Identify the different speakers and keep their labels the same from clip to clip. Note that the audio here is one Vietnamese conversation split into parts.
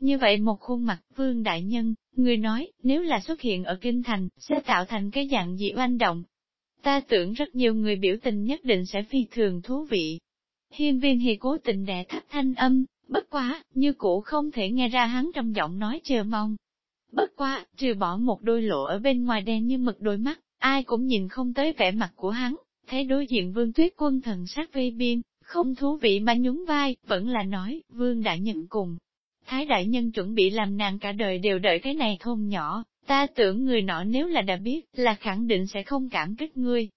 Speaker 1: Như vậy một khuôn mặt vương đại nhân, người nói, nếu là xuất hiện ở kinh thành, sẽ tạo thành cái dạng dị oanh động. Ta tưởng rất nhiều người biểu tình nhất định sẽ phi thường thú vị. Hiên viên thì cố tình đè thấp thanh âm, bất quá, như cũ không thể nghe ra hắn trong giọng nói chờ mong. Bất quá, trừ bỏ một đôi lộ ở bên ngoài đen như mực đôi mắt, ai cũng nhìn không tới vẻ mặt của hắn, thấy đối diện vương tuyết quân thần sát vây biên, không thú vị mà nhún vai, vẫn là nói, vương đã nhận cùng. Thái đại nhân chuẩn bị làm nàng cả đời đều đợi cái này thôn nhỏ, ta tưởng người nọ nếu là đã biết, là khẳng định sẽ không cảm kích ngươi.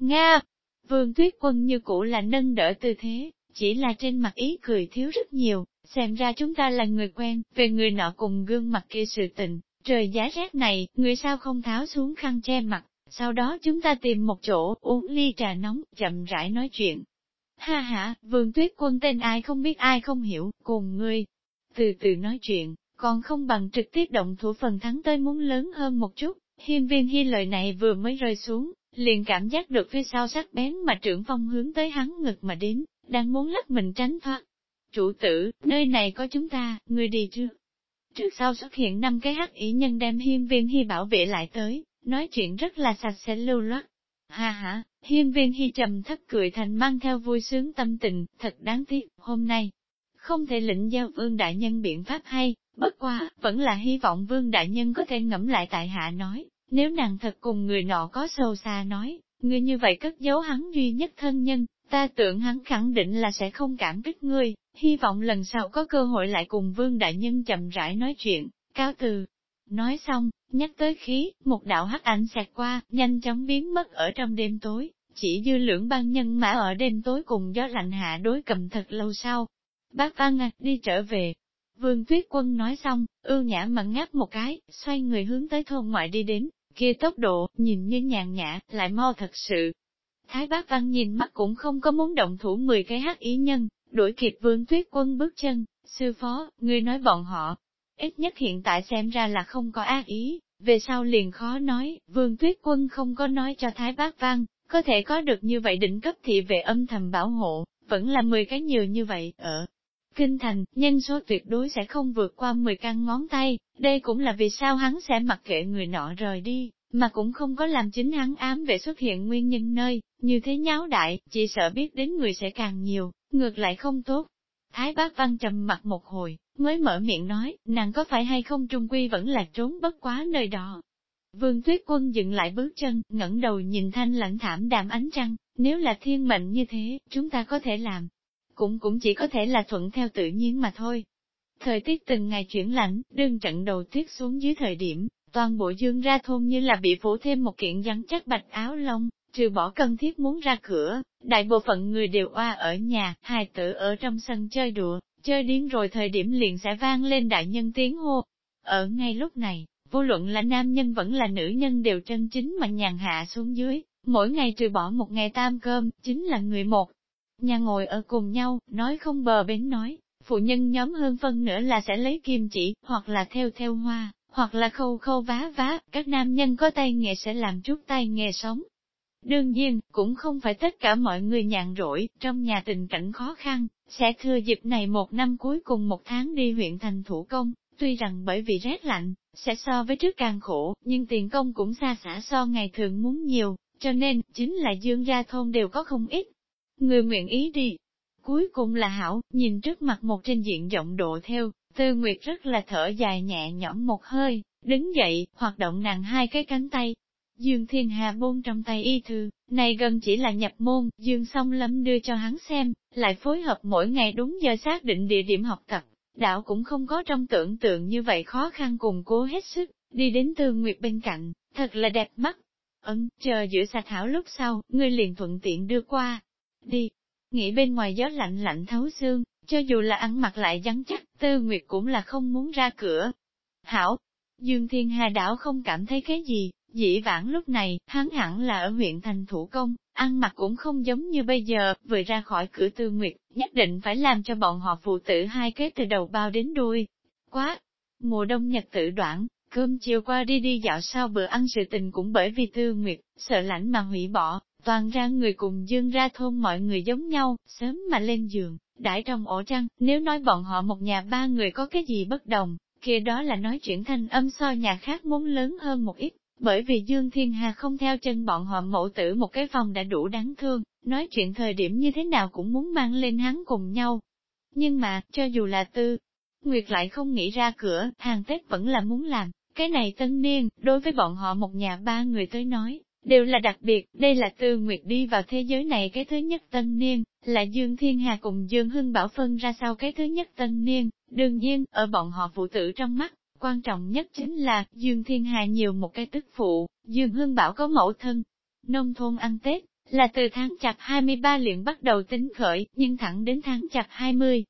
Speaker 1: Nga! Vương tuyết quân như cũ là nâng đỡ tư thế, chỉ là trên mặt ý cười thiếu rất nhiều, xem ra chúng ta là người quen, về người nọ cùng gương mặt kia sự tình, trời giá rét này, người sao không tháo xuống khăn che mặt, sau đó chúng ta tìm một chỗ uống ly trà nóng, chậm rãi nói chuyện. Ha ha, vương tuyết quân tên ai không biết ai không hiểu, cùng ngươi. Từ từ nói chuyện, còn không bằng trực tiếp động thủ phần thắng tới muốn lớn hơn một chút. Hiên viên hy lời này vừa mới rơi xuống, liền cảm giác được phía sau sắc bén mà trưởng phong hướng tới hắn ngực mà đến, đang muốn lắc mình tránh thoát. Chủ tử, nơi này có chúng ta, ngươi đi chưa? Trước sau xuất hiện năm cái hắc ý nhân đem hiên viên hy bảo vệ lại tới, nói chuyện rất là sạch sẽ lưu loát. Ha ha, hiên viên hy trầm thất cười thành mang theo vui sướng tâm tình, thật đáng tiếc, hôm nay, không thể lĩnh giao vương đại nhân biện pháp hay, bất qua, vẫn là hy vọng vương đại nhân có thể ngẫm lại tại hạ nói, nếu nàng thật cùng người nọ có sâu xa nói, người như vậy cất giấu hắn duy nhất thân nhân, ta tưởng hắn khẳng định là sẽ không cảm kích ngươi, hy vọng lần sau có cơ hội lại cùng vương đại nhân chậm rãi nói chuyện, cao từ. Nói xong, nhắc tới khí, một đạo hắc ảnh xẹt qua, nhanh chóng biến mất ở trong đêm tối, chỉ dư lưỡng ban nhân mã ở đêm tối cùng gió lạnh hạ đối cầm thật lâu sau. Bác Văn à, đi trở về. Vương Tuyết Quân nói xong, ưu nhã mà ngáp một cái, xoay người hướng tới thôn ngoại đi đến, kia tốc độ, nhìn như nhàn nhã, lại mau thật sự. Thái bác văn nhìn mắt cũng không có muốn động thủ 10 cái hát ý nhân, đuổi kịp vương tuyết quân bước chân, sư phó, ngươi nói bọn họ. Ít nhất hiện tại xem ra là không có ác ý, về sau liền khó nói, vương tuyết quân không có nói cho Thái bác văn, có thể có được như vậy đỉnh cấp thị về âm thầm bảo hộ, vẫn là 10 cái nhiều như vậy, ở Kinh thành, nhân số tuyệt đối sẽ không vượt qua 10 căn ngón tay, đây cũng là vì sao hắn sẽ mặc kệ người nọ rời đi, mà cũng không có làm chính hắn ám về xuất hiện nguyên nhân nơi, như thế nháo đại, chỉ sợ biết đến người sẽ càng nhiều, ngược lại không tốt. Thái bác văn trầm mặt một hồi, mới mở miệng nói, nàng có phải hay không trung quy vẫn là trốn bất quá nơi đó. Vương tuyết quân dừng lại bước chân, ngẩng đầu nhìn thanh lãnh thảm đạm ánh trăng, nếu là thiên mệnh như thế, chúng ta có thể làm, cũng cũng chỉ có thể là thuận theo tự nhiên mà thôi. Thời tiết từng ngày chuyển lạnh, đương trận đầu tuyết xuống dưới thời điểm, toàn bộ dương ra thôn như là bị phủ thêm một kiện rắn chắc bạch áo lông, trừ bỏ cần thiết muốn ra cửa, đại bộ phận người đều oa ở nhà, hài tử ở trong sân chơi đùa, chơi điên rồi thời điểm liền sẽ vang lên đại nhân tiếng hô. Ở ngay lúc này, vô luận là nam nhân vẫn là nữ nhân đều chân chính mà nhàn hạ xuống dưới, mỗi ngày trừ bỏ một ngày tam cơm, chính là người một, Nhà ngồi ở cùng nhau, nói không bờ bến nói, phụ nhân nhóm hơn phân nữa là sẽ lấy kim chỉ, hoặc là theo theo hoa, hoặc là khâu khâu vá vá, các nam nhân có tay nghề sẽ làm chút tay nghề sống. Đương nhiên, cũng không phải tất cả mọi người nhàn rỗi, trong nhà tình cảnh khó khăn, sẽ thừa dịp này một năm cuối cùng một tháng đi huyện thành thủ công, tuy rằng bởi vì rét lạnh, sẽ so với trước càng khổ, nhưng tiền công cũng xa xả so ngày thường muốn nhiều, cho nên, chính là dương gia thôn đều có không ít, người nguyện ý đi. Cuối cùng là hảo, nhìn trước mặt một trên diện rộng độ theo, tư nguyệt rất là thở dài nhẹ nhõm một hơi, đứng dậy, hoạt động nàng hai cái cánh tay. Dương Thiên Hà buông trong tay y thư, này gần chỉ là nhập môn, Dương song lâm đưa cho hắn xem, lại phối hợp mỗi ngày đúng giờ xác định địa điểm học tập. Đạo cũng không có trong tưởng tượng như vậy khó khăn cùng cố hết sức, đi đến Tư Nguyệt bên cạnh, thật là đẹp mắt. Ấn, chờ giữa sạch hảo lúc sau, ngươi liền thuận tiện đưa qua, đi. Nghĩ bên ngoài gió lạnh lạnh thấu xương, cho dù là ăn mặc lại rắn chắc, tư nguyệt cũng là không muốn ra cửa. Hảo, Dương Thiên Hà đảo không cảm thấy cái gì, dĩ vãng lúc này, hắn hẳn là ở huyện thành thủ công, ăn mặc cũng không giống như bây giờ, vừa ra khỏi cửa tư nguyệt, nhất định phải làm cho bọn họ phụ tử hai cái từ đầu bao đến đuôi. Quá! Mùa đông nhật tự đoạn, cơm chiều qua đi đi dạo sau bữa ăn sự tình cũng bởi vì tư nguyệt, sợ lạnh mà hủy bỏ, toàn ra người cùng dương ra thôn mọi người giống nhau, sớm mà lên giường, Đãi trong ổ trăng nếu nói bọn họ một nhà ba người có cái gì bất đồng, kia đó là nói chuyện thanh âm so nhà khác muốn lớn hơn một ít, bởi vì Dương Thiên Hà không theo chân bọn họ mẫu tử một cái phòng đã đủ đáng thương, nói chuyện thời điểm như thế nào cũng muốn mang lên hắn cùng nhau. Nhưng mà, cho dù là tư, Nguyệt lại không nghĩ ra cửa, hàng Tết vẫn là muốn làm, cái này tân niên, đối với bọn họ một nhà ba người tới nói, đều là đặc biệt, đây là tư Nguyệt đi vào thế giới này cái thứ nhất tân niên, là Dương Thiên Hà cùng Dương Hưng Bảo phân ra sau cái thứ nhất tân niên, đương nhiên, ở bọn họ phụ tử trong mắt, quan trọng nhất chính là, Dương Thiên Hà nhiều một cái tức phụ, Dương Hưng Bảo có mẫu thân. Nông thôn ăn Tết, là từ tháng chạp 23 liền bắt đầu tính khởi, nhưng thẳng đến tháng chạp 20.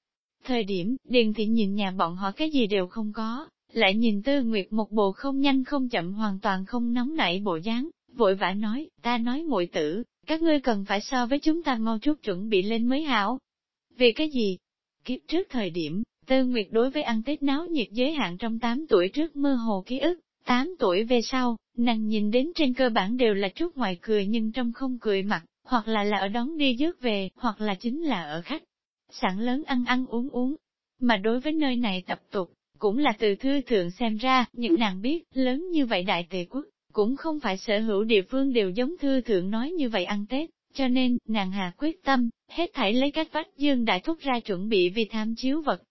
Speaker 1: Thời điểm, Điền Thị nhìn nhà bọn họ cái gì đều không có, lại nhìn Tư Nguyệt một bộ không nhanh không chậm hoàn toàn không nóng nảy bộ dáng, vội vã nói, ta nói muội tử, các ngươi cần phải so với chúng ta mau chút chuẩn bị lên mới hảo. Vì cái gì? Kiếp trước thời điểm, Tư Nguyệt đối với ăn Tết náo nhiệt giới hạn trong 8 tuổi trước mơ hồ ký ức, 8 tuổi về sau, nàng nhìn đến trên cơ bản đều là chút ngoài cười nhưng trong không cười mặt, hoặc là là ở đón đi rước về, hoặc là chính là ở khách. Sẵn lớn ăn ăn uống uống. Mà đối với nơi này tập tục, cũng là từ thư thượng xem ra, những nàng biết, lớn như vậy đại tề quốc, cũng không phải sở hữu địa phương đều giống thư thượng nói như vậy ăn Tết, cho nên, nàng hà quyết tâm, hết thảy lấy cách vách Dương Đại Thúc ra chuẩn bị vì tham chiếu vật.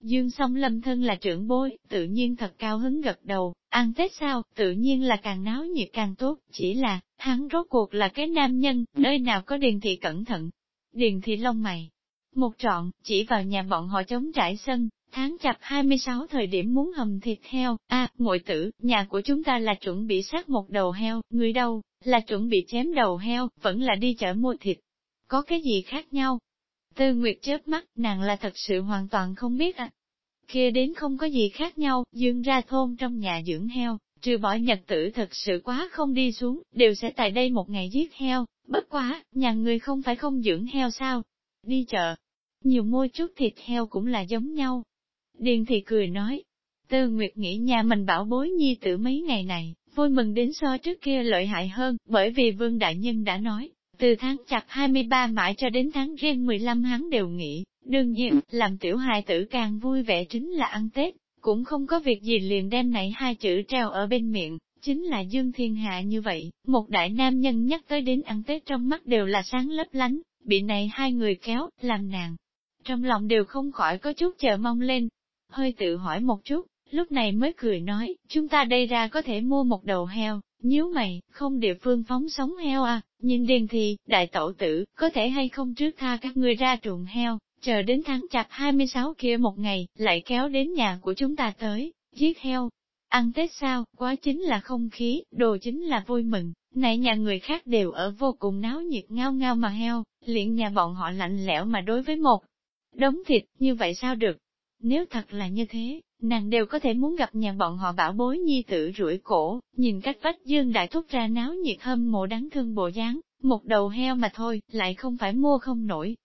Speaker 1: Dương song lâm thân là trưởng bối, tự nhiên thật cao hứng gật đầu, ăn Tết sao, tự nhiên là càng náo nhiệt càng tốt, chỉ là, hắn rốt cuộc là cái nam nhân, nơi nào có điền thị cẩn thận. Điền thị lông mày, một trọn, chỉ vào nhà bọn họ chống trải sân, Tháng chập 26 thời điểm muốn hầm thịt heo, a à, tử, nhà của chúng ta là chuẩn bị sát một đầu heo, người đâu, là chuẩn bị chém đầu heo, vẫn là đi chợ mua thịt. Có cái gì khác nhau? Tư Nguyệt chớp mắt, nàng là thật sự hoàn toàn không biết à. Kia đến không có gì khác nhau, dương ra thôn trong nhà dưỡng heo, trừ bỏ nhật tử thật sự quá không đi xuống, đều sẽ tại đây một ngày giết heo, bất quá, nhà người không phải không dưỡng heo sao? Đi chợ, nhiều mua chút thịt heo cũng là giống nhau, Điền thì cười nói, Tư Nguyệt nghĩ nhà mình bảo bối nhi tử mấy ngày này, vui mừng đến so trước kia lợi hại hơn, bởi vì Vương Đại Nhân đã nói, từ tháng chặt 23 mãi cho đến tháng riêng 15 hắn đều nghỉ, đương nhiên, làm tiểu hài tử càng vui vẻ chính là ăn Tết, cũng không có việc gì liền đem nảy hai chữ treo ở bên miệng, chính là Dương Thiên Hạ như vậy, một đại nam nhân nhắc tới đến ăn Tết trong mắt đều là sáng lấp lánh, bị này hai người kéo, làm nàng. Trong lòng đều không khỏi có chút chờ mong lên, hơi tự hỏi một chút, lúc này mới cười nói, chúng ta đây ra có thể mua một đầu heo, nhíu mày, không địa phương phóng sống heo à, nhìn điền thì, đại tẩu tử, có thể hay không trước tha các ngươi ra truồng heo, chờ đến tháng chặt 26 kia một ngày, lại kéo đến nhà của chúng ta tới, giết heo. Ăn Tết sao, quá chính là không khí, đồ chính là vui mừng, này nhà người khác đều ở vô cùng náo nhiệt ngao ngao mà heo, liền nhà bọn họ lạnh lẽo mà đối với một đống thịt, như vậy sao được, nếu thật là như thế, nàng đều có thể muốn gặp nhà bọn họ bảo bối nhi tử rủi cổ, nhìn cách vách dương đại thúc ra náo nhiệt hâm mộ đáng thương bộ dáng, một đầu heo mà thôi, lại không phải mua không nổi.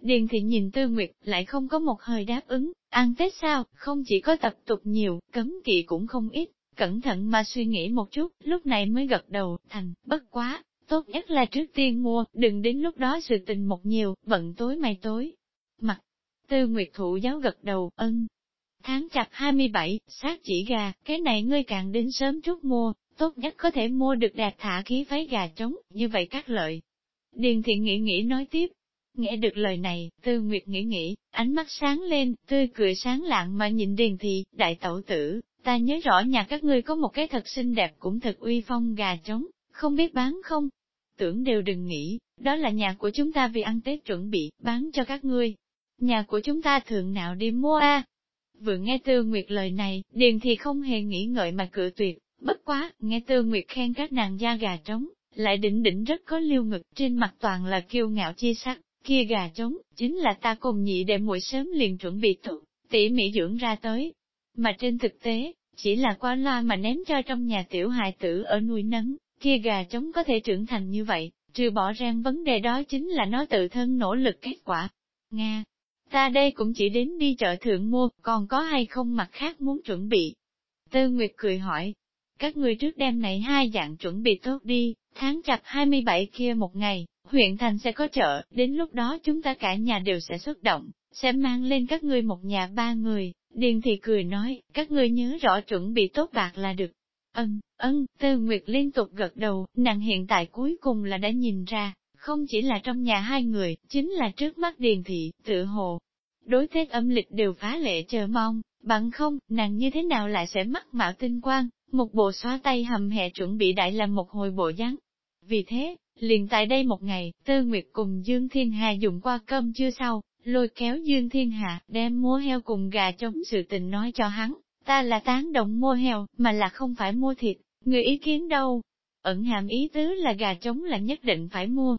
Speaker 1: Điền thị nhìn tư nguyệt, lại không có một hơi đáp ứng, ăn Tết sao, không chỉ có tập tục nhiều, cấm kỵ cũng không ít, cẩn thận mà suy nghĩ một chút, lúc này mới gật đầu, thành, bất quá, tốt nhất là trước tiên mua, đừng đến lúc đó sự tình một nhiều, bận tối mày tối. Mặt Tư Nguyệt Thụ giáo gật đầu, ân. Tháng chặt 27, sát chỉ gà, cái này ngươi càng đến sớm chút mua, tốt nhất có thể mua được đạt thả khí phái gà trống, như vậy các lợi. Điền thiện nghĩ nghĩ nói tiếp. Nghe được lời này, Tư Nguyệt nghĩ nghĩ, ánh mắt sáng lên, tươi cười sáng lạng mà nhìn Điền thị, đại tẩu tử, ta nhớ rõ nhà các ngươi có một cái thật xinh đẹp cũng thật uy phong gà trống, không biết bán không? Tưởng đều đừng nghĩ, đó là nhà của chúng ta vì ăn Tết chuẩn bị, bán cho các ngươi, nhà của chúng ta thượng nào đi mua a? Vừa nghe Tư Nguyệt lời này, Điền thì không hề nghĩ ngợi mà cự tuyệt, bất quá, nghe Tư Nguyệt khen các nàng da gà trống, lại đỉnh đỉnh rất có liêu ngực, trên mặt toàn là kiêu ngạo chi sắc, kia gà trống, chính là ta cùng nhị để muội sớm liền chuẩn bị tụ, tỉ mỉ dưỡng ra tới. Mà trên thực tế, chỉ là qua loa mà ném cho trong nhà tiểu hài tử ở nuôi nấng, kia gà trống có thể trưởng thành như vậy, trừ bỏ rang vấn đề đó chính là nó tự thân nỗ lực kết quả. Nga, Ta đây cũng chỉ đến đi chợ thượng mua, còn có hay không mặt khác muốn chuẩn bị. Tư Nguyệt cười hỏi, các người trước đêm này hai dạng chuẩn bị tốt đi, tháng chặt 27 kia một ngày, huyện thành sẽ có chợ, đến lúc đó chúng ta cả nhà đều sẽ xuất động, sẽ mang lên các ngươi một nhà ba người, Điền Thị cười nói, các ngươi nhớ rõ chuẩn bị tốt bạc là được. Ân, ân, Tư Nguyệt liên tục gật đầu, nàng hiện tại cuối cùng là đã nhìn ra, không chỉ là trong nhà hai người, chính là trước mắt Điền Thị, tự hồ. Đối Tết âm lịch đều phá lệ chờ mong, bằng không, nàng như thế nào lại sẽ mắc mạo tinh quang, một bộ xóa tay hầm hẹ chuẩn bị đại làm một hồi bộ dáng. Vì thế, liền tại đây một ngày, Tư Nguyệt cùng Dương Thiên Hà dùng qua cơm chưa sau, lôi kéo Dương Thiên Hà, đem mua heo cùng gà chống sự tình nói cho hắn, ta là tán động mua heo, mà là không phải mua thịt, người ý kiến đâu. Ẩn hàm ý tứ là gà trống là nhất định phải mua.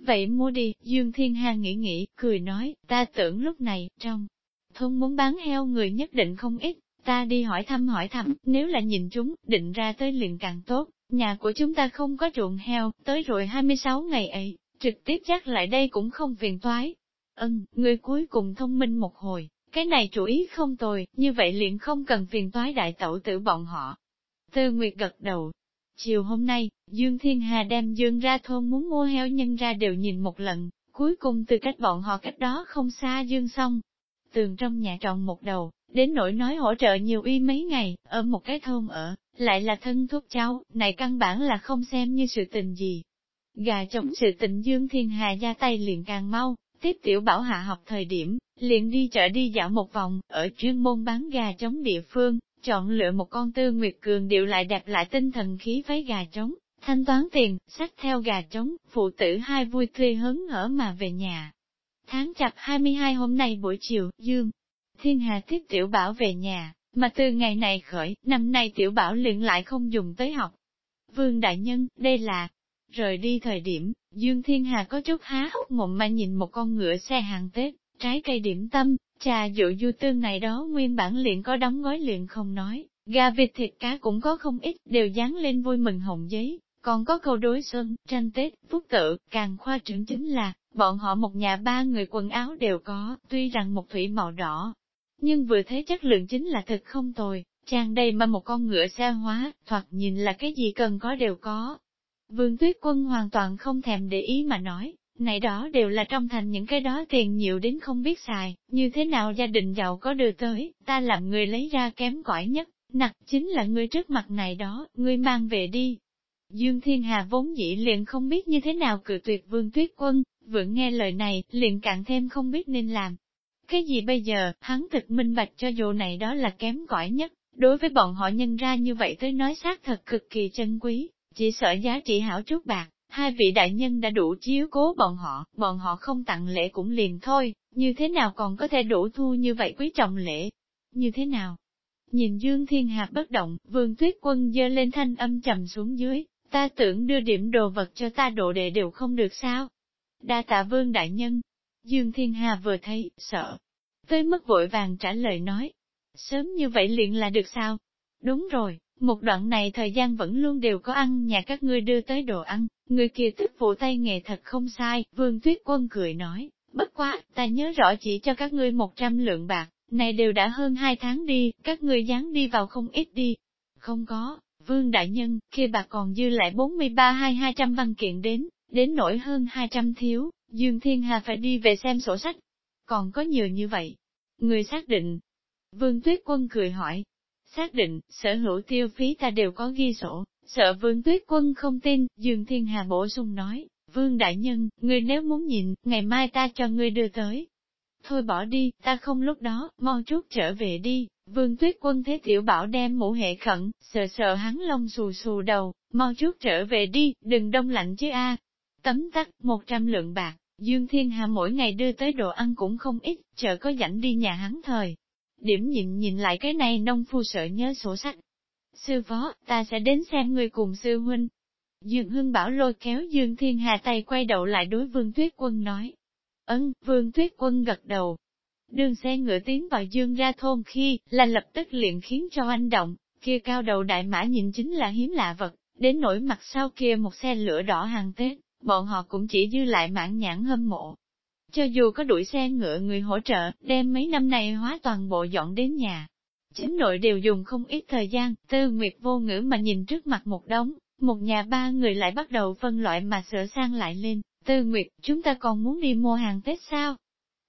Speaker 1: Vậy mua đi, Dương Thiên Hà nghĩ nghĩ, cười nói, ta tưởng lúc này, trong thôn muốn bán heo người nhất định không ít, ta đi hỏi thăm hỏi thăm, nếu là nhìn chúng, định ra tới liền càng tốt, nhà của chúng ta không có ruộng heo, tới rồi 26 ngày ấy, trực tiếp chắc lại đây cũng không phiền toái, Ân, người cuối cùng thông minh một hồi, cái này chủ ý không tồi, như vậy liền không cần phiền toái đại tẩu tử bọn họ. Tư Nguyệt gật đầu. Chiều hôm nay, Dương Thiên Hà đem Dương ra thôn muốn mua heo nhân ra đều nhìn một lần, cuối cùng từ cách bọn họ cách đó không xa Dương xong. Tường trong nhà tròn một đầu, đến nỗi nói hỗ trợ nhiều y mấy ngày, ở một cái thôn ở, lại là thân thuốc cháu, này căn bản là không xem như sự tình gì. Gà chống sự tình Dương Thiên Hà ra tay liền càng mau, Tiếp tiểu bảo hạ học thời điểm, liền đi chợ đi dạo một vòng, ở chuyên môn bán gà trống địa phương, chọn lựa một con tư nguyệt cường điệu lại đẹp lại tinh thần khí váy gà trống, thanh toán tiền, sách theo gà trống, phụ tử hai vui tươi hớn hở mà về nhà. Tháng chặt 22 hôm nay buổi chiều, Dương, Thiên Hà tiếp tiểu bảo về nhà, mà từ ngày này khởi, năm nay tiểu bảo liền lại không dùng tới học. Vương Đại Nhân, đây là, Rời đi thời điểm, Dương Thiên Hà có chút há hốc mộng mà nhìn một con ngựa xe hàng Tết, trái cây điểm tâm, trà rượu du tương này đó nguyên bản liền có đóng gói liền không nói, gà vịt thịt cá cũng có không ít, đều dán lên vui mừng hồng giấy, còn có câu đối xuân, tranh Tết, phúc tự, càng khoa trưởng chính là, bọn họ một nhà ba người quần áo đều có, tuy rằng một thủy màu đỏ, nhưng vừa thấy chất lượng chính là thật không tồi, trang đầy mà một con ngựa xe hóa, thoạt nhìn là cái gì cần có đều có, Vương Tuyết Quân hoàn toàn không thèm để ý mà nói, này đó đều là trong thành những cái đó tiền nhiều đến không biết xài, như thế nào gia đình giàu có đưa tới, ta làm người lấy ra kém cỏi nhất, nặc chính là người trước mặt này đó, ngươi mang về đi. Dương Thiên Hà vốn dĩ liền không biết như thế nào cự tuyệt Vương Tuyết Quân, vừa nghe lời này, liền càng thêm không biết nên làm. Cái gì bây giờ, hắn thực minh bạch cho dù này đó là kém cỏi nhất, đối với bọn họ nhân ra như vậy tới nói xác thật cực kỳ chân quý, chỉ sợ giá trị hảo chút bạc, hai vị đại nhân đã đủ chiếu cố bọn họ, bọn họ không tặng lễ cũng liền thôi, như thế nào còn có thể đủ thu như vậy quý trọng lễ? Như thế nào? Nhìn Dương Thiên Hạc bất động, vương tuyết quân dơ lên thanh âm trầm xuống dưới, ta tưởng đưa điểm đồ vật cho ta độ đệ đều không được sao? Đa tạ vương đại nhân. Dương Thiên Hà vừa thấy, sợ. Tới mức vội vàng trả lời nói. Sớm như vậy liền là được sao? Đúng rồi, một đoạn này thời gian vẫn luôn đều có ăn nhà các ngươi đưa tới đồ ăn, người kia tức phụ tay nghề thật không sai, vương tuyết quân cười nói, bất quá, ta nhớ rõ chỉ cho các ngươi một trăm lượng bạc, này đều đã hơn hai tháng đi, các ngươi dán đi vào không ít đi. Không có, vương đại nhân, kia bạc còn dư lại 43 hai hai trăm văn kiện đến, đến nổi hơn 200 thiếu, Dương Thiên Hà phải đi về xem sổ sách. Còn có nhiều như vậy. Người xác định. Vương Tuyết Quân cười hỏi, xác định, sở hữu tiêu phí ta đều có ghi sổ, sợ vương tuyết quân không tin, Dương Thiên Hà bổ sung nói, vương đại nhân, ngươi nếu muốn nhìn, ngày mai ta cho ngươi đưa tới. Thôi bỏ đi, ta không lúc đó, mau chút trở về đi, vương tuyết quân thế tiểu bảo đem mũ hệ khẩn, sợ sợ hắn lông xù xù đầu, mau chút trở về đi, đừng đông lạnh chứ a. Tấm tắc, một trăm lượng bạc, Dương Thiên Hà mỗi ngày đưa tới đồ ăn cũng không ít, chờ có rảnh đi nhà hắn thời, Điểm nhịn nhìn lại cái này nông phu sợ nhớ sổ sách. Sư phó, ta sẽ đến xem người cùng sư huynh. Dương Hưng Bảo lôi kéo Dương Thiên Hà tay quay đầu lại đối Vương Tuyết Quân nói. Ấn, Vương Tuyết Quân gật đầu. Đường xe ngựa tiến vào Dương ra thôn khi, là lập tức liền khiến cho anh động, kia cao đầu đại mã nhìn chính là hiếm lạ vật, đến nỗi mặt sau kia một xe lửa đỏ hàng Tết, bọn họ cũng chỉ dư lại mãn nhãn hâm mộ, cho dù có đuổi xe ngựa người hỗ trợ, đem mấy năm này hóa toàn bộ dọn đến nhà. Chính nội đều dùng không ít thời gian, tư nguyệt vô ngữ mà nhìn trước mặt một đống, một nhà ba người lại bắt đầu phân loại mà sửa sang lại lên. Tư Nguyệt, chúng ta còn muốn đi mua hàng Tết sao?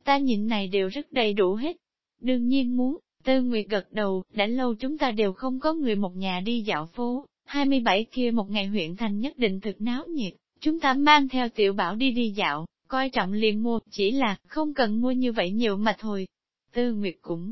Speaker 1: ta nhịn này đều rất đầy đủ hết. Đương nhiên muốn, Tư Nguyệt gật đầu, đã lâu chúng ta đều không có người một nhà đi dạo phố, 27 kia một ngày huyện thành nhất định thực náo nhiệt, chúng ta mang theo tiểu bảo đi đi dạo, coi trọng liền mua, chỉ là không cần mua như vậy nhiều mà thôi. Tư Nguyệt cũng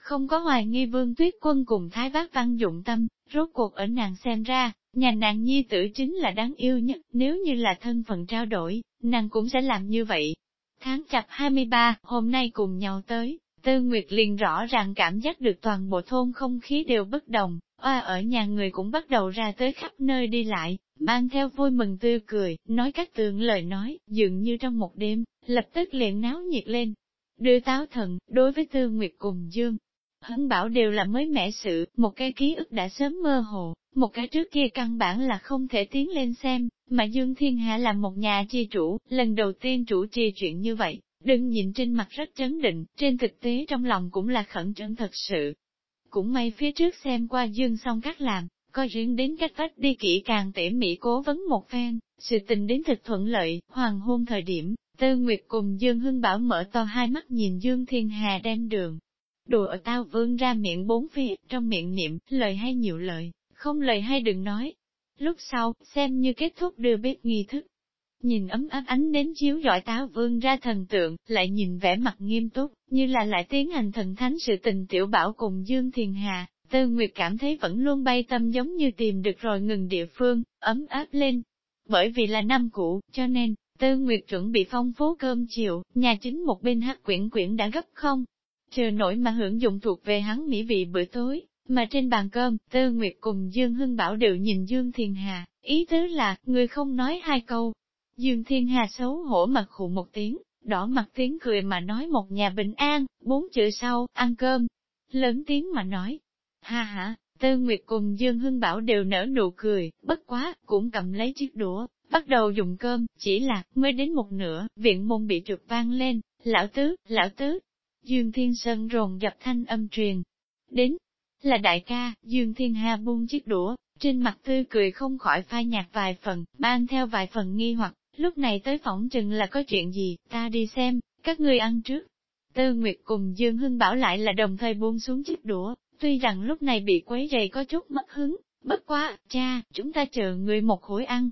Speaker 1: không có hoài nghi vương tuyết quân cùng thái bác văn dụng tâm, rốt cuộc ở nàng xem ra, nhà nàng nhi tử chính là đáng yêu nhất, nếu như là thân phận trao đổi, nàng cũng sẽ làm như vậy. Tháng chập 23, hôm nay cùng nhau tới, Tư Nguyệt liền rõ ràng cảm giác được toàn bộ thôn không khí đều bất đồng, oa ở nhà người cũng bắt đầu ra tới khắp nơi đi lại, mang theo vui mừng tươi cười, nói các tượng lời nói, dường như trong một đêm, lập tức liền náo nhiệt lên. Đưa táo thần, đối với Tư Nguyệt cùng Dương, Hấn bảo đều là mới mẻ sự, một cái ký ức đã sớm mơ hồ, một cái trước kia căn bản là không thể tiến lên xem, mà Dương Thiên Hạ là một nhà chi chủ, lần đầu tiên chủ trì chuyện như vậy, đừng nhìn trên mặt rất chấn định, trên thực tế trong lòng cũng là khẩn trương thật sự. Cũng may phía trước xem qua Dương xong các làm, coi riêng đến cách vách đi kỹ càng tỉ mỉ cố vấn một phen, sự tình đến thực thuận lợi, hoàng hôn thời điểm, Tư Nguyệt cùng Dương Hưng Bảo mở to hai mắt nhìn Dương Thiên Hà đem đường. Đùa ở tao vương ra miệng bốn phía, trong miệng niệm, lời hay nhiều lời, không lời hay đừng nói. Lúc sau, xem như kết thúc đưa bếp nghi thức. Nhìn ấm áp ánh đến chiếu rọi táo vương ra thần tượng, lại nhìn vẻ mặt nghiêm túc, như là lại tiến hành thần thánh sự tình tiểu bảo cùng Dương Thiền Hà, Tư Nguyệt cảm thấy vẫn luôn bay tâm giống như tìm được rồi ngừng địa phương, ấm áp lên. Bởi vì là năm cũ, cho nên, Tư Nguyệt chuẩn bị phong phú cơm chiều, nhà chính một bên hát quyển quyển đã gấp không. Chờ nổi mà hưởng dụng thuộc về hắn mỹ vị bữa tối, mà trên bàn cơm, Tư Nguyệt cùng Dương Hưng Bảo đều nhìn Dương thiền Hà, ý tứ là, người không nói hai câu. Dương Thiên Hà xấu hổ mặt khụ một tiếng, đỏ mặt tiếng cười mà nói một nhà bình an, bốn chữ sau, ăn cơm. Lớn tiếng mà nói, ha ha, Tư Nguyệt cùng Dương Hưng Bảo đều nở nụ cười, bất quá, cũng cầm lấy chiếc đũa, bắt đầu dùng cơm, chỉ là, mới đến một nửa, viện môn bị trượt vang lên, lão tứ, lão tứ. Dương Thiên Sơn rồn dập thanh âm truyền. Đến, là đại ca, Dương Thiên Hà buông chiếc đũa, trên mặt tươi cười không khỏi phai nhạt vài phần, mang theo vài phần nghi hoặc, lúc này tới phỏng chừng là có chuyện gì, ta đi xem, các ngươi ăn trước. Tư Nguyệt cùng Dương Hưng Bảo lại là đồng thời buông xuống chiếc đũa, tuy rằng lúc này bị quấy rầy có chút mất hứng, bất quá, cha, chúng ta chờ người một khối ăn.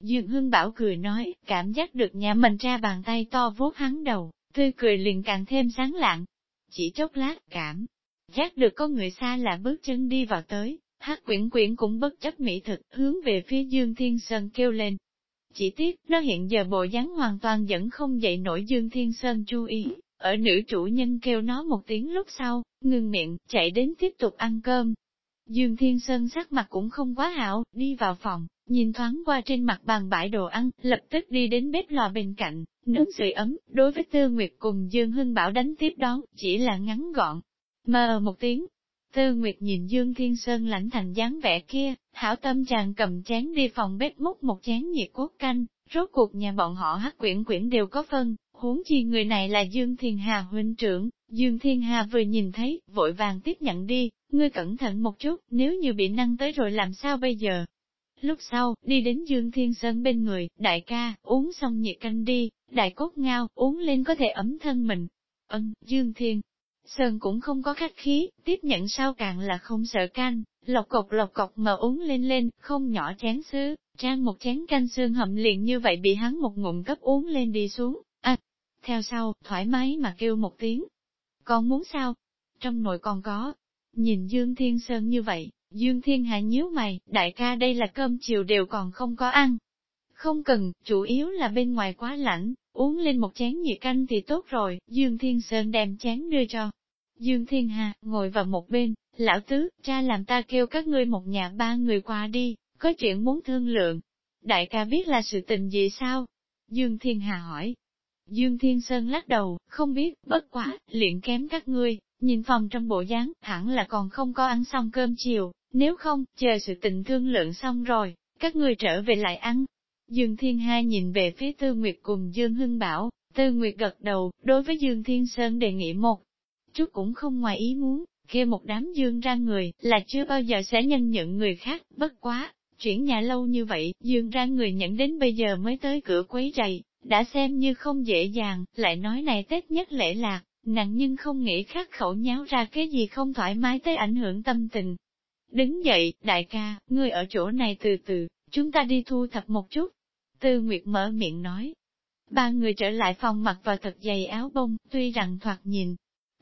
Speaker 1: Dương Hưng Bảo cười nói, cảm giác được nhà mình ra bàn tay to vuốt hắn đầu, tươi cười liền càng thêm sáng lạng. Chỉ chốc lát, cảm giác được có người xa lạ bước chân đi vào tới, hát quyển quyển cũng bất chấp mỹ thực, hướng về phía Dương Thiên Sơn kêu lên. Chỉ tiếc, nó hiện giờ bộ dáng hoàn toàn vẫn không dậy nổi Dương Thiên Sơn chú ý, ở nữ chủ nhân kêu nó một tiếng lúc sau, ngừng miệng, chạy đến tiếp tục ăn cơm. Dương Thiên Sơn sắc mặt cũng không quá hảo, đi vào phòng, nhìn thoáng qua trên mặt bàn bãi đồ ăn, lập tức đi đến bếp lò bên cạnh, nướng sưởi ấm, đối với Tư Nguyệt cùng Dương Hưng Bảo đánh tiếp đón, chỉ là ngắn gọn. Mờ một tiếng, Tư Nguyệt nhìn Dương Thiên Sơn lãnh thành dáng vẻ kia, hảo tâm chàng cầm chén đi phòng bếp múc một chén nhiệt cốt canh, rốt cuộc nhà bọn họ hát quyển quyển đều có phân, huống chi người này là Dương Thiên Hà huynh trưởng, Dương Thiên Hà vừa nhìn thấy, vội vàng tiếp nhận đi, ngươi cẩn thận một chút, nếu như bị năng tới rồi làm sao bây giờ? Lúc sau, đi đến Dương Thiên Sơn bên người, đại ca, uống xong nhiệt canh đi, đại cốt ngao, uống lên có thể ấm thân mình. Ân, Dương Thiên Sơn cũng không có khách khí, tiếp nhận sao càng là không sợ canh, lọc cọc lọc cọc mà uống lên lên, không nhỏ chén sứ, trang một chén canh xương hầm liền như vậy bị hắn một ngụm cấp uống lên đi xuống, à, theo sau, thoải mái mà kêu một tiếng. Con muốn sao? Trong nội còn có. Nhìn Dương Thiên Sơn như vậy, Dương Thiên Hạ nhíu mày, đại ca đây là cơm chiều đều còn không có ăn. Không cần, chủ yếu là bên ngoài quá lạnh, uống lên một chén nhiệt canh thì tốt rồi, Dương Thiên Sơn đem chén đưa cho. Dương Thiên Hà, ngồi vào một bên, lão tứ, cha làm ta kêu các ngươi một nhà ba người qua đi, có chuyện muốn thương lượng. Đại ca biết là sự tình gì sao? Dương Thiên Hà hỏi. Dương Thiên Sơn lắc đầu, không biết, bất quá, luyện kém các ngươi, nhìn phòng trong bộ dáng, hẳn là còn không có ăn xong cơm chiều, nếu không, chờ sự tình thương lượng xong rồi, các ngươi trở về lại ăn. Dương Thiên Hai nhìn về phía Tư Nguyệt cùng Dương Hưng Bảo, Tư Nguyệt gật đầu, đối với Dương Thiên Sơn đề nghị một chút cũng không ngoài ý muốn, kia một đám Dương ra người, là chưa bao giờ sẽ nhân nhận người khác, bất quá, chuyển nhà lâu như vậy, Dương ra người nhận đến bây giờ mới tới cửa quấy rầy, đã xem như không dễ dàng, lại nói này Tết nhất lễ lạc, nặng nhưng không nghĩ khắc khẩu nháo ra cái gì không thoải mái tới ảnh hưởng tâm tình. Đứng dậy, đại ca, ngươi ở chỗ này từ từ, chúng ta đi thu thập một chút. Tư Nguyệt mở miệng nói. Ba người trở lại phòng mặc vào thật dày áo bông, tuy rằng thoạt nhìn,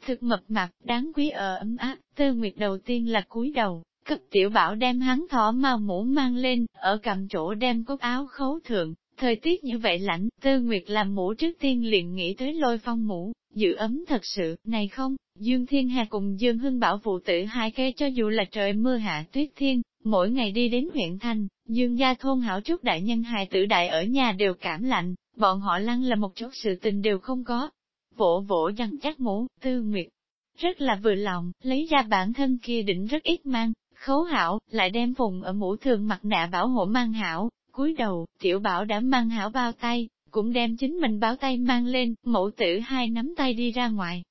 Speaker 1: thực mập mạp, đáng quý ở ấm áp, Tư Nguyệt đầu tiên là cúi đầu, cấp tiểu bảo đem hắn thỏ màu mũ mang lên, ở cầm chỗ đem cốt áo khấu thượng, thời tiết như vậy lạnh, Tư Nguyệt làm mũ trước tiên liền nghĩ tới lôi phong mũ, giữ ấm thật sự, này không, Dương Thiên Hà cùng Dương Hưng Bảo phụ tử hai cái cho dù là trời mưa hạ tuyết thiên, mỗi ngày đi đến huyện thành. Dương gia thôn hảo chút đại nhân hài tử đại ở nhà đều cảm lạnh, bọn họ lăng là một chút sự tình đều không có. Vỗ vỗ dằn chắc mũ, Tư Nguyệt rất là vừa lòng, lấy ra bản thân kia đỉnh rất ít mang, khấu hảo, lại đem vùng ở mũ thường mặt nạ bảo hộ mang hảo, cúi đầu, tiểu bảo đã mang hảo bao tay, cũng đem chính mình báo tay mang lên, mẫu tử hai nắm tay đi ra ngoài.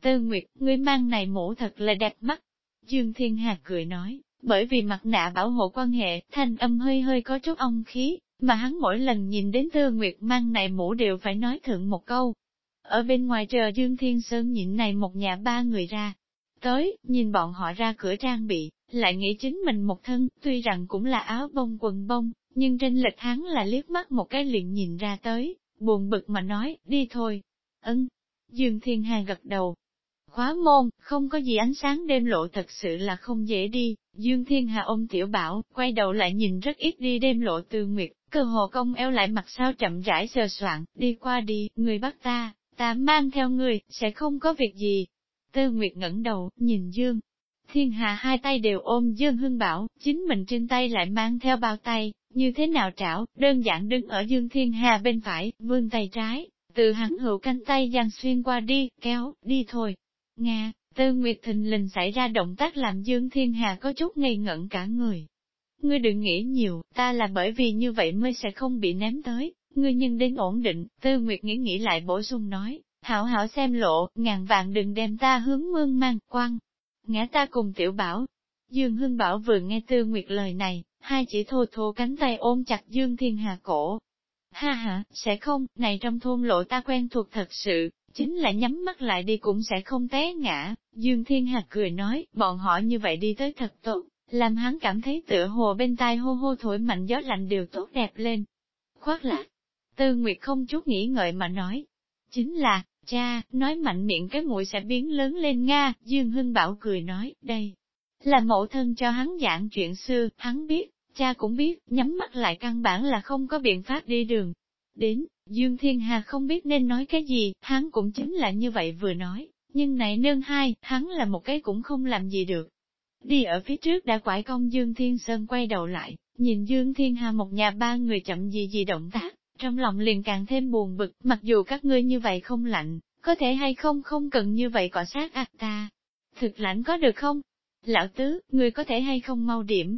Speaker 1: Tư Nguyệt, ngươi mang này mũ thật là đẹp mắt. Dương Thiên Hà cười nói, bởi vì mặt nạ bảo hộ quan hệ, thanh âm hơi hơi có chút ong khí, mà hắn mỗi lần nhìn đến Tư Nguyệt mang này mũ đều phải nói thượng một câu. Ở bên ngoài chờ Dương Thiên Sơn nhịn này một nhà ba người ra. Tới, nhìn bọn họ ra cửa trang bị, lại nghĩ chính mình một thân, tuy rằng cũng là áo bông quần bông, nhưng trên lịch hắn là liếc mắt một cái liền nhìn ra tới, buồn bực mà nói, đi thôi. Ấn. Dương Thiên Hà gật đầu. Khóa môn, không có gì ánh sáng đêm lộ thật sự là không dễ đi. Dương Thiên Hà ôm tiểu bảo, quay đầu lại nhìn rất ít đi đêm lộ từ nguyệt, cơ hồ công eo lại mặt sau chậm rãi sờ soạn, đi qua đi, người bắt ta, ta mang theo người, sẽ không có việc gì. Tư Nguyệt ngẩng đầu, nhìn Dương, Thiên Hà hai tay đều ôm Dương Hưng Bảo, chính mình trên tay lại mang theo bao tay, như thế nào trảo, đơn giản đứng ở Dương Thiên Hà bên phải, vươn tay trái, từ hắn hữu canh tay giang xuyên qua đi, kéo, đi thôi. Nga, Tư Nguyệt Thình lình xảy ra động tác làm Dương Thiên Hà có chút ngây ngẩn cả người. Ngươi đừng nghĩ nhiều, ta là bởi vì như vậy mới sẽ không bị ném tới, ngươi nhưng đến ổn định, Tư Nguyệt nghĩ nghĩ lại bổ sung nói, hảo hảo xem lộ, ngàn vạn đừng đem ta hướng mương mang, quăng, ngã ta cùng tiểu bảo. Dương Hưng Bảo vừa nghe Tư Nguyệt lời này, hai chỉ thô thô cánh tay ôm chặt Dương Thiên Hà cổ. Ha ha, sẽ không, này trong thôn lộ ta quen thuộc thật sự, chính là nhắm mắt lại đi cũng sẽ không té ngã. Dương Thiên Hạc cười nói, bọn họ như vậy đi tới thật tốt, làm hắn cảm thấy tựa hồ bên tai hô hô thổi mạnh gió lạnh đều tốt đẹp lên. Khoác lạc, Tư Nguyệt không chút nghĩ ngợi mà nói, chính là, Cha, nói mạnh miệng cái mũi sẽ biến lớn lên Nga, Dương Hưng Bảo cười nói, đây, là mẫu thân cho hắn giảng chuyện xưa, hắn biết, cha cũng biết, nhắm mắt lại căn bản là không có biện pháp đi đường. Đến, Dương Thiên Hà không biết nên nói cái gì, hắn cũng chính là như vậy vừa nói, nhưng này nương hai, hắn là một cái cũng không làm gì được. Đi ở phía trước đã quải công Dương Thiên Sơn quay đầu lại, nhìn Dương Thiên Hà một nhà ba người chậm gì gì động tác, trong lòng liền càng thêm buồn bực, mặc dù các ngươi như vậy không lạnh, có thể hay không không cần như vậy cọ sát ác ta. Thực lãnh có được không? Lão tứ, ngươi có thể hay không mau điểm?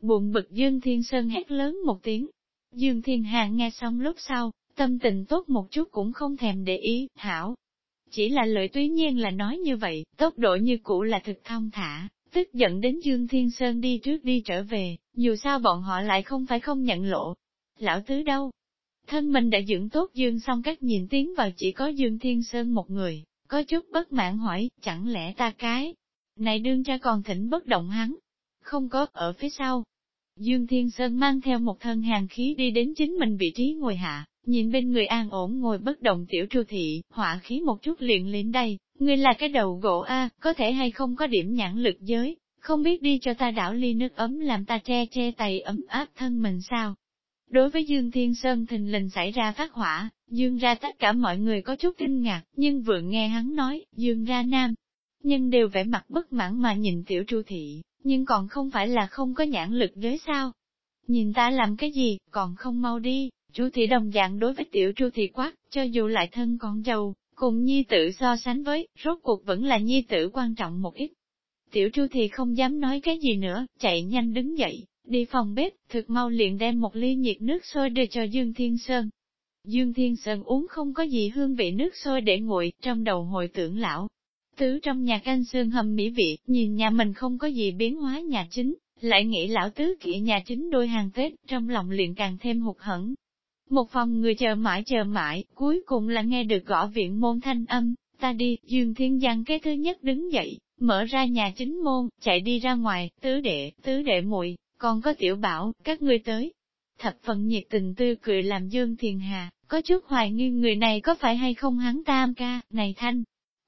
Speaker 1: Buồn bực Dương Thiên Sơn hét lớn một tiếng. Dương Thiên Hà nghe xong lúc sau, tâm tình tốt một chút cũng không thèm để ý, hảo. Chỉ là lợi tuy nhiên là nói như vậy, tốc độ như cũ là thực thông thả, tức giận đến Dương Thiên Sơn đi trước đi trở về, dù sao bọn họ lại không phải không nhận lộ. Lão tứ đâu, Thân mình đã dưỡng tốt Dương song cách nhìn tiếng vào chỉ có Dương Thiên Sơn một người, có chút bất mãn hỏi, chẳng lẽ ta cái, này đương cha còn thỉnh bất động hắn, không có, ở phía sau. Dương Thiên Sơn mang theo một thân hàng khí đi đến chính mình vị trí ngồi hạ, nhìn bên người an ổn ngồi bất động tiểu tru thị, hỏa khí một chút liền lên đây, người là cái đầu gỗ A, có thể hay không có điểm nhãn lực giới, không biết đi cho ta đảo ly nước ấm làm ta che che tay ấm áp thân mình sao. Đối với Dương Thiên Sơn thình lình xảy ra phát hỏa, Dương ra tất cả mọi người có chút kinh ngạc, nhưng vừa nghe hắn nói, Dương ra nam. Nhưng đều vẻ mặt bất mãn mà nhìn tiểu tru thị, nhưng còn không phải là không có nhãn lực giới sao. Nhìn ta làm cái gì, còn không mau đi, chu thị đồng dạng đối với tiểu chu thị quát, cho dù lại thân con giàu, cùng nhi tử so sánh với, rốt cuộc vẫn là nhi tử quan trọng một ít. Tiểu chu thị không dám nói cái gì nữa, chạy nhanh đứng dậy, Đi phòng bếp, thực mau liền đem một ly nhiệt nước sôi đưa cho Dương Thiên Sơn. Dương Thiên Sơn uống không có gì hương vị nước sôi để nguội, trong đầu hồi tưởng lão. Tứ trong nhà canh xương hầm mỹ vị, nhìn nhà mình không có gì biến hóa nhà chính, lại nghĩ lão tứ kỹ nhà chính đôi hàng Tết, trong lòng liền càng thêm hụt hẫng. Một phòng người chờ mãi chờ mãi, cuối cùng là nghe được gõ viện môn thanh âm, ta đi, Dương Thiên Giang cái thứ nhất đứng dậy, mở ra nhà chính môn, chạy đi ra ngoài, tứ đệ, tứ đệ muội còn có tiểu bảo, các ngươi tới. Thập phần nhiệt tình tươi cười làm Dương Thiền Hà, có chút hoài nghi người này có phải hay không hắn tam ca, này thanh.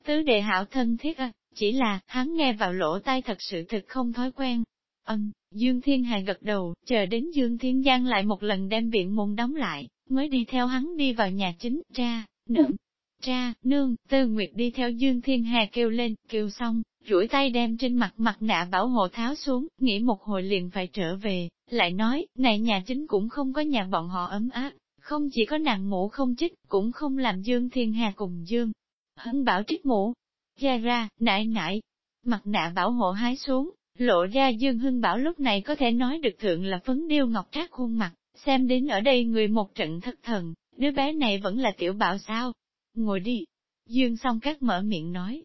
Speaker 1: Tứ đệ hảo thân thiết à, chỉ là, hắn nghe vào lỗ tai thật sự thực không thói quen. Ân, Dương Thiên Hà gật đầu, chờ đến Dương Thiên Giang lại một lần đem viện môn đóng lại, mới đi theo hắn đi vào nhà chính, cha, nương, cha, nương, Tư Nguyệt đi theo Dương Thiên Hà kêu lên, kêu xong, rủi tay đem trên mặt mặt nạ bảo hộ tháo xuống, nghĩ một hồi liền phải trở về, lại nói, này nhà chính cũng không có nhà bọn họ ấm áp, không chỉ có nàng mũ không chích, cũng không làm Dương Thiên Hà cùng Dương. Hấn bảo trích mũ, ra ra, nại nại, mặt nạ bảo hộ hái xuống, lộ ra Dương Hưng Bảo lúc này có thể nói được thượng là phấn điêu ngọc trác khuôn mặt, xem đến ở đây người một trận thất thần, đứa bé này vẫn là tiểu bảo sao. Ngồi đi. Dương song các mở miệng nói.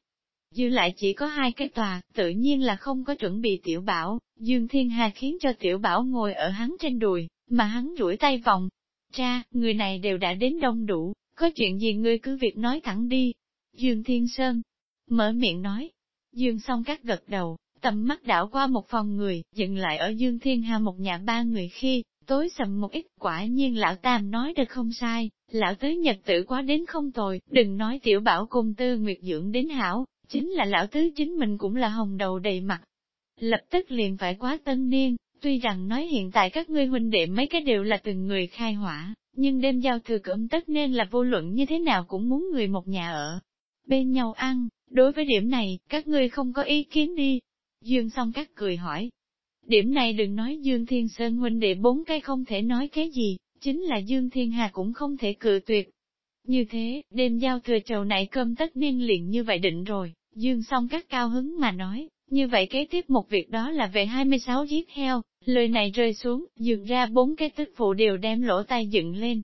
Speaker 1: Dư lại chỉ có hai cái tòa, tự nhiên là không có chuẩn bị tiểu bảo, Dương Thiên Hà khiến cho tiểu bảo ngồi ở hắn trên đùi, mà hắn duỗi tay vòng. Cha, người này đều đã đến đông đủ, có chuyện gì ngươi cứ việc nói thẳng đi. Dương Thiên Sơn, mở miệng nói. Dương song các gật đầu, tầm mắt đảo qua một phòng người, dừng lại ở Dương Thiên Hà một nhà ba người khi, tối sầm một ít, quả nhiên lão Tam nói được không sai, lão tứ nhật tử quá đến không tồi, đừng nói tiểu bảo cùng tư nguyệt dưỡng đến hảo, chính là lão tứ chính mình cũng là hồng đầu đầy mặt. Lập tức liền phải quá tân niên, tuy rằng nói hiện tại các ngươi huynh đệ mấy cái đều là từng người khai hỏa, nhưng đêm giao thừa cơm tất nên là vô luận như thế nào cũng muốn người một nhà ở. Bên nhau ăn, đối với điểm này, các ngươi không có ý kiến đi. Dương song các cười hỏi. Điểm này đừng nói Dương Thiên Sơn huynh đệ bốn cái không thể nói cái gì, chính là Dương Thiên Hà cũng không thể cự tuyệt. Như thế, đêm giao thừa trầu này cơm tất niên liền như vậy định rồi, Dương song các cao hứng mà nói, như vậy kế tiếp một việc đó là về 26 giết heo, lời này rơi xuống, dường ra bốn cái tức phụ đều đem lỗ tai dựng lên.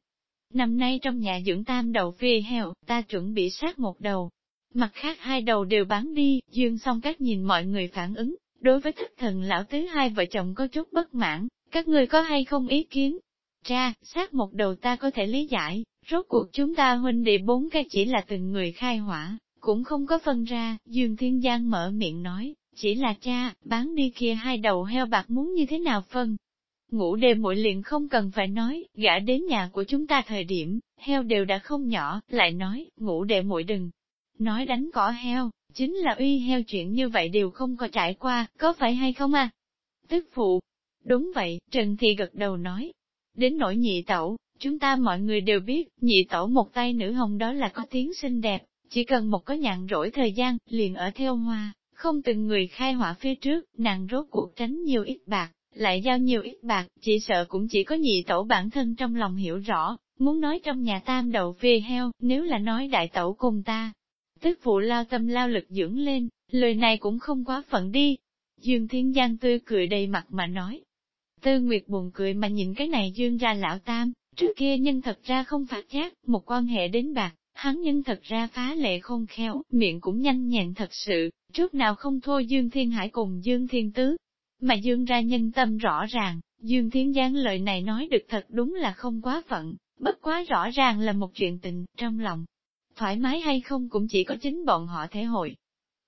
Speaker 1: Năm nay trong nhà dưỡng tam đầu phi heo, ta chuẩn bị sát một đầu, mặt khác hai đầu đều bán đi, dương song các nhìn mọi người phản ứng, đối với thất thần lão tứ hai vợ chồng có chút bất mãn, các người có hay không ý kiến? Cha, sát một đầu ta có thể lý giải, rốt cuộc chúng ta huynh đệ bốn cái chỉ là từng người khai hỏa, cũng không có phân ra, Dương Thiên Giang mở miệng nói, chỉ là cha, bán đi kia hai đầu heo bạc muốn như thế nào phân. Ngủ đêm mỗi liền không cần phải nói, gã đến nhà của chúng ta thời điểm, heo đều đã không nhỏ, lại nói, ngủ đệ muội đừng. Nói đánh cỏ heo, chính là uy heo chuyện như vậy đều không có trải qua, có phải hay không à? Tức phụ. Đúng vậy, Trần Thị gật đầu nói. Đến nỗi nhị tẩu, chúng ta mọi người đều biết, nhị tẩu một tay nữ hồng đó là có tiếng xinh đẹp, chỉ cần một có nhàn rỗi thời gian, liền ở theo hoa, không từng người khai hỏa phía trước, nàng rốt cuộc tránh nhiều ít bạc, lại giao nhiều ít bạc, chỉ sợ cũng chỉ có nhị tẩu bản thân trong lòng hiểu rõ, muốn nói trong nhà tam đầu phê heo, nếu là nói đại tẩu cùng ta. Tức phụ lao tâm lao lực dưỡng lên, lời này cũng không quá phận đi. Dương Thiên Giang tươi cười đầy mặt mà nói. Tư Nguyệt buồn cười mà nhìn cái này dương ra lão tam, trước kia nhân thật ra không phạt giác, một quan hệ đến bạc, Hắn nhân thật ra phá lệ khôn khéo, miệng cũng nhanh nhẹn thật sự, trước nào không thua Dương Thiên Hải cùng Dương Thiên Tứ. Mà Dương ra nhân tâm rõ ràng, Dương Thiên Giang lời này nói được thật đúng là không quá phận, bất quá rõ ràng là một chuyện tình, trong lòng. Thoải mái hay không cũng chỉ có chính bọn họ thể hội.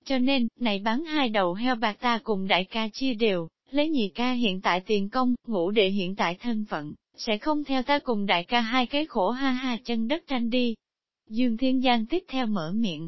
Speaker 1: Cho nên, này bán hai đầu heo bạc ta cùng đại ca chia đều, lấy nhị ca hiện tại tiền công, ngũ đệ hiện tại thân phận, sẽ không theo ta cùng đại ca hai cái khổ ha ha chân đất tranh đi, Dương Thiên Giang tiếp theo mở miệng.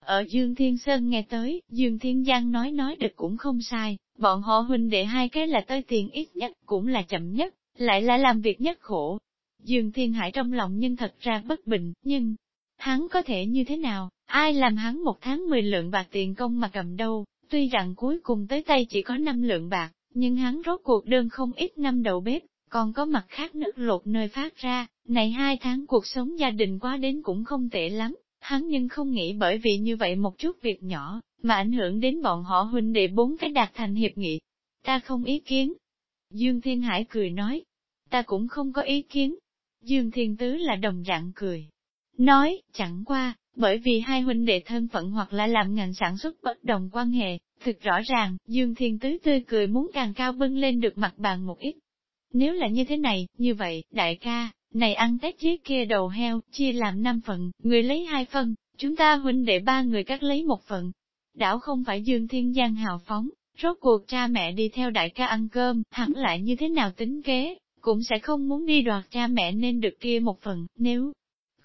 Speaker 1: Ở Dương Thiên Sơn nghe tới, Dương Thiên Giang nói nói được cũng không sai, bọn họ huynh đệ hai cái là tới tiền ít nhất, cũng là chậm nhất, lại là làm việc nhất khổ. Dương Thiên Hải trong lòng nhưng thật ra bất bình, nhưng, hắn có thể như thế nào, ai làm hắn một tháng 10 lượng bạc tiền công mà cầm đâu, tuy rằng cuối cùng tới tay chỉ có 5 lượng bạc, nhưng hắn rốt cuộc đơn không ít năm đầu bếp, còn có mặt khác nước lột nơi phát ra, này hai tháng cuộc sống gia đình quá đến cũng không tệ lắm, hắn nhưng không nghĩ bởi vì như vậy một chút việc nhỏ, mà ảnh hưởng đến bọn họ huynh đệ bốn cái đạt thành hiệp nghị. Ta không ý kiến. Dương Thiên Hải cười nói, ta cũng không có ý kiến. Dương Thiên Tứ là đồng dạng cười. Nói, chẳng qua, bởi vì hai huynh đệ thân phận hoặc là làm ngành sản xuất bất đồng quan hệ, thực rõ ràng, Dương Thiên Tứ tươi cười muốn càng cao bưng lên được mặt bàn một ít, nếu là như thế này, như vậy, đại ca, Này ăn Tết chiếc kia đầu heo, chia làm năm phần, người lấy hai phần, chúng ta huynh đệ ba người cắt lấy một phần. Đảo không phải Dương Thiên Giang hào phóng, rốt cuộc cha mẹ đi theo đại ca ăn cơm, hẳn lại như thế nào tính kế, cũng sẽ không muốn đi đoạt cha mẹ nên được kia một phần, nếu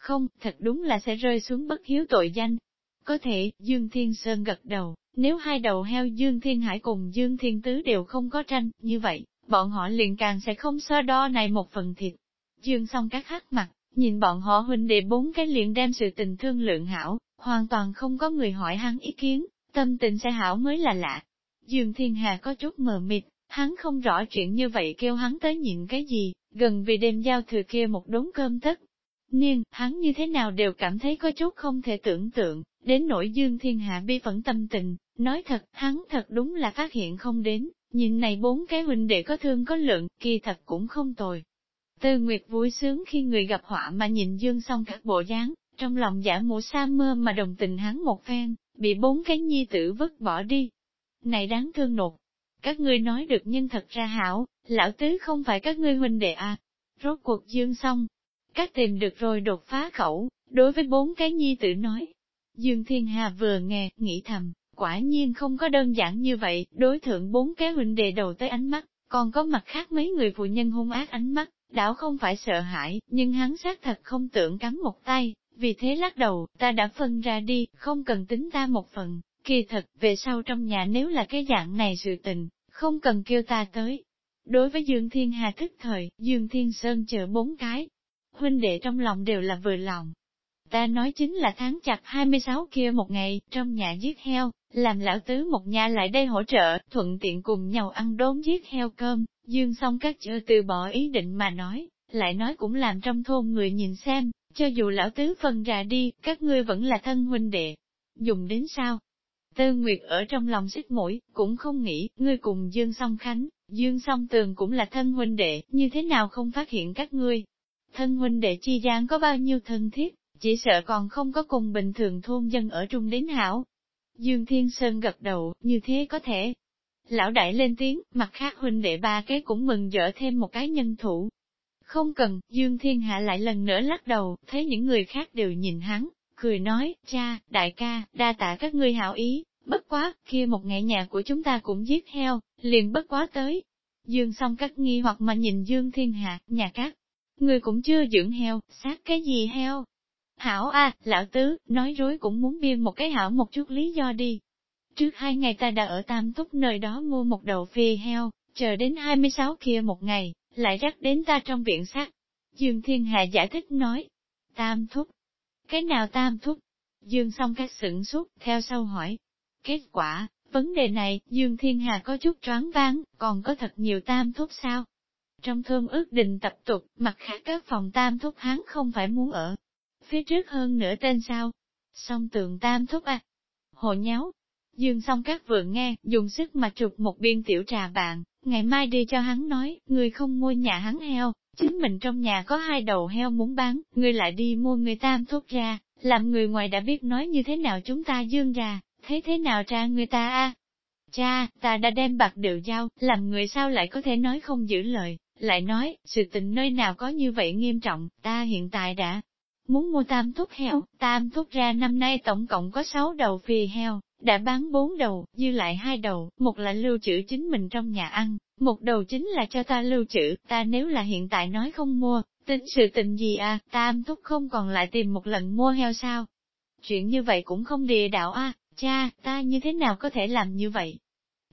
Speaker 1: không, thật đúng là sẽ rơi xuống bất hiếu tội danh. Có thể, Dương Thiên Sơn gật đầu, nếu hai đầu heo Dương Thiên Hải cùng Dương Thiên Tứ đều không có tranh, như vậy, bọn họ liền càng sẽ không so đo này một phần thịt. Dương xong các hát mặt, nhìn bọn họ huynh đệ bốn cái liền đem sự tình thương lượng hảo, hoàn toàn không có người hỏi hắn ý kiến, tâm tình sẽ hảo mới là lạ. Dương Thiên Hà có chút mờ mịt, hắn không rõ chuyện như vậy kêu hắn tới nhịn cái gì, gần vì đêm giao thừa kia một đống cơm tất. Niên, hắn như thế nào đều cảm thấy có chút không thể tưởng tượng, đến nỗi Dương Thiên Hạ bi phẫn tâm tình, nói thật, hắn thật đúng là phát hiện không đến, nhìn này bốn cái huynh đệ có thương có lượng, kỳ thật cũng không tồi. Tư Nguyệt vui sướng khi người gặp họa mà nhìn Dương xong các bộ dáng, trong lòng giả mũ sa mơ mà đồng tình hắn một phen, bị bốn cái nhi tử vứt bỏ đi. Này đáng thương nột. Các ngươi nói được nhưng thật ra hảo, lão tứ không phải các ngươi huynh đệ à. Rốt cuộc Dương xong, các tìm được rồi đột phá khẩu, đối với bốn cái nhi tử nói. Dương Thiên Hà vừa nghe, nghĩ thầm, quả nhiên không có đơn giản như vậy, đối thượng bốn cái huynh đệ đầu tới ánh mắt, còn có mặt khác mấy người phụ nhân hung ác ánh mắt, đảo không phải sợ hãi, nhưng hắn xác thật không tưởng cắm một tay, vì thế lắc đầu, ta đã phân ra đi, không cần tính ta một phần, kỳ thật, về sau trong nhà nếu là cái dạng này sự tình, không cần kêu ta tới. Đối với Dương Thiên Hà thức thời, Dương Thiên Sơn chờ bốn cái, huynh đệ trong lòng đều là vừa lòng. Ta nói chính là tháng chặt 26 kia một ngày, trong nhà giết heo, làm lão tứ một nhà lại đây hỗ trợ, thuận tiện cùng nhau ăn đốn giết heo cơm, dương xong các chưa từ bỏ ý định mà nói, lại nói cũng làm trong thôn người nhìn xem, cho dù lão tứ phân ra đi, các ngươi vẫn là thân huynh đệ. Dùng đến sao? Tư Nguyệt ở trong lòng xích mũi, cũng không nghĩ, ngươi cùng Dương Song Khánh, Dương Song Tường cũng là thân huynh đệ, như thế nào không phát hiện các ngươi, thân huynh đệ chi gian có bao nhiêu thân thiết, chỉ sợ còn không có cùng bình thường thôn dân ở trung đến hảo. Dương Thiên Sơn gật đầu, như thế có thể. Lão đại lên tiếng, mặt khác huynh đệ ba cái cũng mừng dỡ thêm một cái nhân thủ. Không cần, Dương Thiên Hạ lại lần nữa lắc đầu, thấy những người khác đều nhìn hắn, cười nói, cha, đại ca, đa tạ các ngươi hảo ý, bất quá, kia một ngày nhà của chúng ta cũng giết heo, liền bất quá tới. Dương xong các nghi hoặc mà nhìn Dương Thiên Hạ, nhà các Người cũng chưa dưỡng heo, sát cái gì heo? Hảo a, lão tứ, nói rối cũng muốn biên một cái hảo một chút lý do đi. Trước hai ngày ta đã ở Tam Túc nơi đó mua một đầu phi heo, chờ đến 26 kia một ngày, lại rắc đến ta trong viện sát. Dương Thiên Hà giải thích nói, Tam Thúc. Cái nào Tam Thúc? Dương xong các sửng suốt, theo sau hỏi. Kết quả, vấn đề này, Dương Thiên Hà có chút choáng váng, còn có thật nhiều Tam Thúc sao? Trong thôn ước định tập tục, mặt khác các phòng tam thúc hắn không phải muốn ở. Phía trước hơn nửa tên sao? Song tường tam thúc à? Hồ nháo. Dương song các vừa nghe, dùng sức mà trục một biên tiểu trà bạn, ngày mai đi cho hắn nói, người không mua nhà hắn heo, chính mình trong nhà có hai đầu heo muốn bán, người lại đi mua người tam thúc ra, làm người ngoài đã biết nói như thế nào chúng ta dương ra, thấy thế nào ra người ta a Cha, ta đã đem bạc đều giao, làm người sao lại có thể nói không giữ lời, lại nói, sự tình nơi nào có như vậy nghiêm trọng, ta hiện tại đã muốn mua tam thúc heo, tam thúc ra năm nay tổng cộng có 6 đầu phì heo, đã bán 4 đầu, dư lại hai đầu, một là lưu trữ chính mình trong nhà ăn, một đầu chính là cho ta lưu trữ, ta nếu là hiện tại nói không mua, tính sự tình gì à, tam thúc không còn lại tìm một lần mua heo sao? Chuyện như vậy cũng không địa đạo a cha, ta như thế nào có thể làm như vậy?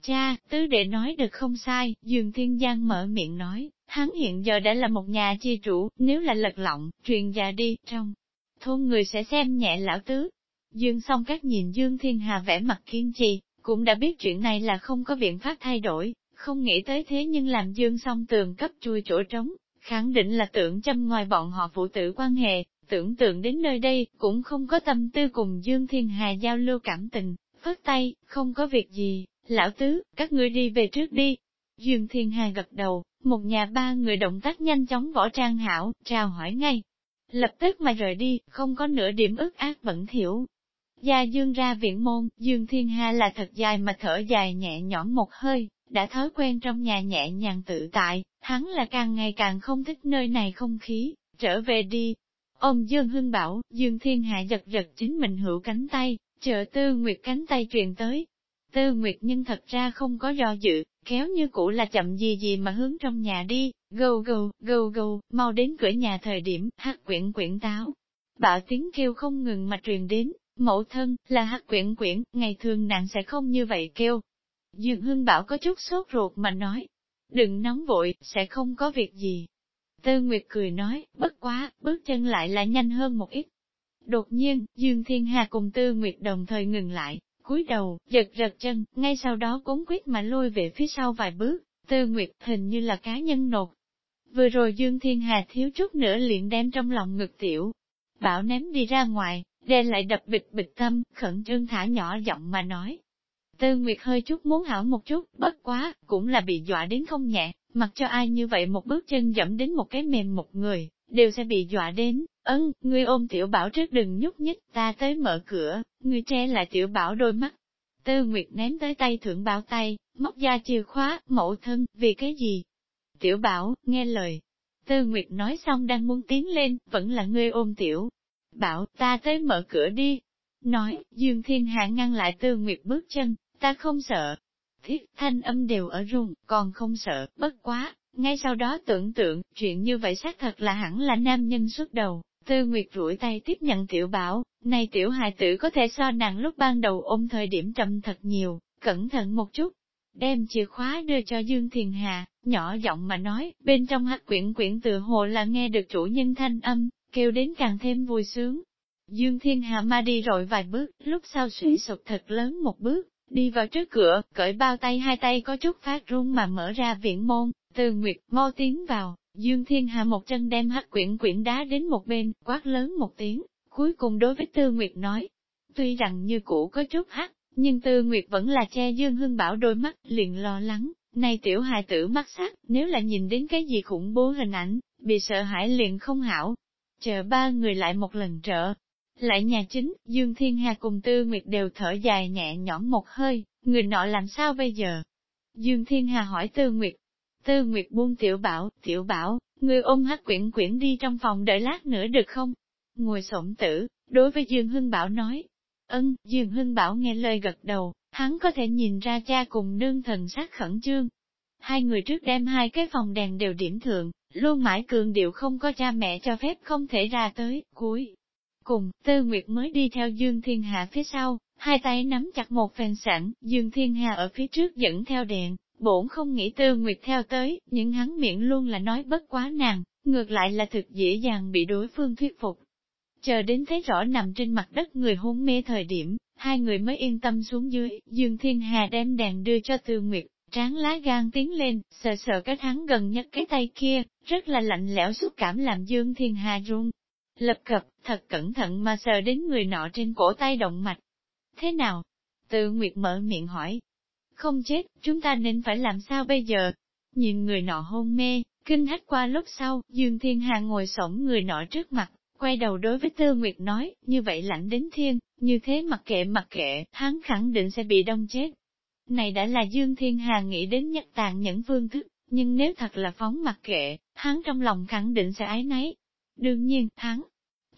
Speaker 1: Cha, tứ đệ nói được không sai, Dương Thiên Giang mở miệng nói, hắn hiện giờ đã là một nhà chi chủ, nếu là lật lọng, truyền già đi, trong thôn người sẽ xem nhẹ lão tứ. Dương song các nhìn Dương Thiên Hà vẽ mặt kiên trì, cũng đã biết chuyện này là không có biện pháp thay đổi, không nghĩ tới thế nhưng làm Dương song tường cấp chui chỗ trống, khẳng định là tưởng châm ngoài bọn họ phụ tử quan hệ, tưởng tượng đến nơi đây, cũng không có tâm tư cùng Dương Thiên Hà giao lưu cảm tình, phất tay, không có việc gì, Lão tứ, các ngươi đi về trước đi. Dương Thiên Hà gật đầu, một nhà ba người động tác nhanh chóng võ trang hảo, chào hỏi ngay. Lập tức mà rời đi, không có nửa điểm ức ác vẫn thiểu. Gia Dương ra viện môn, Dương Thiên Hà là thật dài mà thở dài nhẹ nhõm một hơi, đã thói quen trong nhà nhẹ nhàng tự tại, hắn là càng ngày càng không thích nơi này không khí, trở về đi. Ông Dương Hưng bảo, Dương Thiên Hạ giật giật chính mình hữu cánh tay, chờ Tư Nguyệt cánh tay truyền tới. Tư Nguyệt nhưng thật ra không có do dự, kéo như cũ là chậm gì gì mà hướng trong nhà đi, gâu gâu, gâu gâu, mau đến cửa nhà thời điểm, hát quyển quyển táo. Bạo tiếng kêu không ngừng mà truyền đến, mẫu thân, là hát quyển quyển, ngày thường nàng sẽ không như vậy kêu. Dương Hưng Bảo có chút sốt ruột mà nói, đừng nóng vội, sẽ không có việc gì. Tư Nguyệt cười nói, bất quá, bước chân lại là nhanh hơn một ít. Đột nhiên, Dương Thiên Hà cùng Tư Nguyệt đồng thời ngừng lại, cúi đầu, giật giật chân, ngay sau đó cuốn quyết mà lôi về phía sau vài bước, Tư Nguyệt hình như là cá nhân nột. Vừa rồi Dương Thiên Hà thiếu chút nữa liền đem trong lòng ngực tiểu. Bảo ném đi ra ngoài, đe lại đập bịch bịch tâm, khẩn trương thả nhỏ giọng mà nói, Tư Nguyệt hơi chút muốn hảo một chút, bất quá, cũng là bị dọa đến không nhẹ, mặc cho ai như vậy một bước chân dẫm đến một cái mềm một người, đều sẽ bị dọa đến, ân, ngươi ôm tiểu bảo trước đừng nhúc nhích, ta tới mở cửa, ngươi che lại tiểu bảo đôi mắt. Tư Nguyệt ném tới tay thượng bảo tay, móc ra chìa khóa, mẫu thân, vì cái gì? Tiểu bảo, nghe lời. Tư Nguyệt nói xong đang muốn tiến lên, vẫn là ngươi ôm tiểu. Bảo, ta tới mở cửa đi. Nói, Dương Thiên Hạ ngăn lại Tư Nguyệt bước chân, ta không sợ. Thiết thanh âm đều ở rung, còn không sợ, bất quá, ngay sau đó tưởng tượng, chuyện như vậy xác thật là hẳn là nam nhân xuất đầu. Tư Nguyệt rủi tay tiếp nhận tiểu bảo, này tiểu hài tử có thể so nặng lúc ban đầu ôm thời điểm trầm thật nhiều, cẩn thận một chút. Đem chìa khóa đưa cho Dương Thiền Hà, nhỏ giọng mà nói, bên trong hạt quyển quyển tự hồ là nghe được chủ nhân thanh âm, kêu đến càng thêm vui sướng. Dương Thiên Hà ma đi rồi vài bước, lúc sau suy sụp thật lớn một bước, Đi vào trước cửa, cởi bao tay hai tay có chút phát run mà mở ra viện môn, từ Nguyệt mau tiến vào, Dương Thiên Hà một chân đem hắc quyển quyển đá đến một bên, quát lớn một tiếng, cuối cùng đối với Tư Nguyệt nói. Tuy rằng như cũ có chút hắc, nhưng Tư Nguyệt vẫn là che Dương Hưng Bảo đôi mắt, liền lo lắng, này tiểu hài tử mắt sắc, nếu là nhìn đến cái gì khủng bố hình ảnh, bị sợ hãi liền không hảo. Chờ ba người lại một lần trở, lại nhà chính, Dương Thiên Hà cùng Tư Nguyệt đều thở dài nhẹ nhõm một hơi, người nọ làm sao bây giờ? Dương Thiên Hà hỏi Tư Nguyệt. Tư Nguyệt buông tiểu bảo, tiểu bảo, người ôm hát quyển quyển đi trong phòng đợi lát nữa được không? Ngồi sổng tử, đối với Dương Hưng Bảo nói. Ân, Dương Hưng Bảo nghe lời gật đầu, hắn có thể nhìn ra cha cùng nương thần sát khẩn trương. Hai người trước đem hai cái phòng đèn đều điểm thượng, luôn mãi cường điệu không có cha mẹ cho phép không thể ra tới, cuối. Cùng, Tư Nguyệt mới đi theo Dương Thiên Hạ phía sau, hai tay nắm chặt một phèn sẵn, Dương Thiên Hạ ở phía trước dẫn theo đèn, bổn không nghĩ Tư Nguyệt theo tới, nhưng hắn miệng luôn là nói bất quá nàng, ngược lại là thực dễ dàng bị đối phương thuyết phục. Chờ đến thấy rõ nằm trên mặt đất người hôn mê thời điểm, hai người mới yên tâm xuống dưới, Dương Thiên Hà đem đèn đưa cho Tư Nguyệt, tráng lá gan tiến lên, sợ sợ cái hắn gần nhất cái tay kia, rất là lạnh lẽo xúc cảm làm Dương Thiên Hà run, lập cập, thật cẩn thận mà sờ đến người nọ trên cổ tay động mạch. Thế nào? Tự Nguyệt mở miệng hỏi. Không chết, chúng ta nên phải làm sao bây giờ? Nhìn người nọ hôn mê, kinh hách qua lúc sau, Dương Thiên Hà ngồi sổng người nọ trước mặt, quay đầu đối với Tư Nguyệt nói, như vậy lạnh đến thiên, như thế mặc kệ mặc kệ, hắn khẳng định sẽ bị đông chết. Này đã là Dương Thiên Hà nghĩ đến nhất tàn những phương thức, nhưng nếu thật là phóng mặc kệ, hắn trong lòng khẳng định sẽ ái náy. Đương nhiên, hắn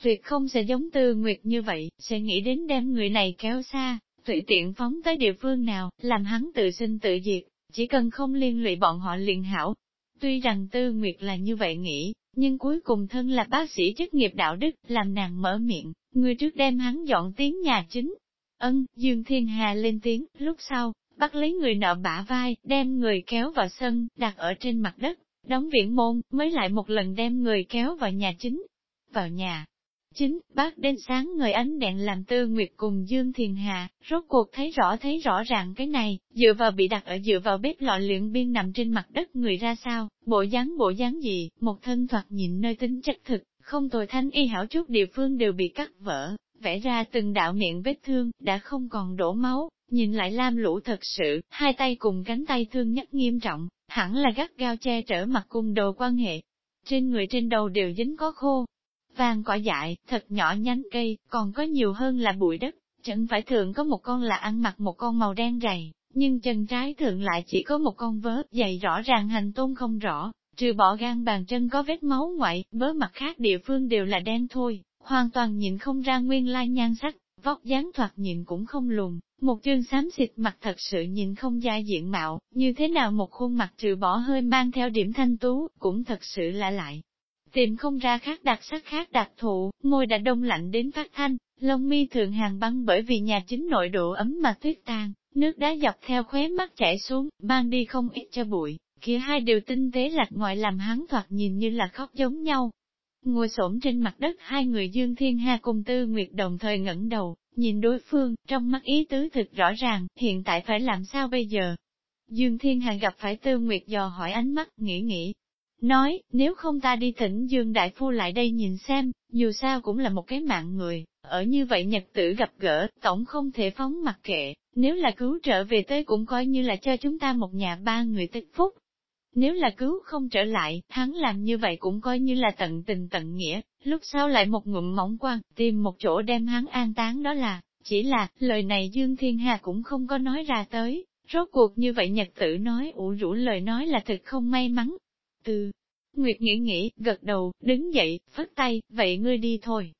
Speaker 1: tuyệt không sẽ giống Tư Nguyệt như vậy, sẽ nghĩ đến đem người này kéo xa, tùy tiện phóng tới địa phương nào, làm hắn tự sinh tự diệt, chỉ cần không liên lụy bọn họ liền hảo. Tuy rằng Tư Nguyệt là như vậy nghĩ, nhưng cuối cùng thân là bác sĩ chức nghiệp đạo đức, làm nàng mở miệng, người trước đem hắn dọn tiếng nhà chính. Ân, Dương Thiên Hà lên tiếng, lúc sau, bắt lấy người nợ bả vai, đem người kéo vào sân, đặt ở trên mặt đất, đóng viện môn, mới lại một lần đem người kéo vào nhà chính. Vào nhà, Chính, bác đến sáng người ánh đèn làm tư nguyệt cùng Dương Thiền hạ rốt cuộc thấy rõ thấy rõ ràng cái này, dựa vào bị đặt ở dựa vào bếp lọ luyện biên nằm trên mặt đất người ra sao, bộ dáng bộ dáng gì, một thân thoạt nhìn nơi tính chất thực, không tồi thanh y hảo chút địa phương đều bị cắt vỡ, vẽ ra từng đạo miệng vết thương, đã không còn đổ máu, nhìn lại lam lũ thật sự, hai tay cùng cánh tay thương nhất nghiêm trọng, hẳn là gắt gao che trở mặt cùng đồ quan hệ. Trên người trên đầu đều dính có khô, vàng cỏ dại, thật nhỏ nhánh cây, còn có nhiều hơn là bụi đất, chẳng phải thường có một con là ăn mặc một con màu đen dày, nhưng chân trái thường lại chỉ có một con vớ dày rõ ràng hành tôn không rõ, trừ bỏ gan bàn chân có vết máu ngoại, vớ mặt khác địa phương đều là đen thôi, hoàn toàn nhìn không ra nguyên lai nhan sắc, vóc dáng thoạt nhìn cũng không lùn, một chương xám xịt mặt thật sự nhìn không ra diện mạo, như thế nào một khuôn mặt trừ bỏ hơi mang theo điểm thanh tú, cũng thật sự lạ lại. Tìm không ra khác đặc sắc khác đặc thụ, môi đã đông lạnh đến phát thanh, lông mi thường hàng băng bởi vì nhà chính nội độ ấm mà tuyết tan, nước đá dọc theo khóe mắt chảy xuống, mang đi không ít cho bụi, kia hai điều tinh tế lạch ngoại làm hắn thoạt nhìn như là khóc giống nhau. Ngồi xổm trên mặt đất hai người Dương Thiên Hà cùng Tư Nguyệt đồng thời ngẩng đầu, nhìn đối phương, trong mắt ý tứ thực rõ ràng, hiện tại phải làm sao bây giờ? Dương Thiên Hà gặp phải Tư Nguyệt dò hỏi ánh mắt, nghĩ nghĩ. Nói, nếu không ta đi thỉnh Dương Đại Phu lại đây nhìn xem, dù sao cũng là một cái mạng người, ở như vậy nhật tử gặp gỡ, tổng không thể phóng mặc kệ, nếu là cứu trở về tới cũng coi như là cho chúng ta một nhà ba người tích phúc. Nếu là cứu không trở lại, hắn làm như vậy cũng coi như là tận tình tận nghĩa, lúc sau lại một ngụm mỏng quan, tìm một chỗ đem hắn an táng đó là, chỉ là, lời này Dương Thiên Hà cũng không có nói ra tới, rốt cuộc như vậy nhật tử nói ủ rũ lời nói là thật không may mắn. Từ, Nguyệt nghĩ nghĩ, gật đầu, đứng dậy, phất tay, vậy ngươi đi thôi.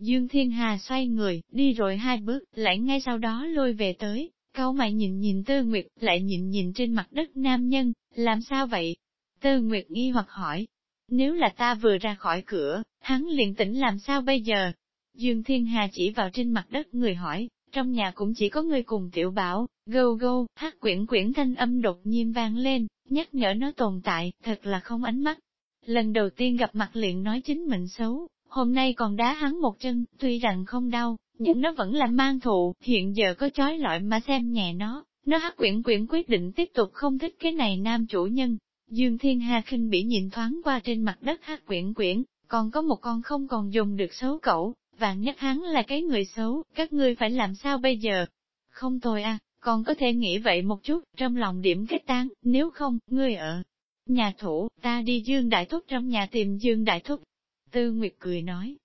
Speaker 1: Dương Thiên Hà xoay người, đi rồi hai bước, lại ngay sau đó lôi về tới, câu mày nhìn nhìn Tư Nguyệt, lại nhìn nhìn trên mặt đất nam nhân, làm sao vậy? Tư Nguyệt nghi hoặc hỏi, nếu là ta vừa ra khỏi cửa, hắn liền tỉnh làm sao bây giờ? Dương Thiên Hà chỉ vào trên mặt đất người hỏi, trong nhà cũng chỉ có người cùng tiểu bảo, gâu gâu, hát quyển quyển thanh âm đột nhiên vang lên, nhắc nhở nó tồn tại, thật là không ánh mắt. Lần đầu tiên gặp mặt liền nói chính mình xấu, hôm nay còn đá hắn một chân, tuy rằng không đau, nhưng nó vẫn là mang thụ, hiện giờ có chói lọi mà xem nhẹ nó, nó hát quyển quyển quyết định tiếp tục không thích cái này nam chủ nhân. Dương Thiên Hà khinh bỉ nhìn thoáng qua trên mặt đất hát quyển quyển, còn có một con không còn dùng được xấu cẩu, vạn nhất hắn là cái người xấu, các ngươi phải làm sao bây giờ? Không thôi à, còn có thể nghĩ vậy một chút, trong lòng điểm kết tán, nếu không, ngươi ở nhà thủ, ta đi Dương Đại Thúc trong nhà tìm Dương Đại Thúc. Tư Nguyệt cười nói.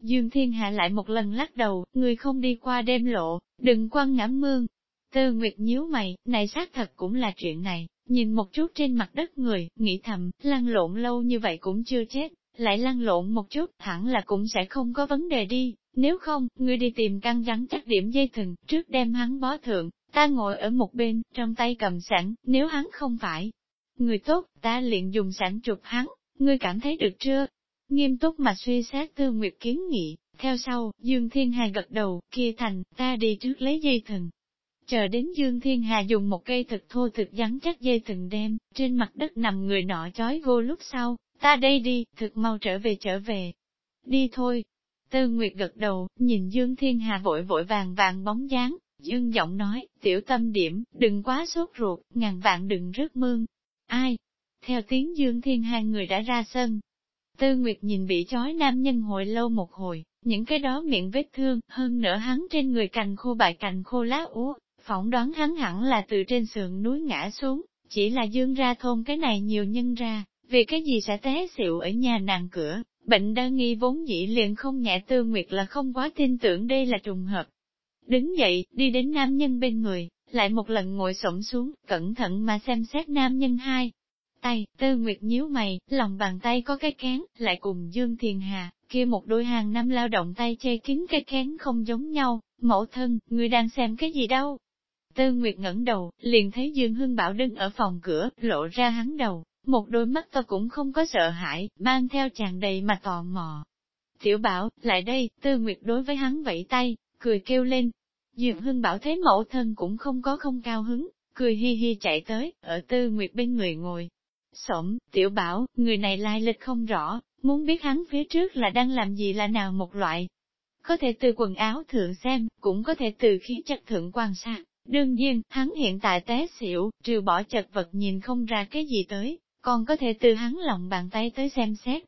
Speaker 1: Dương Thiên Hạ lại một lần lắc đầu, người không đi qua đêm lộ, đừng quăng ngã mương. Tư Nguyệt nhíu mày, này xác thật cũng là chuyện này, nhìn một chút trên mặt đất người, nghĩ thầm, lăn lộn lâu như vậy cũng chưa chết, lại lăn lộn một chút, hẳn là cũng sẽ không có vấn đề đi, nếu không, ngươi đi tìm căng rắn chắc điểm dây thừng, trước đem hắn bó thượng, ta ngồi ở một bên, trong tay cầm sẵn, nếu hắn không phải người tốt, ta liền dùng sẵn chụp hắn, ngươi cảm thấy được chưa? Nghiêm túc mà suy xét tư nguyệt kiến nghị, theo sau, Dương Thiên Hà gật đầu, kia thành, ta đi trước lấy dây thừng. Chờ đến Dương Thiên Hà dùng một cây thực thô thực rắn chắc dây thừng đem, trên mặt đất nằm người nọ chói vô lúc sau, ta đây đi, thực mau trở về trở về. Đi thôi. Tư Nguyệt gật đầu, nhìn Dương Thiên Hà vội vội vàng vàng bóng dáng, Dương giọng nói, tiểu tâm điểm, đừng quá sốt ruột, ngàn vạn đừng rớt mương. Ai? Theo tiếng Dương Thiên hai người đã ra sân. Tư Nguyệt nhìn bị chói nam nhân hồi lâu một hồi, những cái đó miệng vết thương, hơn nữa hắn trên người cành khô bại cành khô lá úa, phỏng đoán hắn hẳn là từ trên sườn núi ngã xuống, chỉ là dương ra thôn cái này nhiều nhân ra, vì cái gì sẽ té xịu ở nhà nàng cửa, bệnh đa nghi vốn dĩ liền không nhẹ tư nguyệt là không quá tin tưởng đây là trùng hợp. Đứng dậy, đi đến nam nhân bên người, lại một lần ngồi xổm xuống, cẩn thận mà xem xét nam nhân hai. Tay, tư nguyệt nhíu mày, lòng bàn tay có cái kén, lại cùng Dương Thiền Hà, kia một đôi hàng năm lao động tay che kín cái kén không giống nhau, mẫu thân, người đang xem cái gì đâu. Tư Nguyệt ngẩng đầu, liền thấy Dương Hưng Bảo đứng ở phòng cửa, lộ ra hắn đầu, một đôi mắt to cũng không có sợ hãi, mang theo chàng đầy mà tò mò. Tiểu Bảo, lại đây, Tư Nguyệt đối với hắn vẫy tay, cười kêu lên, Diệp Hưng Bảo thấy mẫu thân cũng không có không cao hứng, cười hi hi chạy tới, ở tư nguyệt bên người ngồi. Sổm, tiểu bảo, người này lai lịch không rõ, muốn biết hắn phía trước là đang làm gì là nào một loại. Có thể từ quần áo thượng xem, cũng có thể từ khí chất thượng quan sát. Đương nhiên, hắn hiện tại té xỉu, trừ bỏ chật vật nhìn không ra cái gì tới, còn có thể từ hắn lòng bàn tay tới xem xét.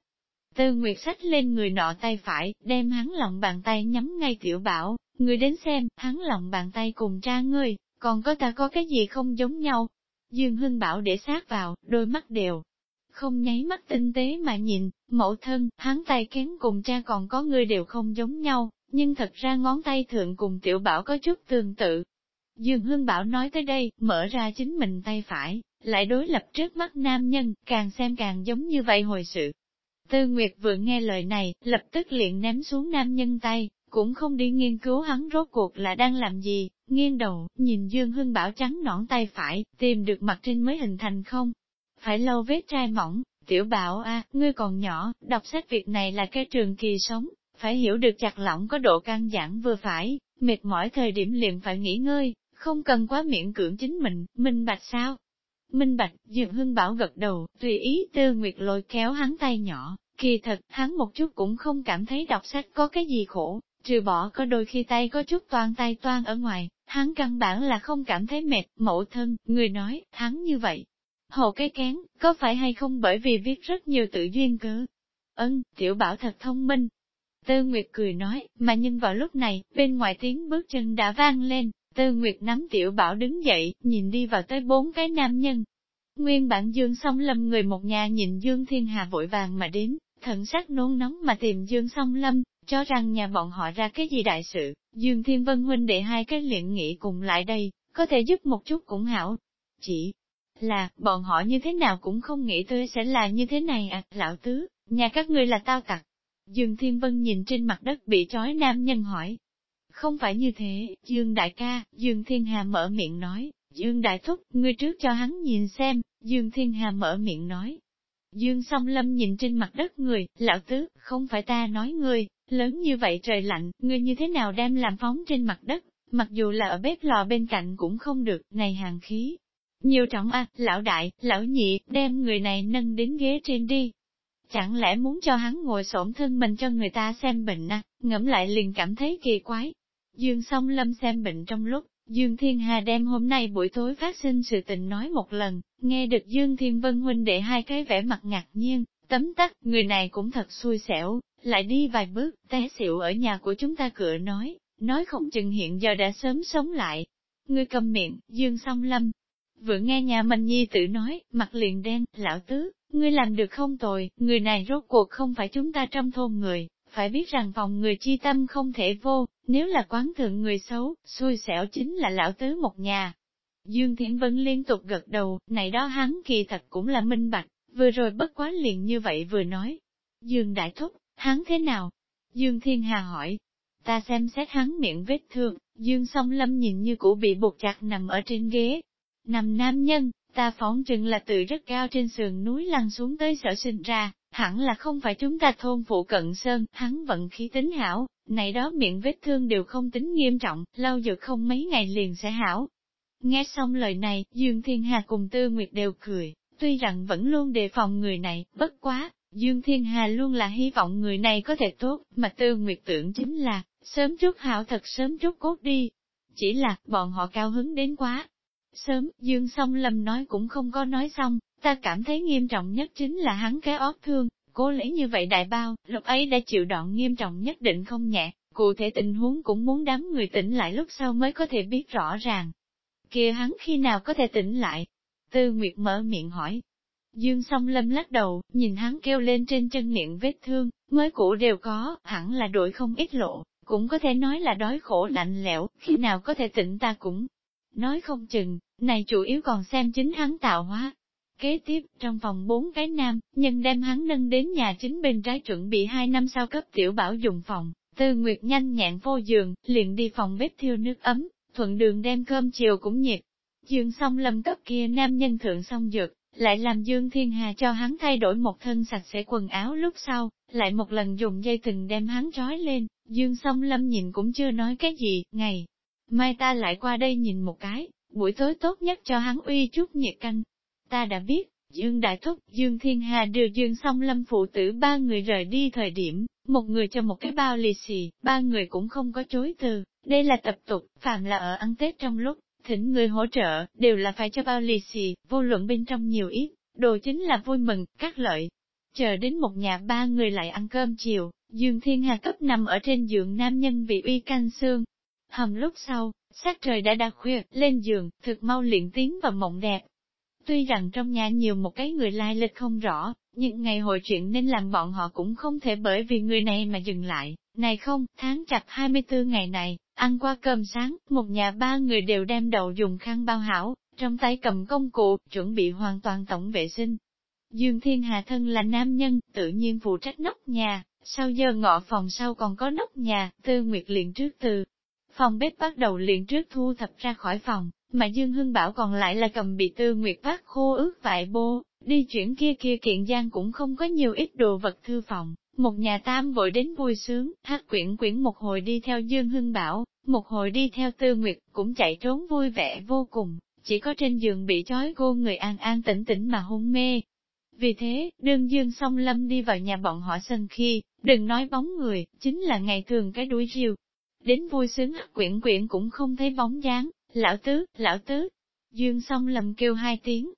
Speaker 1: Tư Nguyệt sách lên người nọ tay phải, đem hắn lòng bàn tay nhắm ngay tiểu bảo, Người đến xem, hắn lòng bàn tay cùng cha ngươi, còn có ta có cái gì không giống nhau. Dương Hưng Bảo để sát vào, đôi mắt đều. Không nháy mắt tinh tế mà nhìn, mẫu thân, hắn tay kén cùng cha còn có người đều không giống nhau, nhưng thật ra ngón tay thượng cùng tiểu bảo có chút tương tự. Dương Hương Bảo nói tới đây, mở ra chính mình tay phải, lại đối lập trước mắt nam nhân, càng xem càng giống như vậy hồi sự. Tư Nguyệt vừa nghe lời này, lập tức liền ném xuống nam nhân tay, cũng không đi nghiên cứu hắn rốt cuộc là đang làm gì, nghiêng đầu, nhìn Dương Hưng Bảo trắng nõn tay phải, tìm được mặt trên mới hình thành không. Phải lâu vết trai mỏng, tiểu bảo a, ngươi còn nhỏ, đọc sách việc này là cái trường kỳ sống, phải hiểu được chặt lỏng có độ căng giãn vừa phải, mệt mỏi thời điểm liền phải nghỉ ngơi, không cần quá miễn cưỡng chính mình, minh bạch sao? Minh bạch, diệp Hưng Bảo gật đầu, tùy ý tư nguyệt lôi kéo hắn tay nhỏ, kỳ thật, hắn một chút cũng không cảm thấy đọc sách có cái gì khổ, trừ bỏ có đôi khi tay có chút toan tay toan ở ngoài, hắn căn bản là không cảm thấy mệt, mẫu thân, người nói, hắn như vậy. Hồ cái kén, có phải hay không bởi vì viết rất nhiều tự duyên cớ? Ân, tiểu bảo thật thông minh. Tư Nguyệt cười nói, mà nhưng vào lúc này, bên ngoài tiếng bước chân đã vang lên, Tư Nguyệt nắm tiểu bảo đứng dậy, nhìn đi vào tới bốn cái nam nhân. Nguyên bản Dương song lâm người một nhà nhìn Dương Thiên Hà vội vàng mà đến, thận sắc nôn nóng mà tìm Dương song lâm, cho rằng nhà bọn họ ra cái gì đại sự, Dương Thiên Vân huynh để hai cái luyện nghị cùng lại đây, có thể giúp một chút cũng hảo. Chỉ là, bọn họ như thế nào cũng không nghĩ tôi sẽ là như thế này à, lão tứ, nhà các ngươi là tao tặc. Dương Thiên Vân nhìn trên mặt đất bị trói nam nhân hỏi. Không phải như thế, Dương Đại ca, Dương Thiên Hà mở miệng nói, Dương Đại Thúc, ngươi trước cho hắn nhìn xem, Dương Thiên Hà mở miệng nói. Dương song lâm nhìn trên mặt đất người, lão tứ, không phải ta nói ngươi, Lớn như vậy trời lạnh, ngươi như thế nào đem làm phóng trên mặt đất, mặc dù là ở bếp lò bên cạnh cũng không được, này hàng khí. Nhiều trọng a, lão đại, lão nhị, đem người này nâng đến ghế trên đi. Chẳng lẽ muốn cho hắn ngồi xổm thân mình cho người ta xem bệnh à, ngẫm lại liền cảm thấy kỳ quái. Dương song lâm xem bệnh trong lúc, Dương Thiên Hà đem hôm nay buổi tối phát sinh sự tình nói một lần, nghe được Dương Thiên Vân huynh để hai cái vẻ mặt ngạc nhiên, tấm tắc, người này cũng thật xui xẻo, lại đi vài bước, té xịu ở nhà của chúng ta cửa nói, nói không chừng hiện giờ đã sớm sống lại. Ngươi cầm miệng, dương song lâm. Vừa nghe nhà mình nhi tự nói, mặt liền đen, lão tứ, ngươi làm được không tồi, người này rốt cuộc không phải chúng ta trong thôn người, phải biết rằng phòng người chi tâm không thể vô, nếu là quán thượng người xấu, xui xẻo chính là lão tứ một nhà. Dương Thiển Vân liên tục gật đầu, này đó hắn kỳ thật cũng là minh bạch, vừa rồi bất quá liền như vậy vừa nói. Dương Đại Thúc, Hắn thế nào? Dương Thiên Hà hỏi. Ta xem xét hắn miệng vết thương, Dương song lâm nhìn như cũ bị buộc chặt nằm ở trên ghế. Nằm nam nhân, ta phóng chừng là từ rất cao trên sườn núi lăn xuống tới sở sinh ra, hẳn là không phải chúng ta thôn phụ cận sơn, hắn vận khí tính hảo, này đó miệng vết thương đều không tính nghiêm trọng, lau dược không mấy ngày liền sẽ hảo. Nghe xong lời này, Dương Thiên Hà cùng Tư Nguyệt đều cười, tuy rằng vẫn luôn đề phòng người này, bất quá, Dương Thiên Hà luôn là hy vọng người này có thể tốt, mà Tư Nguyệt tưởng chính là, sớm chút hảo thật sớm chút cốt đi. Chỉ là, bọn họ cao hứng đến quá. Sớm, Dương song lâm nói cũng không có nói xong, ta cảm thấy nghiêm trọng nhất chính là hắn cái ót thương, cố lấy như vậy đại bao, lúc ấy đã chịu đoạn nghiêm trọng nhất định không nhẹ, cụ thể tình huống cũng muốn đám người tỉnh lại lúc sau mới có thể biết rõ ràng. kia hắn khi nào có thể tỉnh lại? Tư Nguyệt mở miệng hỏi, Dương song lâm lắc đầu, nhìn hắn kêu lên trên chân miệng vết thương, mới cũ đều có, hẳn là đổi không ít lộ, cũng có thể nói là đói khổ lạnh lẽo, khi nào có thể tỉnh ta cũng. Nói không chừng, này chủ yếu còn xem chính hắn tạo hóa. Kế tiếp, trong phòng bốn cái nam, nhân đem hắn nâng đến nhà chính bên trái chuẩn bị hai năm sau cấp tiểu bảo dùng phòng, tư nguyệt nhanh nhẹn vô giường, liền đi phòng bếp thiêu nước ấm, thuận đường đem cơm chiều cũng nhiệt. Dương song lâm cấp kia nam nhân thượng xong dược, lại làm Dương Thiên Hà cho hắn thay đổi một thân sạch sẽ quần áo lúc sau, lại một lần dùng dây thừng đem hắn trói lên, Dương song lâm nhìn cũng chưa nói cái gì, ngày mai ta lại qua đây nhìn một cái, buổi tối tốt nhất cho hắn uy chút nhiệt canh. Ta đã biết, Dương Đại Thúc, Dương Thiên Hà đưa Dương song lâm phụ tử ba người rời đi thời điểm, một người cho một cái bao lì xì, ba người cũng không có chối từ, đây là tập tục, phạm là ở ăn Tết trong lúc thỉnh người hỗ trợ, đều là phải cho bao lì xì, vô luận bên trong nhiều ít, đồ chính là vui mừng, các lợi. Chờ đến một nhà ba người lại ăn cơm chiều, Dương Thiên Hà cấp nằm ở trên giường nam nhân bị uy canh xương. Hầm lúc sau, sát trời đã đã khuya, lên giường, thực mau luyện tiếng và mộng đẹp. Tuy rằng trong nhà nhiều một cái người lai lịch không rõ, nhưng ngày hội chuyện nên làm bọn họ cũng không thể bởi vì người này mà dừng lại. Này không, tháng chặt 24 ngày này, Ăn qua cơm sáng, một nhà ba người đều đem đầu dùng khăn bao hảo, trong tay cầm công cụ, chuẩn bị hoàn toàn tổng vệ sinh. Dương Thiên Hà thân là nam nhân, tự nhiên phụ trách nóc nhà, sau giờ ngọ phòng sau còn có nóc nhà, tư nguyệt liền trước từ. Phòng bếp bắt đầu liền trước thu thập ra khỏi phòng, mà Dương Hưng Bảo còn lại là cầm bị tư nguyệt phát khô ướt vải bô, đi chuyển kia kia kiện gian cũng không có nhiều ít đồ vật thư phòng. Một nhà tam vội đến vui sướng, hát quyển quyển một hồi đi theo Dương Hưng Bảo, một hồi đi theo Tư Nguyệt, cũng chạy trốn vui vẻ vô cùng, chỉ có trên giường bị trói cô người an an tĩnh tĩnh mà hôn mê. Vì thế, đương Dương song lâm đi vào nhà bọn họ sân khi, đừng nói bóng người, chính là ngày thường cái đuôi riêu. Đến vui sướng quyển quyển cũng không thấy bóng dáng, lão tứ, lão tứ. Dương song Lầm kêu hai tiếng.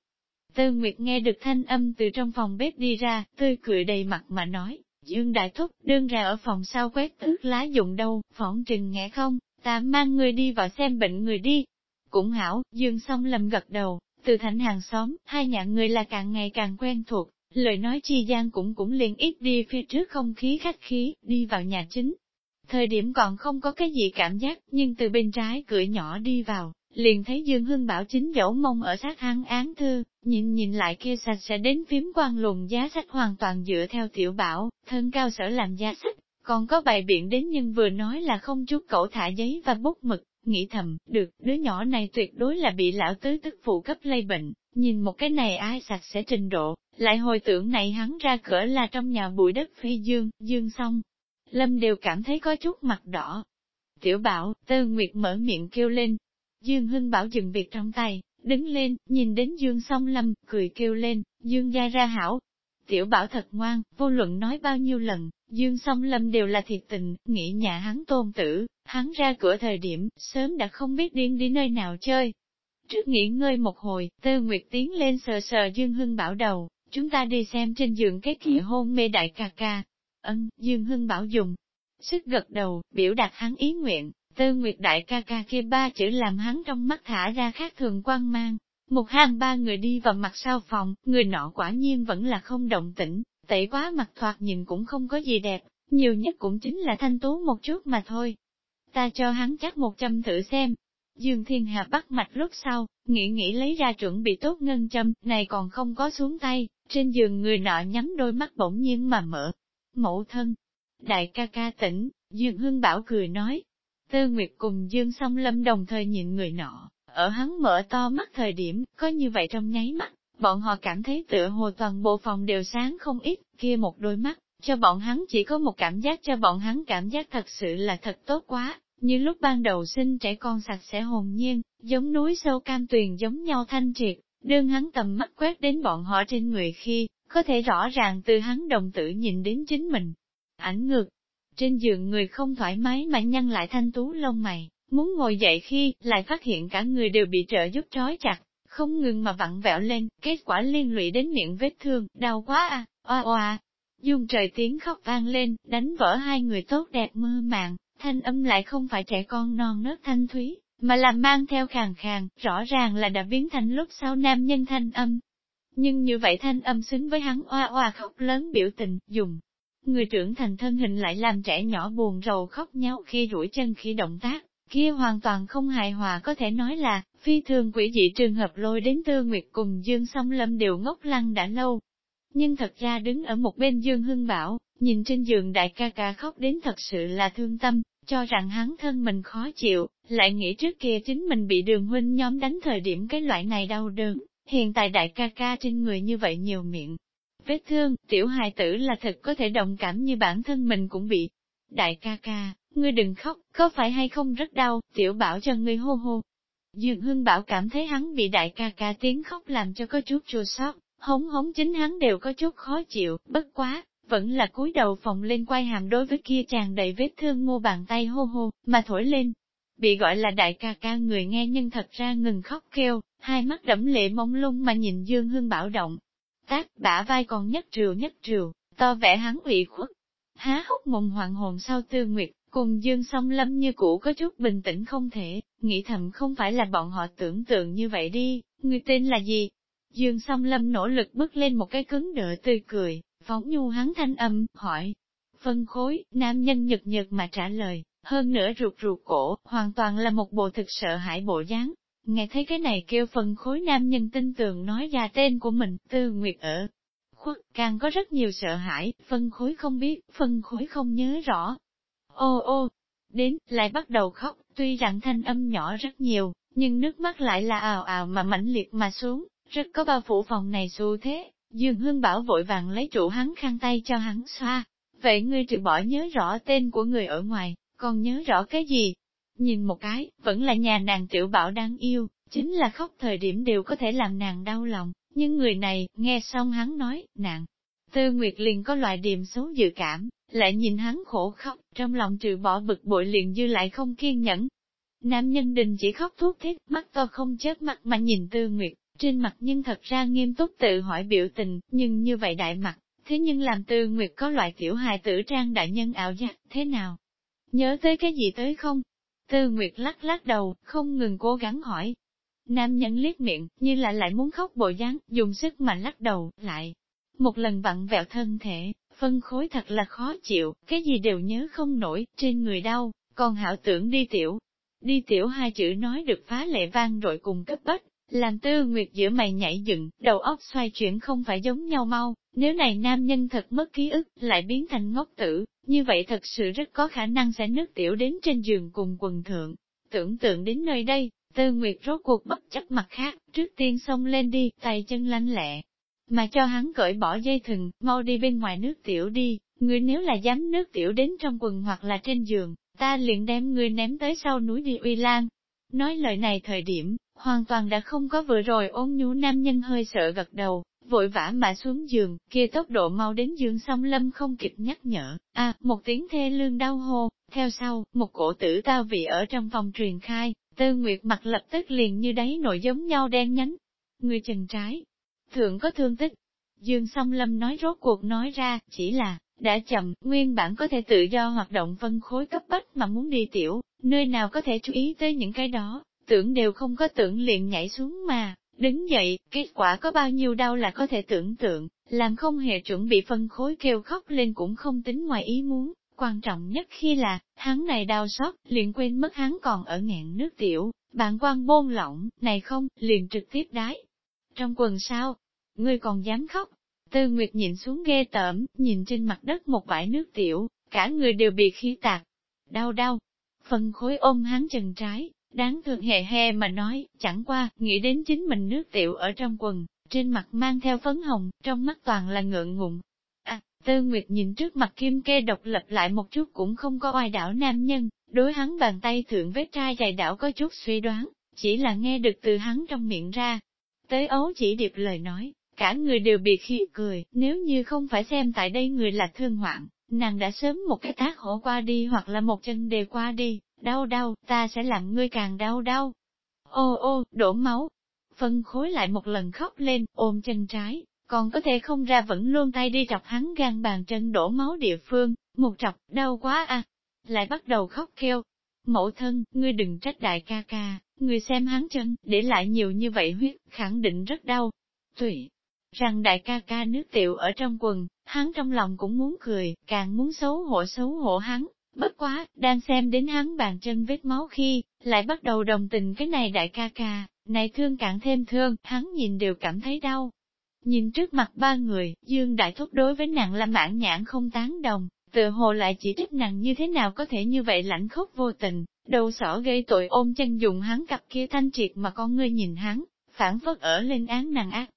Speaker 1: Tư Nguyệt nghe được thanh âm từ trong phòng bếp đi ra, tươi cười đầy mặt mà nói, Dương Đại Thúc, đương ra ở phòng sau quét ướt lá dụng đâu, phỏng trừng nghe không, ta mang người đi vào xem bệnh người đi. Cũng hảo, Dương song lầm gật đầu, từ thành hàng xóm, hai nhà người là càng ngày càng quen thuộc, lời nói chi gian cũng cũng liền ít đi phía trước không khí khách khí, đi vào nhà chính. Thời điểm còn không có cái gì cảm giác, nhưng từ bên trái cửa nhỏ đi vào, liền thấy Dương Hưng Bảo chính dẫu mông ở sát hắn án thư, nhìn nhìn lại kia sạch sẽ đến phím quan lùng giá sách hoàn toàn dựa theo tiểu bảo, thân cao sở làm giá sách, còn có bài biện đến nhưng vừa nói là không chút cậu thả giấy và bút mực, nghĩ thầm, được, đứa nhỏ này tuyệt đối là bị lão tứ tức phụ cấp lây bệnh, nhìn một cái này ai sạch sẽ trình độ, lại hồi tưởng này hắn ra cửa là trong nhà bụi đất phi dương, dương xong. Lâm đều cảm thấy có chút mặt đỏ. Tiểu bảo, tơ nguyệt mở miệng kêu lên. Dương Hưng bảo dừng việc trong tay, đứng lên, nhìn đến Dương song lâm, cười kêu lên, Dương gia ra hảo. Tiểu bảo thật ngoan, vô luận nói bao nhiêu lần, Dương song lâm đều là thiệt tình, nghĩ nhà hắn tôn tử, hắn ra cửa thời điểm, sớm đã không biết điên đi nơi nào chơi. Trước nghỉ ngơi một hồi, Tư Nguyệt tiến lên sờ sờ Dương Hưng bảo đầu, chúng ta đi xem trên giường cái kia hôn mê đại ca ca. Ân, Dương Hưng bảo dùng. Sức gật đầu, biểu đạt hắn ý nguyện, Tư Nguyệt đại ca ca kia ba chữ làm hắn trong mắt thả ra khác thường quan mang. Một hàng ba người đi vào mặt sau phòng, người nọ quả nhiên vẫn là không động tĩnh, tẩy quá mặt thoạt nhìn cũng không có gì đẹp, nhiều nhất cũng chính là thanh tú một chút mà thôi. Ta cho hắn chắc một trăm thử xem. Dương Thiên Hà bắt mạch lúc sau, nghĩ nghĩ lấy ra chuẩn bị tốt ngân châm, này còn không có xuống tay, trên giường người nọ nhắm đôi mắt bỗng nhiên mà mở. Mẫu thân, đại ca ca tỉnh, Dương Hưng Bảo cười nói. Tư Nguyệt cùng Dương song lâm đồng thời nhìn người nọ, ở hắn mở to mắt thời điểm, có như vậy trong nháy mắt, bọn họ cảm thấy tựa hồ toàn bộ phòng đều sáng không ít, kia một đôi mắt, cho bọn hắn chỉ có một cảm giác cho bọn hắn cảm giác thật sự là thật tốt quá, như lúc ban đầu sinh trẻ con sạch sẽ hồn nhiên, giống núi sâu cam tuyền giống nhau thanh triệt, đương hắn tầm mắt quét đến bọn họ trên người khi, có thể rõ ràng từ hắn đồng tử nhìn đến chính mình. Ảnh ngược, trên giường người không thoải mái mà nhăn lại thanh tú lông mày, muốn ngồi dậy khi, lại phát hiện cả người đều bị trợ giúp trói chặt, không ngừng mà vặn vẹo lên, kết quả liên lụy đến miệng vết thương, đau quá à, oa oa. Dung trời tiếng khóc vang lên, đánh vỡ hai người tốt đẹp mơ màng, thanh âm lại không phải trẻ con non nớt thanh thúy, mà là mang theo khàn khàn, rõ ràng là đã biến thành lúc sau nam nhân thanh âm. Nhưng như vậy thanh âm xứng với hắn oa oa khóc lớn biểu tình, dùng. Người trưởng thành thân hình lại làm trẻ nhỏ buồn rầu khóc nhau khi rủi chân khi động tác, kia hoàn toàn không hài hòa có thể nói là, phi thường quỷ dị trường hợp lôi đến Tư Nguyệt cùng Dương Song Lâm đều ngốc lăng đã lâu. Nhưng thật ra đứng ở một bên Dương Hưng Bảo, nhìn trên giường đại ca ca khóc đến thật sự là thương tâm, cho rằng hắn thân mình khó chịu, lại nghĩ trước kia chính mình bị đường huynh nhóm đánh thời điểm cái loại này đau đớn, hiện tại đại ca ca trên người như vậy nhiều miệng. Vết thương, tiểu hài tử là thật có thể đồng cảm như bản thân mình cũng bị. Đại ca ca, ngươi đừng khóc, có phải hay không rất đau, tiểu bảo cho ngươi hô hô. Dương Hưng Bảo cảm thấy hắn bị đại ca ca tiếng khóc làm cho có chút chua sót, hống hống chính hắn đều có chút khó chịu, bất quá, vẫn là cúi đầu phòng lên quay hàm đối với kia chàng đầy vết thương mua bàn tay hô hô, mà thổi lên. Bị gọi là đại ca ca người nghe nhưng thật ra ngừng khóc kêu, hai mắt đẫm lệ mông lung mà nhìn Dương Hưng Bảo động. Tác, bả vai còn nhất triều nhất triều, to vẻ hắn ủy khuất. Há hốc mồm hoàng hồn sau tư nguyệt, Cùng Dương song lâm như cũ có chút bình tĩnh không thể, nghĩ thầm không phải là bọn họ tưởng tượng như vậy đi, người tên là gì? Dương song lâm nỗ lực bước lên một cái cứng đỡ tươi cười, phóng nhu hắn thanh âm, hỏi. Phân khối, nam nhân nhật nhật mà trả lời, hơn nữa ruột ruột cổ, hoàn toàn là một bộ thực sợ hãi bộ dáng. Nghe thấy cái này kêu phần khối nam nhân tin tưởng nói ra tên của mình, Tư Nguyệt ở. Khuất, càng có rất nhiều sợ hãi, phân khối không biết, phân khối không nhớ rõ. Ô ô, đến, lại bắt đầu khóc, tuy rằng thanh âm nhỏ rất nhiều, nhưng nước mắt lại là ào ào mà mãnh liệt mà xuống, rất có bao phủ phòng này xu thế. Dương Hương Bảo vội vàng lấy trụ hắn khăn tay cho hắn xoa. Vậy ngươi trừ bỏ nhớ rõ tên của người ở ngoài, còn nhớ rõ cái gì? Nhìn một cái, vẫn là nhà nàng tiểu bảo đáng yêu, chính là khóc thời điểm đều có thể làm nàng đau lòng, nhưng người này, nghe xong hắn nói, nàng. Tư Nguyệt liền có loại điềm xấu dự cảm, lại nhìn hắn khổ khóc, trong lòng trừ bỏ bực bội liền dư lại không kiên nhẫn. Nam nhân đình chỉ khóc thuốc thiết, mắt to không chết mặt mà nhìn Tư Nguyệt, trên mặt nhưng thật ra nghiêm túc tự hỏi biểu tình, nhưng như vậy đại mặt, thế nhưng làm Tư Nguyệt có loại tiểu hài tử trang đại nhân ảo giác, thế nào? Nhớ tới cái gì tới không? Tư Nguyệt lắc lắc đầu, không ngừng cố gắng hỏi. Nam nhân liếc miệng, như là lại muốn khóc bộ dáng, dùng sức mà lắc đầu, lại. Một lần vặn vẹo thân thể, phân khối thật là khó chịu, cái gì đều nhớ không nổi, trên người đau, còn hảo tưởng đi tiểu. Đi tiểu hai chữ nói được phá lệ vang rồi cùng cấp bách, làm tư nguyệt giữa mày nhảy dựng, đầu óc xoay chuyển không phải giống nhau mau, nếu này nam nhân thật mất ký ức, lại biến thành ngốc tử, như vậy thật sự rất có khả năng sẽ nước tiểu đến trên giường cùng quần thượng. Tưởng tượng đến nơi đây, tư nguyệt rốt cuộc bất chấp mặt khác, trước tiên xông lên đi, tay chân lanh lẹ. Mà cho hắn cởi bỏ dây thừng, mau đi bên ngoài nước tiểu đi, người nếu là dám nước tiểu đến trong quần hoặc là trên giường, ta liền đem người ném tới sau núi đi uy lan. Nói lời này thời điểm, hoàn toàn đã không có vừa rồi ôn nhú nam nhân hơi sợ gật đầu, vội vã mà xuống giường, kia tốc độ mau đến giường song lâm không kịp nhắc nhở, a một tiếng thê lương đau hô, theo sau, một cổ tử tao vị ở trong phòng truyền khai, tư nguyệt mặt lập tức liền như đáy nổi giống nhau đen nhánh. Người chân trái, thượng có thương tích. Dương song lâm nói rốt cuộc nói ra, chỉ là, đã chậm, nguyên bản có thể tự do hoạt động vân khối cấp bách mà muốn đi tiểu, nơi nào có thể chú ý tới những cái đó, tưởng đều không có tưởng liền nhảy xuống mà, đứng dậy, kết quả có bao nhiêu đau là có thể tưởng tượng, làm không hề chuẩn bị phân khối kêu khóc lên cũng không tính ngoài ý muốn, quan trọng nhất khi là, hắn này đau xót, liền quên mất hắn còn ở ngạn nước tiểu, bạn quan bôn lỏng, này không, liền trực tiếp đái. Trong quần sao, ngươi còn dám khóc, tư nguyệt nhìn xuống ghê tởm, nhìn trên mặt đất một bãi nước tiểu, cả người đều bị khí tạc, đau đau, phân khối ôm hắn chân trái, Đáng thương hề hề mà nói, chẳng qua, nghĩ đến chính mình nước tiểu ở trong quần, trên mặt mang theo phấn hồng, trong mắt toàn là ngượng ngùng. À, Tư Nguyệt nhìn trước mặt kim kê độc lập lại một chút cũng không có oai đảo nam nhân, đối hắn bàn tay thượng vết trai dày đảo có chút suy đoán, chỉ là nghe được từ hắn trong miệng ra. Tới ấu chỉ điệp lời nói, cả người đều bị khi cười, nếu như không phải xem tại đây người là thương hoạn, nàng đã sớm một cái tác hổ qua đi hoặc là một chân đề qua đi, đau đau, ta sẽ làm ngươi càng đau đau. Ô ô, đổ máu. Phân khối lại một lần khóc lên, ôm chân trái, còn có thể không ra vẫn luôn tay đi chọc hắn gan bàn chân đổ máu địa phương, một chọc, đau quá à. Lại bắt đầu khóc kêu. Mẫu thân, ngươi đừng trách đại ca ca, ngươi xem hắn chân, để lại nhiều như vậy huyết, khẳng định rất đau. Tùy, rằng đại ca ca nước tiểu ở trong quần, hắn trong lòng cũng muốn cười, càng muốn xấu hổ xấu hổ hắn, Bất quá, đang xem đến hắn bàn chân vết máu khi, lại bắt đầu đồng tình cái này đại ca ca, này thương càng thêm thương, hắn nhìn đều cảm thấy đau. Nhìn trước mặt ba người, Dương Đại Thúc đối với nàng là mãn nhãn không tán đồng, tự hồ lại chỉ trích nàng như thế nào có thể như vậy lãnh khốc vô tình, đầu sỏ gây tội ôm chân dùng hắn cặp kia thanh triệt mà con ngươi nhìn hắn, phản phất ở lên án nàng ác.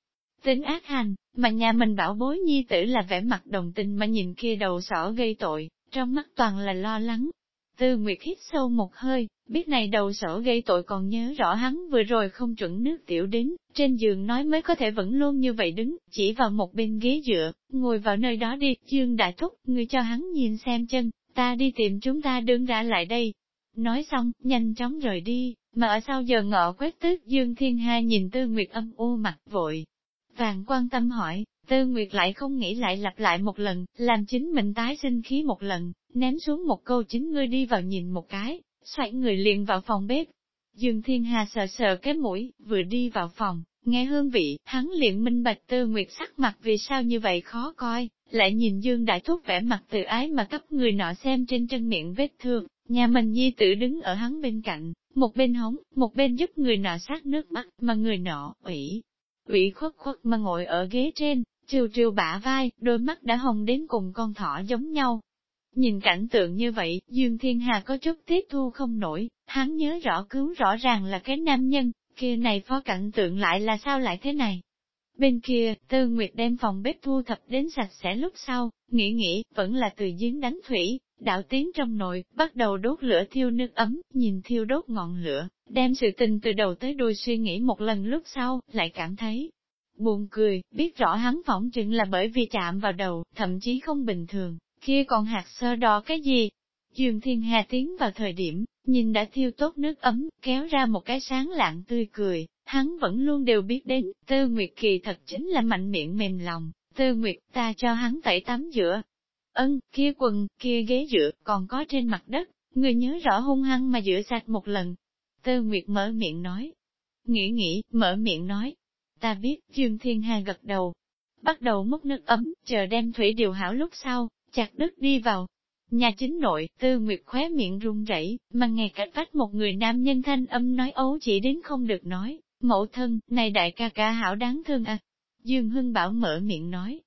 Speaker 1: Tính ác hành, mà nhà mình bảo bối nhi tử là vẻ mặt đồng tình mà nhìn kia đầu sỏ gây tội, trong mắt toàn là lo lắng. Tư Nguyệt hít sâu một hơi, biết này đầu sổ gây tội còn nhớ rõ hắn vừa rồi không chuẩn nước tiểu đến, trên giường nói mới có thể vẫn luôn như vậy đứng, chỉ vào một bên ghế dựa, ngồi vào nơi đó đi, Dương Đại Thúc, người cho hắn nhìn xem chân, ta đi tìm chúng ta đứng ra lại đây. Nói xong, nhanh chóng rời đi, mà ở sau giờ ngọ quét tước Dương Thiên Hà nhìn Tư Nguyệt âm u mặt vội. Vàng quan tâm hỏi, Tư Nguyệt lại không nghĩ lại lặp lại một lần, làm chính mình tái sinh khí một lần, ném xuống một câu chính ngươi đi vào nhìn một cái, xoay người liền vào phòng bếp. Dương Thiên Hà sờ sờ cái mũi, vừa đi vào phòng, nghe hương vị, hắn liền minh bạch Tư Nguyệt sắc mặt vì sao như vậy khó coi, lại nhìn Dương Đại Thúc vẻ mặt tự ái mà cấp người nọ xem trên chân miệng vết thương, Nhà mình nhi tử đứng ở hắn bên cạnh, một bên hống, một bên giúp người nọ sát nước mắt, mà người nọ, ủy, ủy khuất khuất mà ngồi ở ghế trên, triều triều bả vai, đôi mắt đã hồng đến cùng con thỏ giống nhau. Nhìn cảnh tượng như vậy, Dương Thiên Hà có chút tiếp thu không nổi, hắn nhớ rõ cứu rõ ràng là cái nam nhân, kia này phó cảnh tượng lại là sao lại thế này. Bên kia, Tư Nguyệt đem phòng bếp thu thập đến sạch sẽ lúc sau, nghĩ nghĩ, vẫn là từ giếng đánh thủy, đạo tiến trong nồi, bắt đầu đốt lửa thiêu nước ấm, nhìn thiêu đốt ngọn lửa, đem sự tình từ đầu tới đuôi suy nghĩ một lần lúc sau, lại cảm thấy buồn cười, biết rõ hắn phỏng chừng là bởi vì chạm vào đầu, thậm chí không bình thường, kia còn hạt sơ đỏ cái gì. Dương Thiên Hà tiến vào thời điểm, nhìn đã thiêu tốt nước ấm, kéo ra một cái sáng lạng tươi cười, hắn vẫn luôn đều biết đến, Tư Nguyệt kỳ thật chính là mạnh miệng mềm lòng, Tư Nguyệt ta cho hắn tẩy tắm giữa. Ân, kia quần, kia ghế giữa, còn có trên mặt đất, người nhớ rõ hung hăng mà rửa sạch một lần. Tư Nguyệt mở miệng nói. Nghĩ nghĩ, mở miệng nói. Ta biết, Dương Thiên Hà gật đầu. Bắt đầu múc nước ấm, chờ đem thủy điều hảo lúc sau, chặt đứt đi vào. Nhà chính nội, Tư Nguyệt khóe miệng run rẩy, mà nghe cách vách một người nam nhân thanh âm nói ấu chỉ đến không được nói, mẫu thân, này đại ca ca hảo đáng thương à. Dương Hưng Bảo mở miệng nói.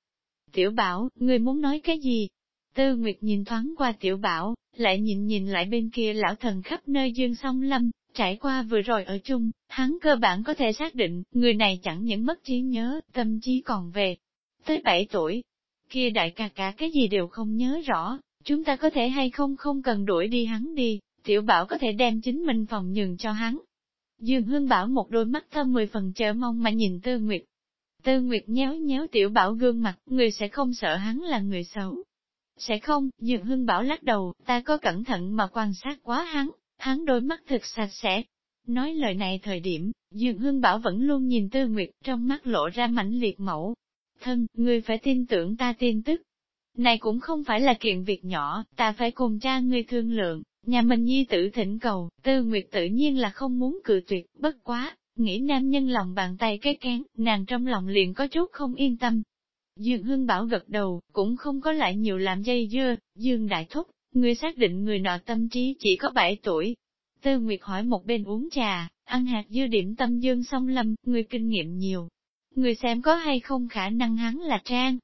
Speaker 1: Tiểu Bảo, người muốn nói cái gì? Tư Nguyệt nhìn thoáng qua Tiểu Bảo, lại nhìn nhìn lại bên kia lão thần khắp nơi Dương song lâm, trải qua vừa rồi ở chung, hắn cơ bản có thể xác định, người này chẳng những mất trí nhớ, tâm trí còn về. Tới 7 tuổi, kia đại ca cả cái gì đều không nhớ rõ, chúng ta có thể hay không không cần đuổi đi hắn đi, tiểu bảo có thể đem chính mình phòng nhường cho hắn. Dương Hương Bảo một đôi mắt thơm mười phần chờ mong mà nhìn Tư Nguyệt. Tư Nguyệt nhéo nhéo tiểu bảo gương mặt, người sẽ không sợ hắn là người xấu. Sẽ không, Dương Hương Bảo lắc đầu, ta có cẩn thận mà quan sát quá hắn, hắn đôi mắt thực sạch sẽ. Nói lời này thời điểm, Dương Hương Bảo vẫn luôn nhìn Tư Nguyệt trong mắt lộ ra mãnh liệt mẫu. Thân, ngươi phải tin tưởng ta tin tức. Này cũng không phải là kiện việc nhỏ, ta phải cùng cha ngươi thương lượng, nhà mình nhi tử thỉnh cầu, Tư Nguyệt tự nhiên là không muốn cự tuyệt, bất quá, nghĩ nam nhân lòng bàn tay cái kén, nàng trong lòng liền có chút không yên tâm. Dương Hương Bảo gật đầu, cũng không có lại nhiều làm dây dưa, Dương Đại Thúc, Người xác định người nọ tâm trí chỉ có 7 tuổi. Tư Nguyệt hỏi một bên uống trà, ăn hạt dưa điểm tâm dương song lâm, người kinh nghiệm nhiều. Người xem có hay không khả năng hắn là Trang.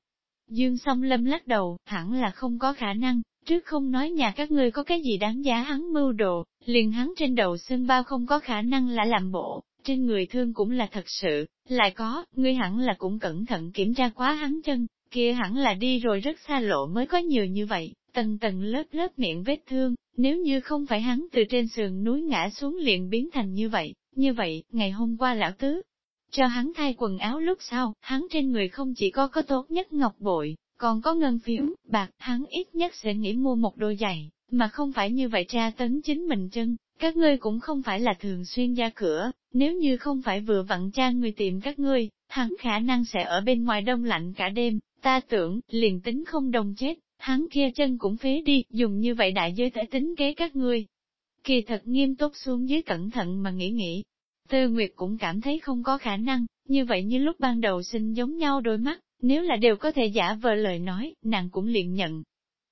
Speaker 1: Dương song lâm lắc đầu, hẳn là không có khả năng, trước không nói nhà các ngươi có cái gì đáng giá hắn mưu đồ, liền hắn trên đầu xương bao không có khả năng là làm bộ, trên người thương cũng là thật sự, lại có, ngươi hẳn là cũng cẩn thận kiểm tra quá hắn chân, kia hẳn là đi rồi rất xa lộ mới có nhiều như vậy, tầng tầng lớp lớp miệng vết thương, nếu như không phải hắn từ trên sườn núi ngã xuống liền biến thành như vậy, như vậy, ngày hôm qua lão tứ, cho hắn thay quần áo lúc sau, hắn trên người không chỉ có có tốt nhất ngọc bội, còn có ngân phiếu, bạc, hắn ít nhất sẽ nghĩ mua một đôi giày, mà không phải như vậy tra tấn chính mình chân, các ngươi cũng không phải là thường xuyên ra cửa, nếu như không phải vừa vặn cha người tìm các ngươi, hắn khả năng sẽ ở bên ngoài đông lạnh cả đêm, ta tưởng, liền tính không đồng chết, hắn kia chân cũng phế đi, dùng như vậy đại giới thể tính kế các ngươi. Kỳ thật nghiêm túc xuống dưới cẩn thận mà nghĩ nghĩ. Tư Nguyệt cũng cảm thấy không có khả năng, như vậy như lúc ban đầu sinh giống nhau đôi mắt, nếu là đều có thể giả vờ lời nói, nàng cũng liền nhận.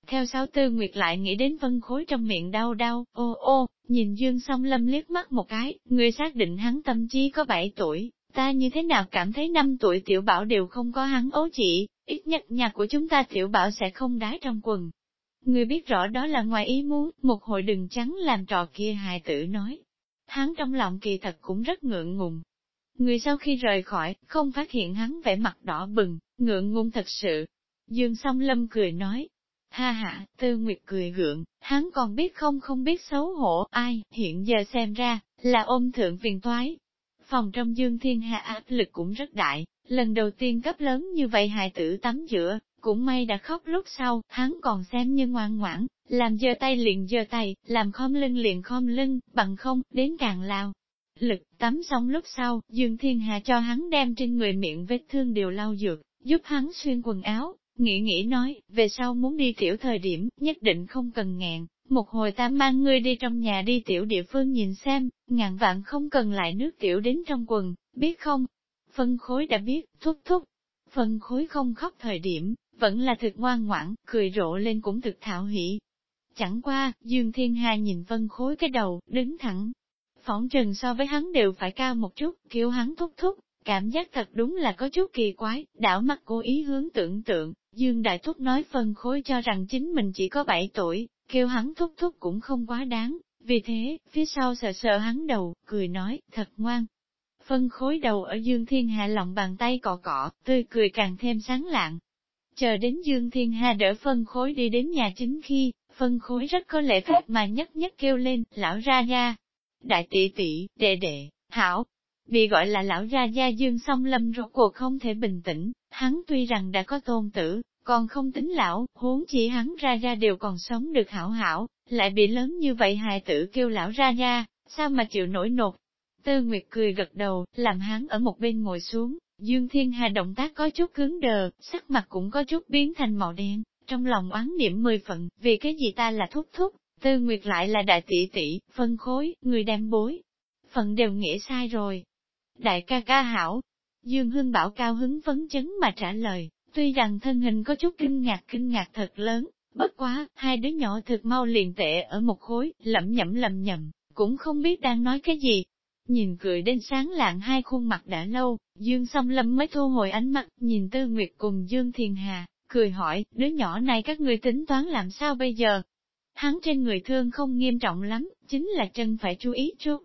Speaker 1: Theo sau Tư Nguyệt lại nghĩ đến vân khối trong miệng đau đau, ô ô, nhìn Dương song lâm liếc mắt một cái, người xác định hắn tâm trí có 7 tuổi, ta như thế nào cảm thấy năm tuổi tiểu bảo đều không có hắn ố chị, ít nhất nhà của chúng ta tiểu bảo sẽ không đái trong quần. Người biết rõ đó là ngoài ý muốn, một hội đừng trắng làm trò kia hài tử nói. Hắn trong lòng kỳ thật cũng rất ngượng ngùng. Người sau khi rời khỏi, không phát hiện hắn vẻ mặt đỏ bừng, ngượng ngùng thật sự. Dương song lâm cười nói, Ha ha, tư nguyệt cười gượng, hắn còn biết không không biết xấu hổ, ai, hiện giờ xem ra, là ôm thượng phiền toái. Phòng trong dương thiên hạ áp lực cũng rất đại, lần đầu tiên cấp lớn như vậy hài tử tắm giữa, cũng may đã khóc lúc sau, hắn còn xem như ngoan ngoãn, làm giơ tay liền giơ tay, làm khom lưng liền khom lưng, bằng không, đến càng lao. Lực tắm xong lúc sau, Dương Thiên Hà cho hắn đem trên người miệng vết thương đều lau dược, giúp hắn xuyên quần áo, nghĩ nghĩ nói, về sau muốn đi tiểu thời điểm, nhất định không cần ngẹn, một hồi ta mang ngươi đi trong nhà đi tiểu địa phương nhìn xem, ngàn vạn không cần lại nước tiểu đến trong quần, biết không? Phân khối đã biết, thúc thúc. Phân khối không khóc thời điểm, vẫn là thực ngoan ngoãn, cười rộ lên cũng thực thảo hỷ. Chẳng qua, Dương Thiên Hà nhìn phân khối cái đầu, đứng thẳng. Phỏng trần so với hắn đều phải cao một chút, kêu hắn thúc thúc, cảm giác thật đúng là có chút kỳ quái, đảo mắt cố ý hướng tưởng tượng, Dương Đại Thúc nói phân khối cho rằng chính mình chỉ có 7 tuổi, kêu hắn thúc thúc cũng không quá đáng, vì thế, phía sau sợ sợ hắn đầu, cười nói, thật ngoan. Phân khối đầu ở Dương Thiên Hà lòng bàn tay cọ cọ, tươi cười càng thêm sáng lạng. Chờ đến Dương Thiên Hà đỡ phân khối đi đến nhà chính khi, phân khối rất có lễ phép mà nhất nhất kêu lên, lão ra gia Đại tỷ tỷ, đệ đệ, hảo. Bị gọi là lão ra gia Dương song lâm rốt cuộc không thể bình tĩnh, hắn tuy rằng đã có tôn tử, còn không tính lão, huống chỉ hắn ra ra đều còn sống được hảo hảo, lại bị lớn như vậy hài tử kêu lão ra nha, sao mà chịu nổi nột. Tư Nguyệt cười gật đầu, làm hắn ở một bên ngồi xuống, Dương Thiên Hà động tác có chút cứng đờ, sắc mặt cũng có chút biến thành màu đen, trong lòng oán niệm mười phận, vì cái gì ta là thúc thúc, Tư Nguyệt lại là đại tỷ tỷ, phân khối, người đem bối. Phận đều nghĩa sai rồi. Đại ca ca hảo. Dương Hưng Bảo cao hứng phấn chấn mà trả lời, tuy rằng thân hình có chút kinh ngạc kinh ngạc thật lớn, bất quá, hai đứa nhỏ thực mau liền tệ ở một khối, lẩm nhẩm lẩm nhẩm cũng không biết đang nói cái gì. Nhìn cười đến sáng lạng hai khuôn mặt đã lâu, Dương song lâm mới thu hồi ánh mắt, nhìn Tư Nguyệt cùng Dương Thiền Hà, cười hỏi, đứa nhỏ này các người tính toán làm sao bây giờ? Hắn trên người thương không nghiêm trọng lắm, chính là chân phải chú ý chút.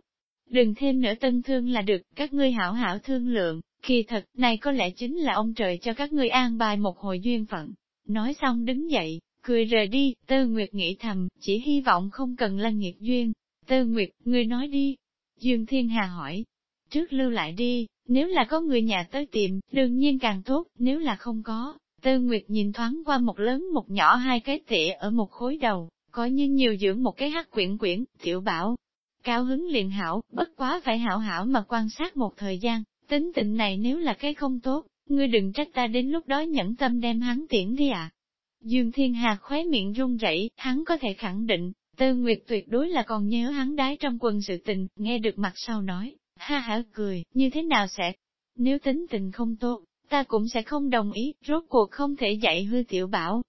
Speaker 1: Đừng thêm nữa tân thương là được, các ngươi hảo hảo thương lượng, kỳ thật, này có lẽ chính là ông trời cho các ngươi an bài một hồi duyên phận. Nói xong đứng dậy, cười rời đi, Tư Nguyệt nghĩ thầm, chỉ hy vọng không cần là nghiệt duyên. Tư Nguyệt, người nói đi. Dương Thiên Hà hỏi, trước lưu lại đi, nếu là có người nhà tới tìm, đương nhiên càng tốt, nếu là không có. Tư Nguyệt nhìn thoáng qua một lớn một nhỏ hai cái tỉa ở một khối đầu, có như nhiều dưỡng một cái hát quyển quyển, tiểu bảo. Cao hứng liền hảo, bất quá phải hảo hảo mà quan sát một thời gian, tính tình này nếu là cái không tốt, ngươi đừng trách ta đến lúc đó nhẫn tâm đem hắn tiễn đi ạ. À. Dương Thiên Hà khóe miệng run rẩy, hắn có thể khẳng định, Tư Nguyệt tuyệt đối là còn nhớ hắn đái trong quân sự tình, nghe được mặt sau nói, ha hả cười, như thế nào sẽ? Nếu tính tình không tốt, ta cũng sẽ không đồng ý, rốt cuộc không thể dạy hư tiểu bảo.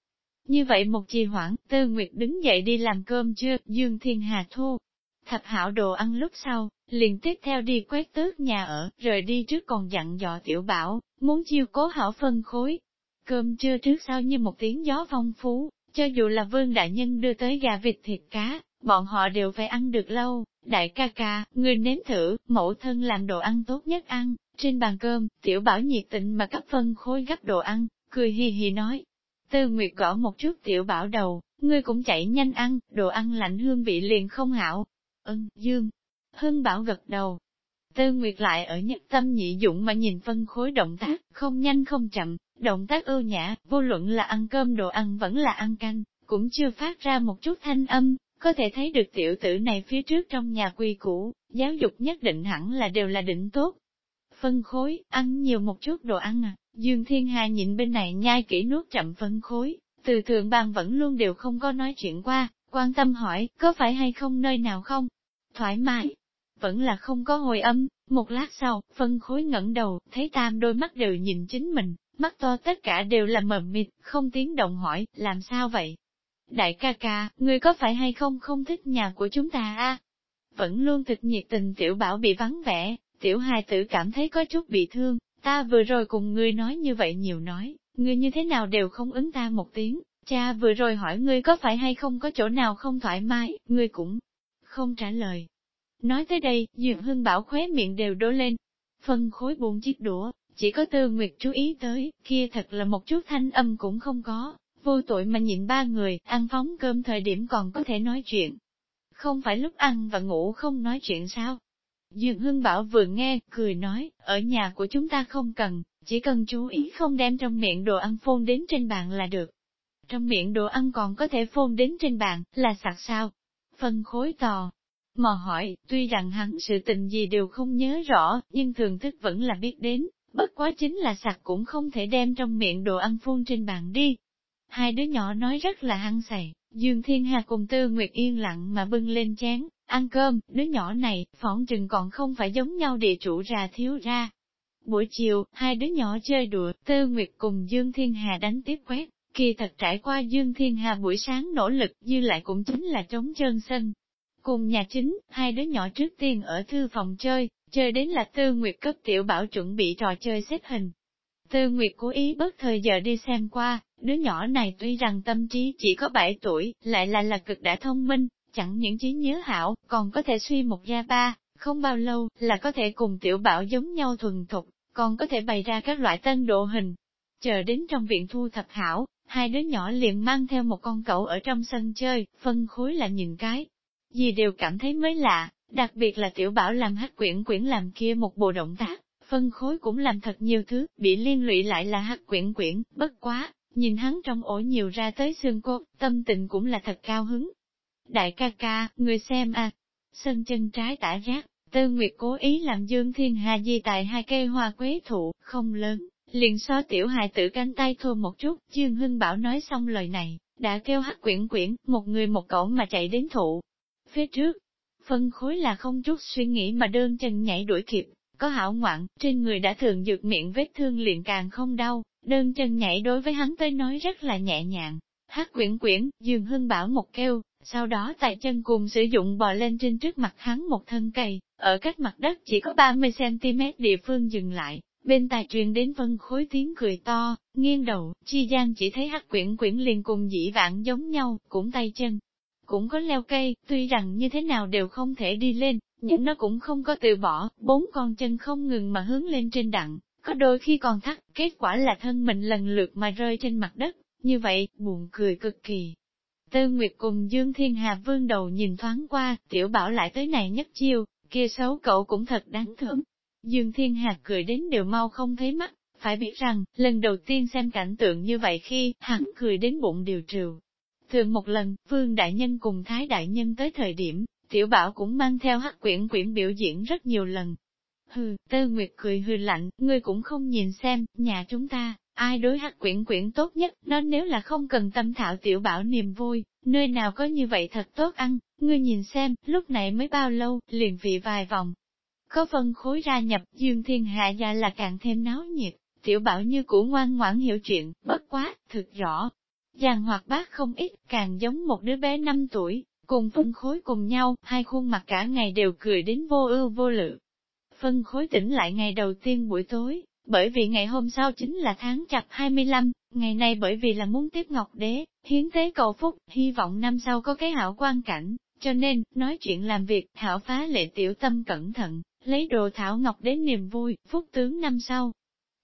Speaker 1: Như vậy một trì hoãn, Tư Nguyệt đứng dậy đi làm cơm chưa, Dương Thiên Hà thu. Thập hảo đồ ăn lúc sau, liền tiếp theo đi quét tước nhà ở, rời đi trước còn dặn dò tiểu bảo, muốn chiêu cố hảo phân khối, Cơm trưa trước sau như một tiếng gió phong phú, cho dù là vương đại nhân đưa tới gà vịt thịt cá, bọn họ đều phải ăn được lâu. Đại ca ca, người nếm thử, mẫu thân làm đồ ăn tốt nhất ăn, trên bàn cơm, tiểu bảo nhiệt tình mà cấp phân khối gấp đồ ăn, cười hì hì nói. Tư Nguyệt gõ một chút tiểu bảo đầu, ngươi cũng chạy nhanh ăn, đồ ăn lạnh hương vị liền không hảo. Ân, Dương. Hưng bảo gật đầu. Tư Nguyệt lại ở nhất tâm nhị dụng mà nhìn phân khối động tác, không nhanh không chậm, Động tác ưu nhã, vô luận là ăn cơm đồ ăn vẫn là ăn canh, cũng chưa phát ra một chút thanh âm, có thể thấy được tiểu tử này phía trước trong nhà quy cũ, giáo dục nhất định hẳn là đều là định tốt. Phân khối, ăn nhiều một chút đồ ăn à, Dương Thiên Hà nhịn bên này nhai kỹ nuốt chậm phân khối, từ thượng bàn vẫn luôn đều không có nói chuyện qua, quan tâm hỏi, có phải hay không nơi nào không? Thoải mái, vẫn là không có hồi âm, một lát sau, phân khối ngẩng đầu, thấy tam đôi mắt đều nhìn chính mình, mắt to tất cả đều là mờ mịt, không tiếng động hỏi, làm sao vậy? Đại ca ca, ngươi có phải hay không không thích nhà của chúng ta a? Vẫn luôn thực nhiệt tình tiểu bảo bị vắng vẻ, tiểu hài tử cảm thấy có chút bị thương, ta vừa rồi cùng ngươi nói như vậy nhiều nói, ngươi như thế nào đều không ứng ta một tiếng, cha vừa rồi hỏi ngươi có phải hay không có chỗ nào không thoải mái, ngươi cũng không trả lời. Nói tới đây, Dược Hưng Bảo khóe miệng đều đổ lên, phân khối buồn chiếc đũa, chỉ có tư nguyệt chú ý tới, kia thật là một chút thanh âm cũng không có, vô tội mà nhịn ba người, ăn phóng cơm thời điểm còn có thể nói chuyện. Không phải lúc ăn và ngủ không nói chuyện sao? Dương Hưng Bảo vừa nghe, cười nói, ở nhà của chúng ta không cần, chỉ cần chú ý không đem trong miệng đồ ăn phôn đến trên bàn là được. Trong miệng đồ ăn còn có thể phôn đến trên bàn, là sạc sao? Phân khối tò. Mò hỏi, tuy rằng hắn sự tình gì đều không nhớ rõ, nhưng thường thức vẫn là biết đến, Bất quá chính là sặc cũng không thể đem trong miệng đồ ăn phun trên bàn đi. Hai đứa nhỏ nói rất là hăng say, Dương Thiên Hà cùng Tư Nguyệt yên lặng mà bưng lên chén, ăn cơm, đứa nhỏ này, phỏng chừng còn không phải giống nhau địa chủ ra thiếu ra. Buổi chiều, hai đứa nhỏ chơi đùa, Tư Nguyệt cùng Dương Thiên Hà đánh tiếp quét, Kỳ thật trải qua Dương Thiên Hà buổi sáng nỗ lực dư lại cũng chính là trống chân sân. Cùng nhà chính, hai đứa nhỏ trước tiên ở thư phòng chơi, chơi đến là Tư Nguyệt cấp tiểu bảo chuẩn bị trò chơi xếp hình. Tư Nguyệt cố ý bớt thời giờ đi xem qua, đứa nhỏ này tuy rằng tâm trí chỉ có 7 tuổi, lại là là cực đã thông minh, chẳng những trí nhớ hảo, còn có thể suy một gia ba, không bao lâu là có thể cùng tiểu bảo giống nhau thuần thục, còn có thể bày ra các loại tân độ hình. Chờ đến trong viện thu thập hảo, hai đứa nhỏ liền mang theo một con cậu ở trong sân chơi, phân khối là nhìn cái. Gì đều cảm thấy mới lạ, đặc biệt là tiểu bảo làm hát quyển quyển làm kia một bộ động tác, phân khối cũng làm thật nhiều thứ, bị liên lụy lại là hát quyển quyển, bất quá, nhìn hắn trong ổ nhiều ra tới xương cốt, tâm tình cũng là thật cao hứng. Đại ca ca, người xem à, sân chân trái tả giác, Tư Nguyệt cố ý làm Dương Thiên Hà di tại hai cây hoa quế thụ, không lớn, liền so tiểu hài tử cánh tay thô một chút, Dương Hưng Bảo nói xong lời này, đã kêu hắc quyển quyển, một người một cậu mà chạy đến thụ. Phía trước, phân khối là không chút suy nghĩ mà đơn chân nhảy đuổi kịp, có hảo ngoạn, trên người đã thường dược miệng vết thương liền càng không đau, đơn chân nhảy đối với hắn tới nói rất là nhẹ nhàng. Hát quyển quyển, Dương Hưng Bảo một kêu, sau đó tại chân cùng sử dụng bò lên trên trước mặt hắn một thân cây, ở cách mặt đất chỉ có 30cm địa phương dừng lại, bên tài truyền đến vân khối tiếng cười to, nghiêng đầu, chi gian chỉ thấy hắc quyển quyển liền cùng dĩ vãng giống nhau, cũng tay chân. Cũng có leo cây, tuy rằng như thế nào đều không thể đi lên, nhưng nó cũng không có từ bỏ, bốn con chân không ngừng mà hướng lên trên đặng, có đôi khi còn thắt, kết quả là thân mình lần lượt mà rơi trên mặt đất, như vậy, buồn cười cực kỳ. Tư Nguyệt cùng Dương Thiên Hà vương đầu nhìn thoáng qua, tiểu bảo lại tới này nhất chiêu, kia xấu cậu cũng thật đáng thưởng Dương Thiên Hà cười đến đều mau không thấy mắt, phải biết rằng, lần đầu tiên xem cảnh tượng như vậy khi, hắn cười đến bụng điều trừ. Thường một lần, Vương Đại Nhân cùng Thái Đại Nhân tới thời điểm, Tiểu Bảo cũng mang theo hắc quyển quyển biểu diễn rất nhiều lần. Hừ, Tư Nguyệt cười hừ lạnh, ngươi cũng không nhìn xem, nhà chúng ta, ai đối hắc quyển quyển tốt nhất, nó nếu là không cần tâm thảo Tiểu Bảo niềm vui, nơi nào có như vậy thật tốt ăn, ngươi nhìn xem, lúc này mới bao lâu, liền vị vài vòng. Có phân khối ra nhập, Dương Thiên Hạ gia là càng thêm náo nhiệt, tiểu bảo như cũ ngoan ngoãn hiểu chuyện, bất quá, thực rõ. Giàng hoạt bác không ít, càng giống một đứa bé 5 tuổi, cùng phân khối cùng nhau, hai khuôn mặt cả ngày đều cười đến vô ưu vô lự. Phân khối tỉnh lại ngày đầu tiên buổi tối, bởi vì ngày hôm sau chính là tháng chặt 25, ngày nay bởi vì là muốn tiếp Ngọc Đế, hiến tế cầu phúc, hy vọng năm sau có cái hảo quan cảnh, cho nên, nói chuyện làm việc, Thảo phá lệ tiểu tâm cẩn thận, lấy đồ Thảo Ngọc đến niềm vui, phúc tướng năm sau.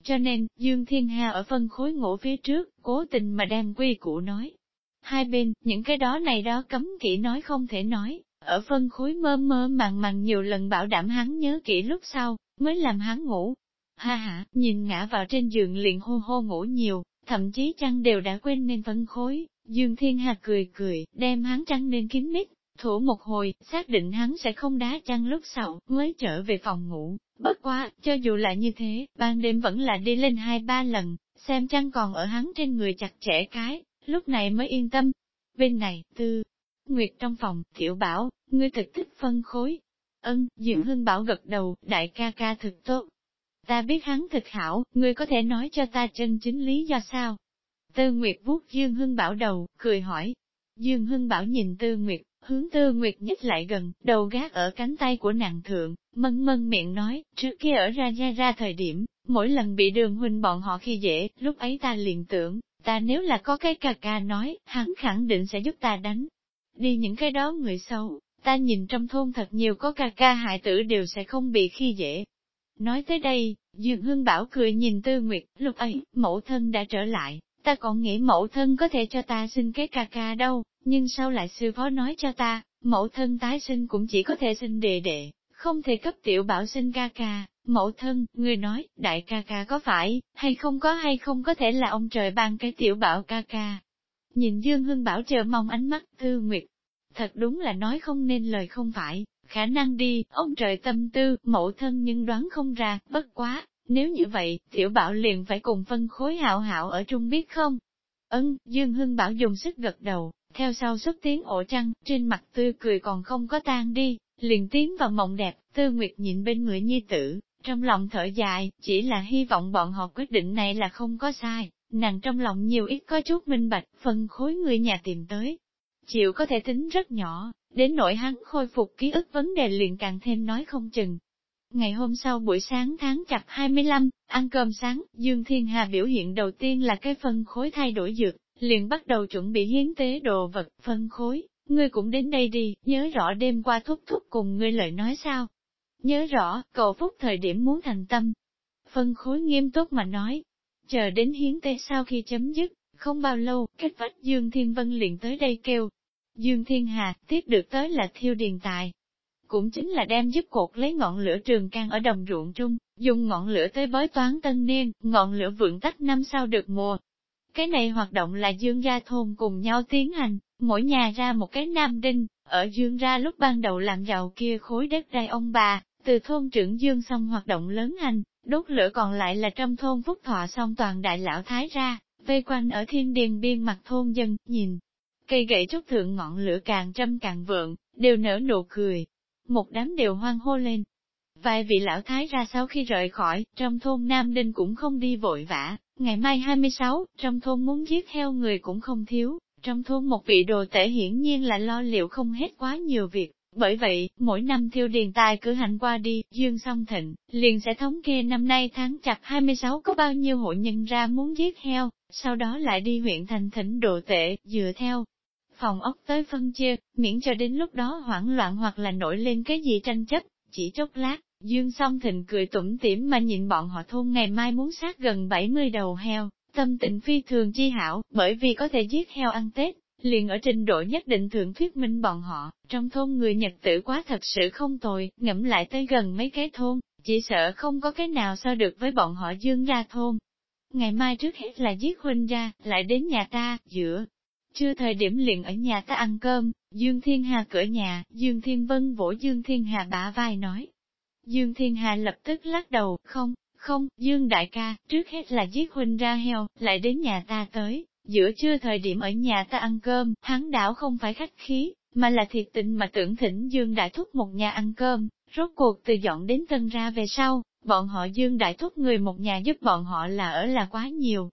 Speaker 1: Cho nên, Dương Thiên Hà ở phân khối ngộ phía trước, cố tình mà đem quy củ nói. Hai bên, những cái đó này đó cấm kỹ nói không thể nói, ở phân khối mơ mơ màng màng nhiều lần bảo đảm hắn nhớ kỹ lúc sau, mới làm hắn ngủ. Ha ha, nhìn ngã vào trên giường liền hô hô ngủ nhiều, thậm chí chăng đều đã quên nên phân khối, Dương Thiên Hà cười cười, đem hắn trăng nên kín mít, Thủ một hồi, xác định hắn sẽ không đá chăn lúc sau, mới trở về phòng ngủ. Bất quá, cho dù là như thế, ban đêm vẫn là đi lên hai ba lần, xem chăn còn ở hắn trên người chặt chẽ cái, lúc này mới yên tâm. Bên này, tư, Nguyệt trong phòng, tiểu bảo, ngươi thực thích phân khối. Ân, Diệu Hưng bảo gật đầu, đại ca ca thực tốt. Ta biết hắn thực hảo, ngươi có thể nói cho ta chân chính lý do sao? Tư Nguyệt vuốt Dương Hưng bảo đầu, cười hỏi. Dương Hưng bảo nhìn Tư Nguyệt, Hướng tư nguyệt nhích lại gần, đầu gác ở cánh tay của nàng thượng, mân mân miệng nói, trước kia ở ra ra ra thời điểm, mỗi lần bị đường huynh bọn họ khi dễ, lúc ấy ta liền tưởng, ta nếu là có cái ca ca nói, hắn khẳng định sẽ giúp ta đánh. Đi những cái đó người sâu, ta nhìn trong thôn thật nhiều có ca ca hại tử đều sẽ không bị khi dễ. Nói tới đây, Dương Hương Bảo cười nhìn Tư Nguyệt, lúc ấy, mẫu thân đã trở lại, ta còn nghĩ mẫu thân có thể cho ta xin cái ca ca đâu, nhưng sao lại sư phó nói cho ta, mẫu thân tái sinh cũng chỉ có thể sinh đệ đệ, không thể cấp tiểu bảo sinh ca ca, mẫu thân, người nói, đại ca ca có phải, hay không có hay không có thể là ông trời ban cái tiểu bảo ca ca. Nhìn Dương Hưng Bảo chờ mong ánh mắt thư Nguyệt, thật đúng là nói không nên lời không phải, khả năng đi, ông trời tâm tư, mẫu thân nhưng đoán không ra, bất quá, nếu như vậy, tiểu bảo liền phải cùng phân khối hạo hạo ở chung biết không? Ấn, Dương Hưng Bảo dùng sức gật đầu, theo sau xuất tiếng ổ trăng, trên mặt tươi cười còn không có tan đi, liền tiến vào mộng đẹp, tư nguyệt nhìn bên người nhi tử, trong lòng thở dài, chỉ là hy vọng bọn họ quyết định này là không có sai, nàng trong lòng nhiều ít có chút minh bạch, phân khối người nhà tìm tới. Chịu có thể tính rất nhỏ, đến nỗi hắn khôi phục ký ức vấn đề liền càng thêm nói không chừng. Ngày hôm sau buổi sáng tháng chặt 25, ăn cơm sáng, Dương Thiên Hà biểu hiện đầu tiên là cái phân khối thay đổi dược, liền bắt đầu chuẩn bị hiến tế đồ vật, phân khối, ngươi cũng đến đây đi, nhớ rõ đêm qua thúc thúc cùng ngươi lời nói sao. Nhớ rõ, cậu phúc thời điểm muốn thành tâm. Phân khối nghiêm túc mà nói, chờ đến hiến tế sau khi chấm dứt, không bao lâu, cách vách Dương Thiên Vân liền tới đây kêu. Dương Thiên Hà, tiếp được tới là thiêu điền tài. Cũng chính là đem giúp cột lấy ngọn lửa trường can ở đồng ruộng trung, dùng ngọn lửa tới bói toán tân niên, ngọn lửa vượng tách năm sau được mùa. Cái này hoạt động là Dương gia thôn cùng nhau tiến hành, mỗi nhà ra một cái nam đinh, ở Dương ra lúc ban đầu làm giàu kia khối đất đai ông bà, từ thôn trưởng Dương xong hoạt động lớn hành, đốt lửa còn lại là trong thôn Phúc Thọ xong toàn đại lão thái ra, vây quanh ở thiên điền biên mặt thôn dân, nhìn. Cây gậy trúc thượng ngọn lửa càng trăm càng vượng, đều nở nụ cười. Một đám đều hoang hô lên. Vài vị lão thái ra sau khi rời khỏi, trong thôn Nam Đinh cũng không đi vội vã, ngày mai 26, trong thôn muốn giết heo người cũng không thiếu, trong thôn một vị đồ tể hiển nhiên là lo liệu không hết quá nhiều việc, bởi vậy, mỗi năm thiêu điền tài cử hành qua đi, dương song thịnh, liền sẽ thống kê năm nay tháng chặt 26 có bao nhiêu hộ nhân ra muốn giết heo, sau đó lại đi huyện thành thỉnh đồ tệ, dựa theo phòng ốc tới phân chia, miễn cho đến lúc đó hoảng loạn hoặc là nổi lên cái gì tranh chấp, chỉ chốc lát. Dương song thịnh cười tủm tỉm mà nhìn bọn họ thôn ngày mai muốn sát gần 70 đầu heo, tâm tịnh phi thường chi hảo, bởi vì có thể giết heo ăn Tết, liền ở trình độ nhất định thượng thuyết minh bọn họ, trong thôn người Nhật tử quá thật sự không tồi, ngẫm lại tới gần mấy cái thôn, chỉ sợ không có cái nào so được với bọn họ dương ra thôn. Ngày mai trước hết là giết huynh ra, lại đến nhà ta, giữa. Chưa thời điểm liền ở nhà ta ăn cơm, Dương Thiên Hà cửa nhà, Dương Thiên Vân vỗ Dương Thiên Hà bả vai nói. Dương Thiên Hà lập tức lắc đầu, không, không, Dương đại ca, trước hết là giết huynh ra heo, lại đến nhà ta tới, giữa trưa thời điểm ở nhà ta ăn cơm, hắn đảo không phải khách khí, mà là thiệt tình mà tưởng thỉnh Dương đại thúc một nhà ăn cơm, rốt cuộc từ dọn đến tân ra về sau, bọn họ Dương đại thúc người một nhà giúp bọn họ là ở là quá nhiều.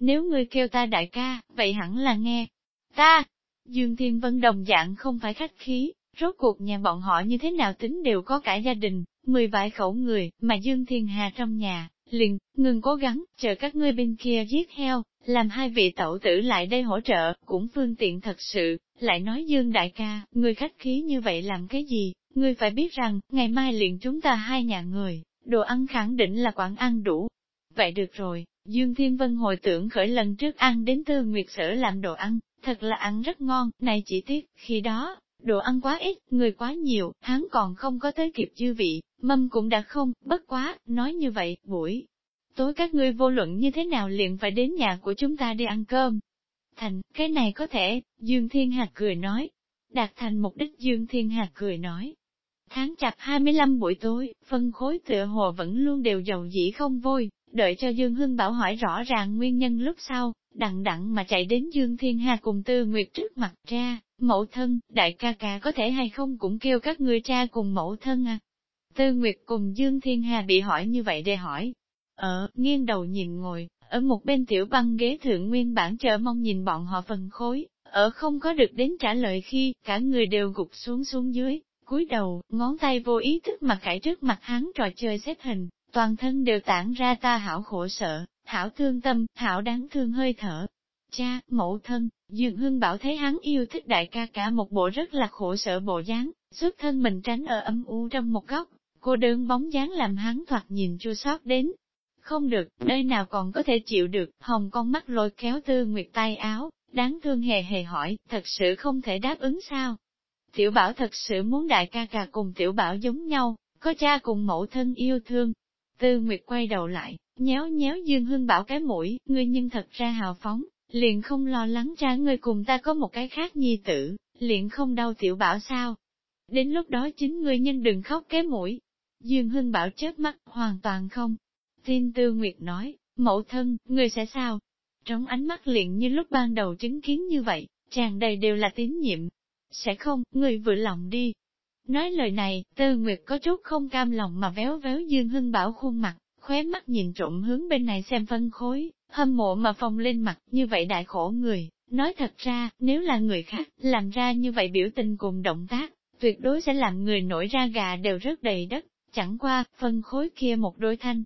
Speaker 1: Nếu ngươi kêu ta đại ca, vậy hẳn là nghe. Ta, Dương Thiên Vân đồng dạng không phải khách khí, rốt cuộc nhà bọn họ như thế nào tính đều có cả gia đình, mười vài khẩu người, mà Dương Thiên Hà trong nhà, liền, ngừng cố gắng, chờ các ngươi bên kia giết heo, làm hai vị tẩu tử lại đây hỗ trợ, cũng phương tiện thật sự, lại nói Dương đại ca, người khách khí như vậy làm cái gì, ngươi phải biết rằng, ngày mai liền chúng ta hai nhà người, đồ ăn khẳng định là quản ăn đủ. Vậy được rồi, Dương Thiên Vân hồi tưởng khởi lần trước ăn đến Tư Nguyệt Sở làm đồ ăn, thật là ăn rất ngon, này chỉ tiếc, khi đó, đồ ăn quá ít, người quá nhiều, hắn còn không có tới kịp dư vị, mâm cũng đã không, bất quá, nói như vậy, buổi tối các ngươi vô luận như thế nào liền phải đến nhà của chúng ta đi ăn cơm. Thành, cái này có thể, Dương Thiên Hạc cười nói. Đạt thành mục đích Dương Thiên Hạc cười nói. Tháng chạp 25 buổi tối, phân khối tựa hồ vẫn luôn đều giàu dĩ không vui, đợi cho Dương Hưng Bảo hỏi rõ ràng nguyên nhân lúc sau, đặng đặng mà chạy đến Dương Thiên Hà cùng Tư Nguyệt trước mặt ra, mẫu thân, đại ca ca có thể hay không cũng kêu các người cha cùng mẫu thân à. Tư Nguyệt cùng Dương Thiên Hà bị hỏi như vậy để hỏi. Ở, nghiêng đầu nhìn ngồi, ở một bên tiểu băng ghế thượng nguyên bản chờ mong nhìn bọn họ phần khối, ở không có được đến trả lời khi cả người đều gục xuống xuống dưới, cúi đầu, ngón tay vô ý thức mặt khải trước mặt hắn trò chơi xếp hình, toàn thân đều tản ra ta hảo khổ sợ, hảo thương tâm, hảo đáng thương hơi thở. Cha, mẫu thân, Dương Hưng bảo thấy hắn yêu thích đại ca cả một bộ rất là khổ sở bộ dáng, xuất thân mình tránh ở âm u trong một góc, cô đơn bóng dáng làm hắn thoạt nhìn chua xót đến. Không được, nơi nào còn có thể chịu được, hồng con mắt lôi kéo tư nguyệt tay áo, đáng thương hề hề hỏi, thật sự không thể đáp ứng sao? Tiểu bảo thật sự muốn đại ca ca cùng tiểu bảo giống nhau, có cha cùng mẫu thân yêu thương. Tư Nguyệt quay đầu lại, nhéo nhéo Dương Hương bảo cái mũi, ngươi nhưng thật ra hào phóng, liền không lo lắng cha ngươi cùng ta có một cái khác nhi tử, liền không đau tiểu bảo sao. Đến lúc đó chính ngươi nhân đừng khóc cái mũi. Dương Hưng bảo chớp mắt, hoàn toàn không. Tin Tư Nguyệt nói, mẫu thân, ngươi sẽ sao? Trong ánh mắt liền như lúc ban đầu chứng kiến như vậy, tràn đầy đều là tín nhiệm. Sẽ không, ngươi vừa lòng đi. Nói lời này, Tư Nguyệt có chút không cam lòng mà véo véo Dương Hưng bảo khuôn mặt, khóe mắt nhìn trộm hướng bên này xem phân khối, hâm mộ mà phong lên mặt, như vậy đại khổ người. Nói thật ra, nếu là người khác, làm ra như vậy biểu tình cùng động tác, tuyệt đối sẽ làm người nổi ra gà đều rất đầy đất. Chẳng qua, phân khối kia một đôi thanh,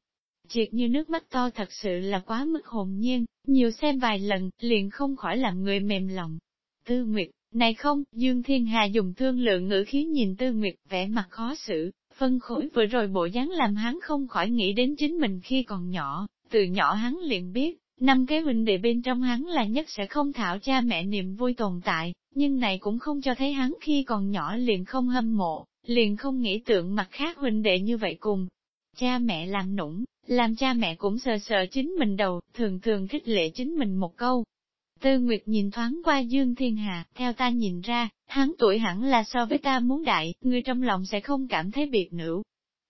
Speaker 1: triệt như nước mắt to thật sự là quá mức hồn nhiên, nhiều xem vài lần, liền không khỏi làm người mềm lòng. Tư Nguyệt, này không, Dương Thiên Hà dùng thương lượng ngữ khí nhìn Tư Nguyệt vẻ mặt khó xử, phân khối vừa rồi bộ dáng làm hắn không khỏi nghĩ đến chính mình khi còn nhỏ, từ nhỏ hắn liền biết, năm cái huynh đệ bên trong hắn là nhất sẽ không thảo cha mẹ niềm vui tồn tại, nhưng này cũng không cho thấy hắn khi còn nhỏ liền không hâm mộ, liền không nghĩ tượng mặt khác huynh đệ như vậy cùng. Cha mẹ làm nũng, làm cha mẹ cũng sờ sờ chính mình đầu, thường thường khích lệ chính mình một câu. Tư Nguyệt nhìn thoáng qua Dương Thiên Hà, theo ta nhìn ra, hắn tuổi hẳn là so với ta muốn đại, người trong lòng sẽ không cảm thấy biệt nữ.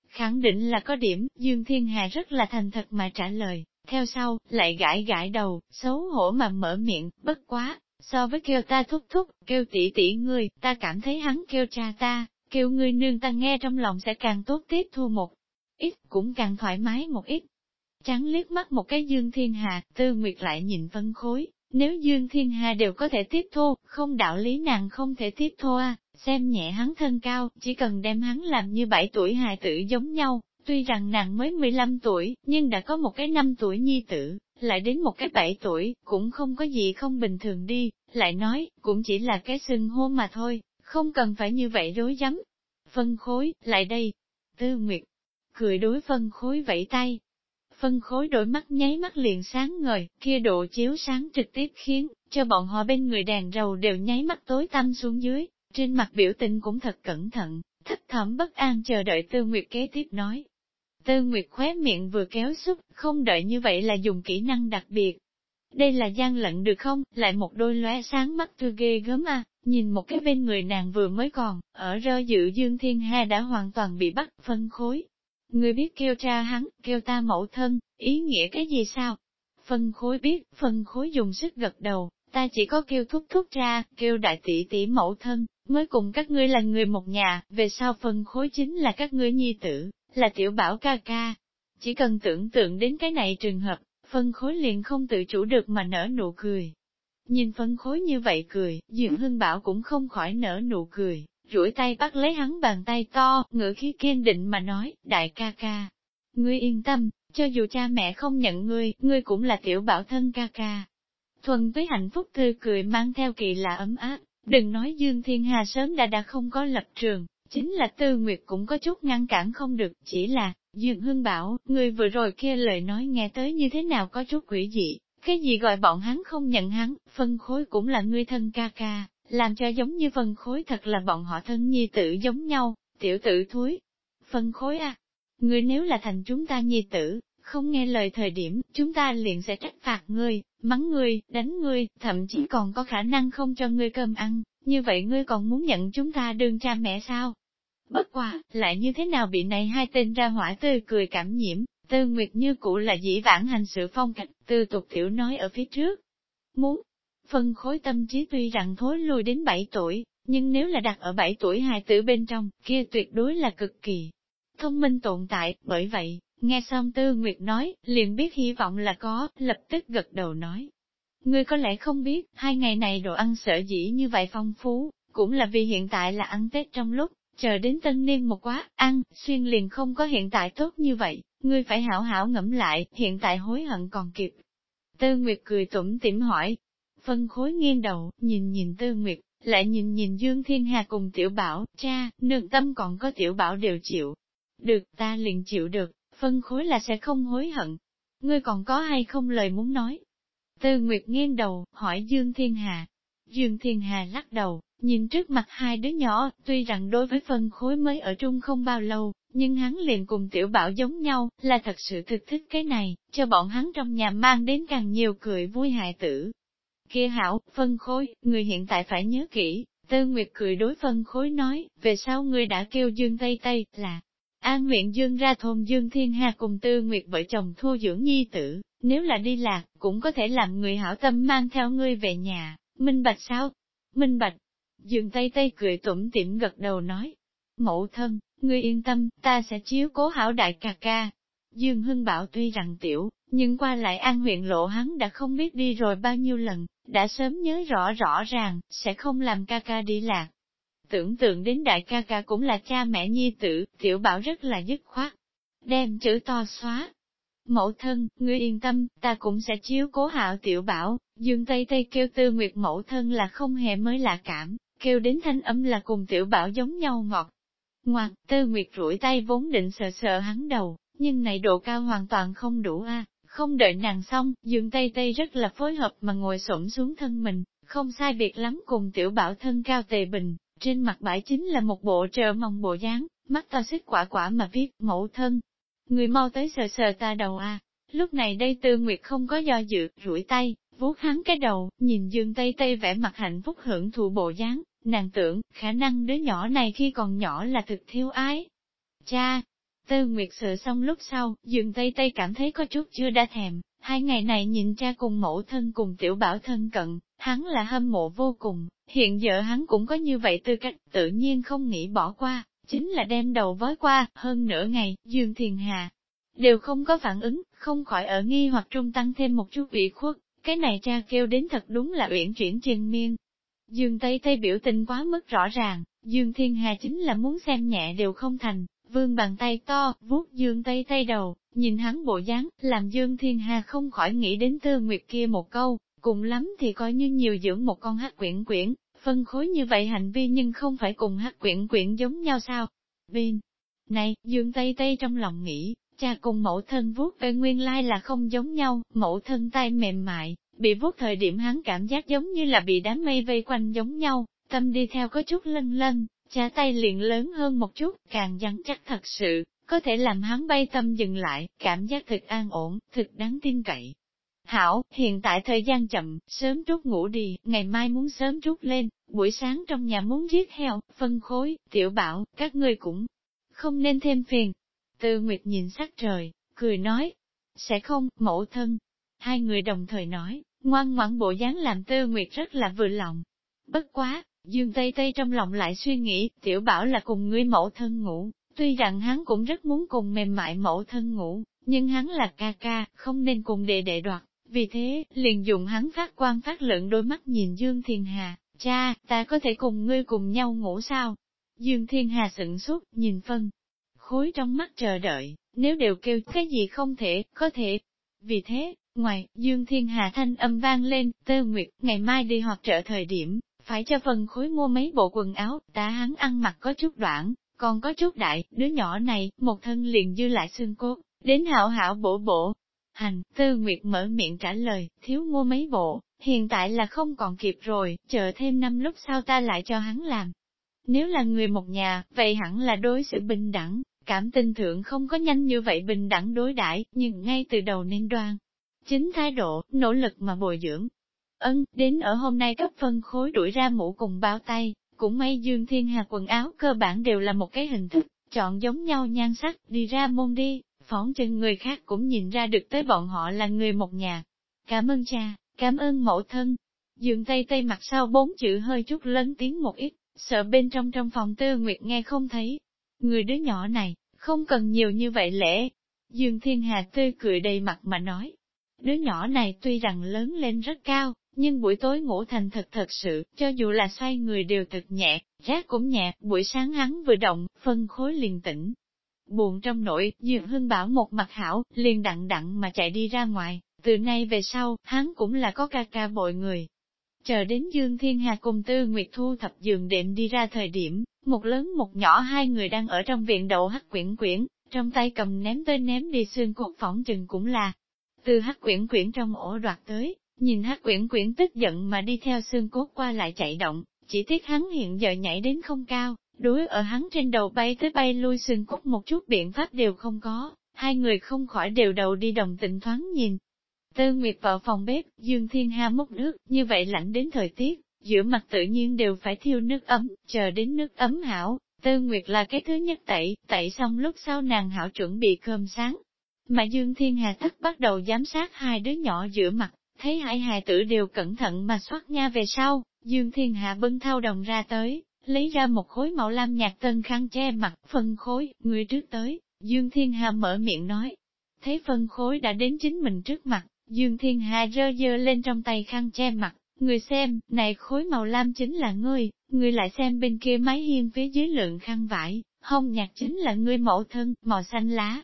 Speaker 1: Khẳng định là có điểm, Dương Thiên Hà rất là thành thật mà trả lời, theo sau, lại gãi gãi đầu, xấu hổ mà mở miệng, bất quá, so với kêu ta thúc thúc, kêu tỷ tỷ ngươi, ta cảm thấy hắn kêu cha ta, kêu ngươi nương ta nghe trong lòng sẽ càng tốt tiếp thu một ít, cũng càng thoải mái một ít. Trắng liếc mắt một cái Dương Thiên Hà, tư nguyệt lại nhìn phân khối, nếu Dương Thiên Hà đều có thể tiếp thu, không đạo lý nàng không thể tiếp thu à, xem nhẹ hắn thân cao, chỉ cần đem hắn làm như 7 tuổi hài tử giống nhau, tuy rằng nàng mới 15 tuổi, nhưng đã có một cái 5 tuổi nhi tử, lại đến một cái 7 tuổi, cũng không có gì không bình thường đi, lại nói, cũng chỉ là cái sừng hô mà thôi, không cần phải như vậy rối rắm. Phân khối, lại đây. Tư Nguyệt, cười đối phân khối vẫy tay. Phân khối đôi mắt nháy mắt liền sáng ngời, kia độ chiếu sáng trực tiếp khiến cho bọn họ bên người đèn rầu đều nháy mắt tối tăm xuống dưới, trên mặt biểu tình cũng thật cẩn thận, thấp thỏm bất an chờ đợi Tư Nguyệt kế tiếp nói. Tư Nguyệt khóe miệng vừa kéo xúc, không đợi như vậy là dùng kỹ năng đặc biệt. Đây là gian lận được không, lại một đôi lóe sáng mắt thư ghê gớm à, nhìn một cái bên người nàng vừa mới còn, ở rơ dự Dương Thiên Hà đã hoàn toàn bị bắt phân khối, Ngươi biết kêu cha hắn, kêu ta mẫu thân, ý nghĩa cái gì sao? Phân khối biết, phân khối dùng sức gật đầu, ta chỉ có kêu thúc thúc ra, kêu đại tỷ tỷ mẫu thân, mới cùng các ngươi là người một nhà, về sau phân khối chính là các ngươi nhi tử, là tiểu bảo ca ca. Chỉ cần tưởng tượng đến cái này trường hợp, phân khối liền không tự chủ được mà nở nụ cười. Nhìn phân khối như vậy cười, Duyện Hưng Bảo cũng không khỏi nở nụ cười duỗi tay bắt lấy hắn bàn tay to, ngữ khí kiên định mà nói, đại ca ca. Ngươi yên tâm, cho dù cha mẹ không nhận ngươi, ngươi cũng là tiểu bảo thân ca ca. Thuần với hạnh phúc tươi cười mang theo kỳ lạ ấm áp, đừng nói Dương Thiên Hà sớm đã đã không có lập trường, chính là Tư Nguyệt cũng có chút ngăn cản không được, chỉ là, Dương Hưng bảo, người vừa rồi kia lời nói nghe tới như thế nào có chút quỷ dị, cái gì gọi bọn hắn không nhận hắn, phân khối cũng là ngươi thân ca ca, làm cho giống như phân khối thật là bọn họ thân nhi tử giống nhau, tiểu tử thúi. Phân khối à, ngươi nếu là thành chúng ta nhi tử, không nghe lời thời điểm, chúng ta liền sẽ trách phạt ngươi, mắng ngươi, đánh ngươi, thậm chí còn có khả năng không cho ngươi cơm ăn, như vậy ngươi còn muốn nhận chúng ta đương cha mẹ sao? Bất quả, lại như thế nào bị này hai tên ra hỏa tươi cười cảm nhiễm, tư nguyệt như cũ là dĩ vãng hành sự phong cách, tư tục tiểu nói ở phía trước. Muốn, Phân khối tâm trí tuy rằng thối lùi đến 7 tuổi, nhưng nếu là đặt ở 7 tuổi hài tử bên trong, kia tuyệt đối là cực kỳ thông minh tồn tại, bởi vậy, nghe xong Tư Nguyệt nói, liền biết hy vọng là có, lập tức gật đầu nói. Ngươi có lẽ không biết, hai ngày này đồ ăn sở dĩ như vậy phong phú, cũng là vì hiện tại là ăn Tết trong lúc, chờ đến tân niên một quá, ăn, xuyên liền không có hiện tại tốt như vậy, ngươi phải hảo hảo ngẫm lại, hiện tại hối hận còn kịp. Tư Nguyệt cười tủm tỉm hỏi, Phân khối nghiêng đầu, nhìn nhìn Tư Nguyệt, lại nhìn nhìn Dương Thiên Hà cùng Tiểu Bảo, cha, nương tâm còn có Tiểu Bảo đều chịu. Được, ta liền chịu được, phân khối là sẽ không hối hận. Ngươi còn có hay không lời muốn nói? Tư Nguyệt nghiêng đầu, hỏi Dương Thiên Hà. Dương Thiên Hà lắc đầu, nhìn trước mặt hai đứa nhỏ, tuy rằng đối với phân khối mới ở chung không bao lâu, nhưng hắn liền cùng tiểu bảo giống nhau, là thật sự thực thích cái này, cho bọn hắn trong nhà mang đến càng nhiều cười vui hại tử, Kia hảo, phân khối, người hiện tại phải nhớ kỹ, Tư Nguyệt cười đối phân khối nói, về sau người đã kêu Dương Tây Tây, là An huyện Dương ra thôn Dương Thiên Hà cùng Tư Nguyệt vợ chồng thua dưỡng nhi tử, nếu là đi lạc, cũng có thể làm người hảo tâm mang theo ngươi về nhà, minh bạch sao? Minh bạch. Dương Tây Tây cười tủm tỉm gật đầu nói, mẫu thân, ngươi yên tâm, ta sẽ chiếu cố hảo đại ca ca. Dương Hưng Bảo tuy rằng tiểu, nhưng qua lại an huyện lộ hắn đã không biết đi rồi bao nhiêu lần, đã sớm nhớ rõ rõ ràng, sẽ không làm ca ca đi lạc. Tưởng tượng đến đại ca ca cũng là cha mẹ nhi tử, tiểu bảo rất là dứt khoát. Đem chữ to xóa. Mẫu thân, ngươi yên tâm, ta cũng sẽ chiếu cố hạo tiểu bảo, dương tây tây kêu tư nguyệt mẫu thân là không hề mới lạ cảm, kêu đến thanh âm là cùng tiểu bảo giống nhau ngọt. Ngoặt, tư nguyệt rủi tay vốn định sờ sờ hắn đầu, nhưng này độ cao hoàn toàn không đủ a. Không đợi nàng xong, Dương Tây Tây rất là phối hợp mà ngồi xổm xuống thân mình, không sai biệt lắm cùng tiểu bảo thân cao tề bình, trên mặt bãi chính là một bộ trờ mong bộ dáng, mắt to xích quả quả mà viết, mẫu thân. Người mau tới sờ sờ ta đầu a. Lúc này đây Tư Nguyệt không có do dự, rủi tay, vuốt hắn cái đầu, nhìn Dương Tây Tây vẻ mặt hạnh phúc hưởng thụ bộ dáng, nàng tưởng, khả năng đứa nhỏ này khi còn nhỏ là thực thiếu ái. Cha, Tư Nguyệt sợ xong lúc sau, Dương Tây Tây cảm thấy có chút chưa đã thèm, hai ngày này nhìn cha cùng mẫu thân cùng tiểu bảo thân cận, hắn là hâm mộ vô cùng, hiện giờ hắn cũng có như vậy tư cách, tự nhiên không nghĩ bỏ qua, chính là đem đầu vói qua, hơn nửa ngày, Dương Thiền Hà đều không có phản ứng, không khỏi ở nghi hoặc trung tăng thêm một chút ủy khuất, cái này cha kêu đến thật đúng là uyển chuyển triền miên. Dương Tây Tây biểu tình quá mức rõ ràng, Dương Thiên Hà chính là muốn xem nhẹ đều không thành, vương bàn tay to, vuốt Dương Tây Tây đầu, nhìn hắn bộ dáng, làm Dương Thiên Hà không khỏi nghĩ đến Tư Nguyệt kia một câu, cùng lắm thì coi như nhiều dưỡng một con hát quyển quyển, phân khối như vậy hành vi nhưng không phải cùng hát quyển quyển giống nhau sao? Bên này, Dương Tây Tây trong lòng nghĩ, cha cùng mẫu thân vuốt về nguyên lai là không giống nhau, mẫu thân tay mềm mại, bị vuốt thời điểm hắn cảm giác giống như là bị đám mây vây quanh giống nhau, tâm đi theo có chút lân lân, cha tay liền lớn hơn một chút, càng dắn chắc thật sự, có thể làm hắn bay tâm dừng lại, cảm giác thực an ổn, thực đáng tin cậy. Hảo, hiện tại thời gian chậm, sớm chút ngủ đi, ngày mai muốn sớm chút lên, buổi sáng trong nhà muốn giết heo, phân khối, tiểu bảo, các ngươi cũng không nên thêm phiền. Tư Nguyệt nhìn sắc trời, cười nói, sẽ không, mẫu thân. Hai người đồng thời nói, ngoan ngoãn bộ dáng làm Tư Nguyệt rất là vừa lòng. Bất quá, Dương Tây Tây trong lòng lại suy nghĩ, tiểu bảo là cùng ngươi mẫu thân ngủ, tuy rằng hắn cũng rất muốn cùng mềm mại mẫu thân ngủ, nhưng hắn là ca ca, không nên cùng đệ đệ đoạt. Vì thế, liền dùng hắn phát quan phát lượng đôi mắt nhìn Dương Thiên Hà, cha, ta có thể cùng ngươi cùng nhau ngủ sao? Dương Thiên Hà sửng sốt, nhìn phân. Khối trong mắt chờ đợi, nếu đều kêu cái gì không thể, có thể. Vì thế, ngoài, Dương Thiên Hà thanh âm vang lên, tơ nguyệt, ngày mai đi hoặc trợ thời điểm, phải cho phần khối mua mấy bộ quần áo, ta hắn ăn mặc có chút đoạn, còn có chút đại, đứa nhỏ này, một thân liền dư lại xương cốt, đến hảo hảo bổ bổ. Hành, tư nguyệt mở miệng trả lời, thiếu mua mấy bộ, hiện tại là không còn kịp rồi, chờ thêm năm lúc sau ta lại cho hắn làm. Nếu là người một nhà, vậy hẳn là đối xử bình đẳng, cảm tình thượng không có nhanh như vậy bình đẳng đối đãi nhưng ngay từ đầu nên đoan. Chính thái độ, nỗ lực mà bồi dưỡng, Ân, đến ở hôm nay cấp phân khối đuổi ra mũ cùng bao tay, cũng may Dương Thiên Hà quần áo cơ bản đều là một cái hình thức, chọn giống nhau nhan sắc, đi ra môn đi, phóng chân người khác cũng nhìn ra được tới bọn họ là người một nhà. Cảm ơn cha, cảm ơn mẫu thân. Dương Tây Tây mặt sau bốn chữ hơi chút lớn tiếng một ít, sợ bên trong trong phòng tư nguyệt nghe không thấy. Người đứa nhỏ này, không cần nhiều như vậy lẽ. Dương Thiên Hà tươi cười đầy mặt mà nói. Đứa nhỏ này tuy rằng lớn lên rất cao, nhưng buổi tối ngủ thành thật thật sự, cho dù là xoay người đều thật nhẹ, rác cũng nhẹ, buổi sáng hắn vừa động, phân khối liền tỉnh. Buồn trong nội, Dược Hưng bảo một mặt hảo, liền đặng đặng mà chạy đi ra ngoài, từ nay về sau, hắn cũng là có ca ca bội người. Chờ đến Dương Thiên Hà cùng Tư Nguyệt Thu thập giường đệm đi ra thời điểm, một lớn một nhỏ hai người đang ở trong viện đậu hắc quyển quyển, trong tay cầm ném tới ném đi xương cột phỏng chừng cũng là từ hắc quyển quyển trong ổ đoạt tới, Nhìn hát quyển quyển tức giận mà đi theo xương cốt qua lại chạy động, chỉ tiếc hắn hiện giờ nhảy đến không cao, đuối ở hắn trên đầu bay tới bay lui xương cốt một chút biện pháp đều không có, hai người không khỏi đều đầu đi đồng tình thoáng nhìn. Tư Nguyệt vào phòng bếp, Dương Thiên Ha múc nước, như vậy lạnh đến thời tiết, giữa mặt tự nhiên đều phải thiêu nước ấm, chờ đến nước ấm hảo, Tư Nguyệt là cái thứ nhất tẩy, tẩy xong lúc sau nàng hảo chuẩn bị cơm sáng. Mà Dương Thiên Hà thất bắt đầu giám sát hai đứa nhỏ giữa mặt, Thấy hai hài tử đều cẩn thận mà soát nha về sau, Dương Thiên Hạ bưng thao đồng ra tới, lấy ra một khối màu lam nhạt tân khăn che mặt, phân khối, người trước tới, Dương Thiên Hạ mở miệng nói. thấy phân khối đã đến chính mình trước mặt, Dương Thiên Hà rơ dơ lên trong tay khăn che mặt, người xem, này khối màu lam chính là ngươi, người lại xem bên kia mái hiên phía dưới lượng khăn vải, hông nhạt chính là ngươi mẫu thân, màu xanh lá.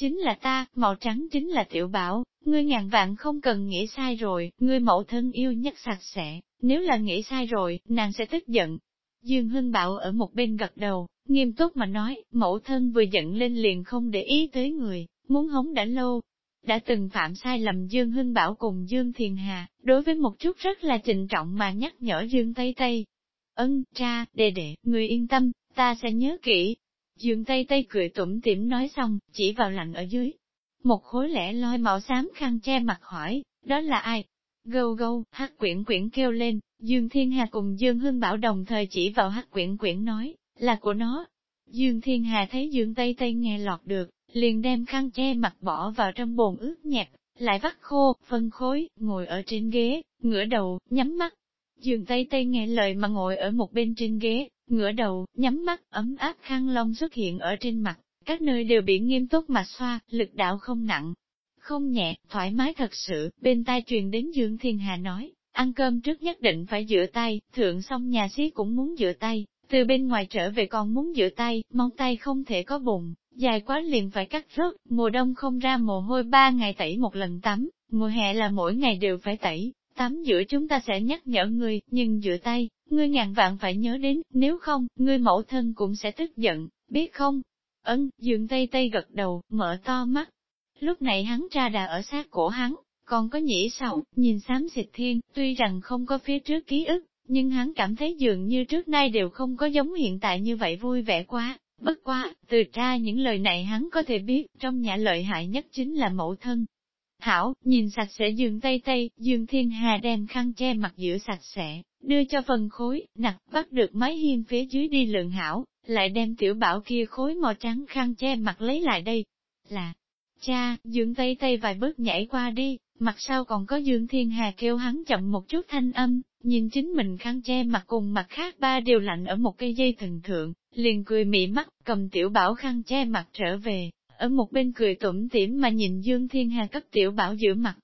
Speaker 1: Chính là ta, màu trắng chính là tiểu bảo, ngươi ngàn vạn không cần nghĩ sai rồi, ngươi mẫu thân yêu nhất sạch sẽ, nếu là nghĩ sai rồi, nàng sẽ tức giận. Dương Hưng Bảo ở một bên gật đầu, nghiêm túc mà nói, mẫu thân vừa giận lên liền không để ý tới người, muốn hống đã lâu. Đã từng phạm sai lầm Dương Hưng Bảo cùng Dương Thiền Hà, đối với một chút rất là trịnh trọng mà nhắc nhở Dương Tây Tây. Ân, cha, đệ đệ, người yên tâm, ta sẽ nhớ kỹ. Dương Tây Tây cười tủm tỉm nói xong, chỉ vào lạnh ở dưới. Một khối lẻ loi màu xám khăn che mặt hỏi, đó là ai? Gâu gâu, hát quyển quyển kêu lên, Dương Thiên Hà cùng Dương Hưng Bảo đồng thời chỉ vào hát quyển quyển nói, là của nó. Dương Thiên Hà thấy Dương Tây Tây nghe lọt được, liền đem khăn che mặt bỏ vào trong bồn ướt nhẹp, lại vắt khô, phân khối, ngồi ở trên ghế, ngửa đầu, nhắm mắt. Dương Tây Tây nghe lời mà ngồi ở một bên trên ghế, ngửa đầu, nhắm mắt, ấm áp khăn lông xuất hiện ở trên mặt, các nơi đều bị nghiêm túc mà xoa, lực đạo không nặng, không nhẹ, thoải mái thật sự, bên tai truyền đến Dương Thiên Hà nói, ăn cơm trước nhất định phải rửa tay, thượng xong nhà xí cũng muốn rửa tay, từ bên ngoài trở về còn muốn rửa tay, móng tay không thể có bụng, dài quá liền phải cắt rớt, mùa đông không ra mồ hôi ba ngày tẩy một lần tắm, mùa hè là mỗi ngày đều phải tẩy, tắm giữa chúng ta sẽ nhắc nhở ngươi, nhưng giữa tay, ngươi ngàn vạn phải nhớ đến, nếu không, ngươi mẫu thân cũng sẽ tức giận, biết không? Ấn, dường tay tay gật đầu, mở to mắt. Lúc này hắn ra đà ở sát cổ hắn, còn có nhĩ sầu, nhìn xám xịt thiên, tuy rằng không có phía trước ký ức, nhưng hắn cảm thấy dường như trước nay đều không có giống hiện tại như vậy vui vẻ quá. Bất quá, từ ra những lời này hắn có thể biết, trong nhà lợi hại nhất chính là mẫu thân. Hảo, nhìn sạch sẽ giường tây tây, giường thiên hà đem khăn che mặt giữa sạch sẽ, đưa cho phần khối, nặc, bắt được mái hiên phía dưới đi lượng hảo, lại đem tiểu bảo kia khối màu trắng khăn che mặt lấy lại đây. Là, cha, Dương tây tây vài bước nhảy qua đi, mặt sau còn có Dương Thiên Hà kêu hắn chậm một chút thanh âm, nhìn chính mình khăn che mặt cùng mặt khác ba đều lạnh ở một cây dây thần thượng, liền cười mị mắt, cầm tiểu bảo khăn che mặt trở về, ở một bên cười tủm tỉm mà nhìn Dương Thiên Hà cấp tiểu bảo giữ mặt.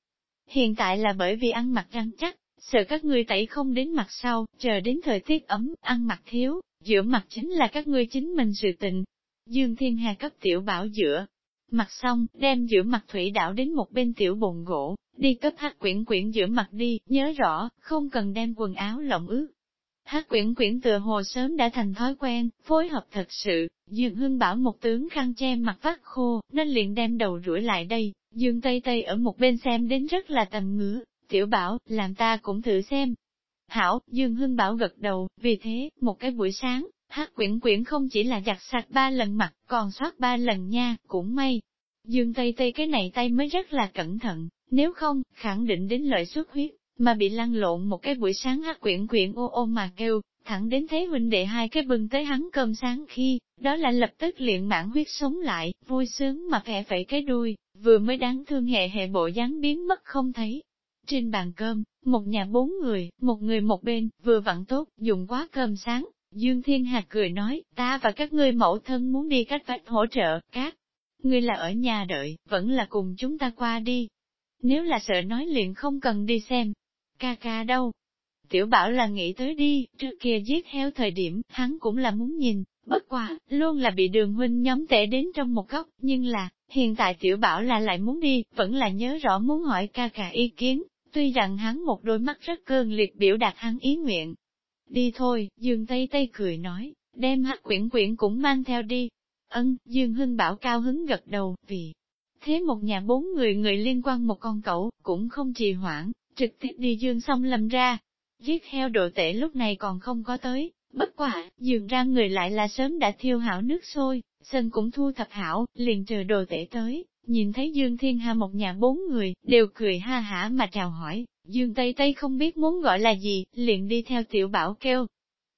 Speaker 1: Hiện tại là bởi vì ăn mặc răng chắc, sợ các ngươi tẩy không đến mặt sau, chờ đến thời tiết ấm, ăn mặc thiếu, giữa mặt chính là các ngươi chính mình sự tình. Dương Thiên Hà cấp tiểu bảo giữa, mặt xong, đem giữa mặt thủy đảo đến một bên tiểu bồn gỗ, đi cấp hát quyển quyển giữa mặt đi, nhớ rõ, không cần đem quần áo lộng ướt. Hát quyển quyển tựa hồ sớm đã thành thói quen, phối hợp thật sự, Dương Hưng bảo một tướng khăn che mặt phát khô, nên liền đem đầu rủi lại đây, Dương Tây Tây ở một bên xem đến rất là tầm ngứa, tiểu bảo, làm ta cũng thử xem. Hảo, Dương Hưng bảo gật đầu, vì thế, một cái buổi sáng, hát quyển quyển không chỉ là giặt sạch ba lần mặt, còn soát ba lần nha, cũng may. Dương Tây Tây cái này tay mới rất là cẩn thận, nếu không, khẳng định đến lợi xuất huyết, mà bị lăn lộn một cái buổi sáng hát quyển quyển ô ô mà kêu, thẳng đến thấy huynh đệ hai cái bưng tới hắn cơm sáng khi, đó là lập tức luyện mãn huyết sống lại, vui sướng mà phẹ phẩy cái đuôi, vừa mới đáng thương hệ hệ bộ dáng biến mất không thấy. Trên bàn cơm, một nhà bốn người, một người một bên, vừa vặn tốt, dùng quá cơm sáng, Dương Thiên Hạc cười nói, ta và các ngươi mẫu thân muốn đi cách vách hỗ trợ, các ngươi là ở nhà đợi, vẫn là cùng chúng ta qua đi. Nếu là sợ nói liền không cần đi xem. Ca ca đâu? Tiểu bảo là nghĩ tới đi, trước kia giết heo thời điểm, hắn cũng là muốn nhìn, bất quá, luôn là bị đường huynh nhóm tệ đến trong một góc, nhưng là, hiện tại tiểu bảo là lại muốn đi, vẫn là nhớ rõ muốn hỏi ca ca ý kiến, tuy rằng hắn một đôi mắt rất cơn liệt biểu đạt hắn ý nguyện, Đi thôi, Dương Tây Tây cười nói, đem hạt quyển quyển cũng mang theo đi. Ân, Dương Hưng Bảo cao hứng gật đầu, vì thế một nhà bốn người người liên quan một con cậu, cũng không trì hoãn, trực tiếp đi Dương xong lầm ra. Giết heo đồ tệ lúc này còn không có tới, bất quả, dường ra người lại là sớm đã thiêu hảo nước sôi, sân cũng thu thập hảo, liền chờ đồ tể tới, nhìn thấy Dương Thiên Hà một nhà bốn người, đều cười ha hả mà chào hỏi, Dương Tây Tây không biết muốn gọi là gì, liền đi theo tiểu bảo kêu.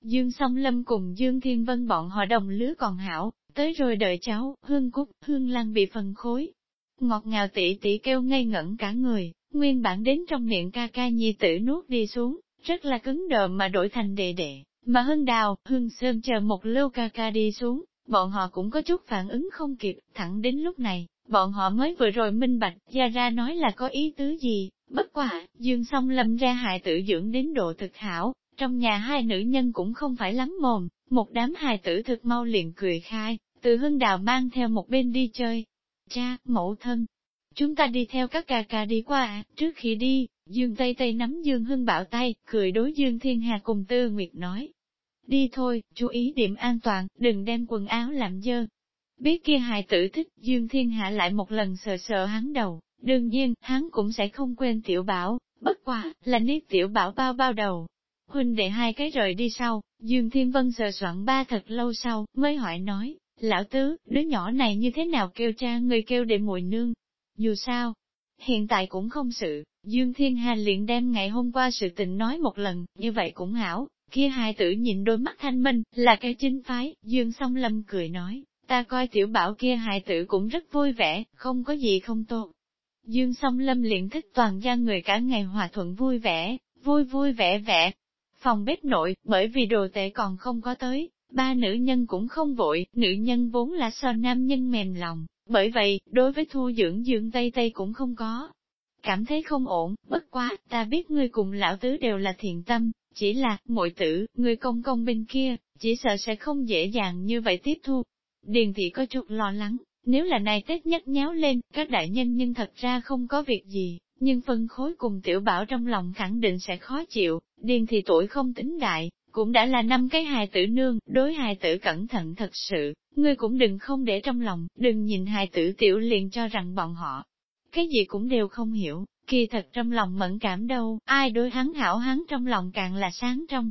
Speaker 1: Dương song lâm cùng Dương Thiên Vân bọn họ đồng lứa còn hảo, tới rồi đợi cháu, hương cúc, hương lan bị phân khối. Ngọt ngào tỷ tỷ kêu ngây ngẩn cả người, nguyên bản đến trong miệng ca ca nhi tử nuốt đi xuống, rất là cứng đờ mà đổi thành đệ đệ, mà hưng đào, hưng sơn chờ một lưu ca ca đi xuống, bọn họ cũng có chút phản ứng không kịp, thẳng đến lúc này, bọn họ mới vừa rồi minh bạch, ra ra nói là có ý tứ gì, bất quả, dương song lâm ra hại tử dưỡng đến độ thực hảo, trong nhà hai nữ nhân cũng không phải lắm mồm, một đám hài tử thực mau liền cười khai, từ hưng đào mang theo một bên đi chơi. Cha, mẫu thân, chúng ta đi theo các ca ca đi qua trước khi đi, Dương Tây Tây nắm Dương Hưng bảo tay, cười đối Dương Thiên Hà cùng Tư Nguyệt nói. Đi thôi, chú ý điểm an toàn, đừng đem quần áo làm dơ. Biết kia hài tử thích, Dương Thiên Hạ lại một lần sờ sờ hắn đầu, đương nhiên, hắn cũng sẽ không quên tiểu bảo, bất quả, là niết tiểu bảo bao bao đầu. Huynh đệ hai cái rời đi sau, Dương Thiên Vân sờ soạn ba thật lâu sau, mới hỏi nói, lão tứ, đứa nhỏ này như thế nào kêu cha người kêu để muội nương. Dù sao, hiện tại cũng không sự, Dương Thiên Hà liền đem ngày hôm qua sự tình nói một lần, như vậy cũng hảo, kia hai tử nhìn đôi mắt thanh minh, là cái chính phái, Dương song lâm cười nói, ta coi tiểu bảo kia hai tử cũng rất vui vẻ, không có gì không tốt. Dương song lâm liền thích toàn gia người cả ngày hòa thuận vui vẻ, vui vui vẻ vẻ. Phòng bếp nội, bởi vì đồ tệ còn không có tới, ba nữ nhân cũng không vội, nữ nhân vốn là so nam nhân mềm lòng, bởi vậy, đối với thu dưỡng dưỡng Tây Tây cũng không có. Cảm thấy không ổn, bất quá, ta biết ngươi cùng lão tứ đều là thiện tâm, chỉ là, muội tử, người công công bên kia, chỉ sợ sẽ không dễ dàng như vậy tiếp thu. Điền thị có chút lo lắng, nếu là này Tết nhắc nháo lên, các đại nhân nhưng thật ra không có việc gì, nhưng phân khối cùng tiểu bảo trong lòng khẳng định sẽ khó chịu, điền thị tuổi không tính đại, cũng đã là năm cái hài tử nương, đối hài tử cẩn thận thật sự, ngươi cũng đừng không để trong lòng, đừng nhìn hài tử tiểu liền cho rằng bọn họ, cái gì cũng đều không hiểu, kỳ thật trong lòng mẫn cảm đâu, ai đối hắn hảo hắn trong lòng càng là sáng trong.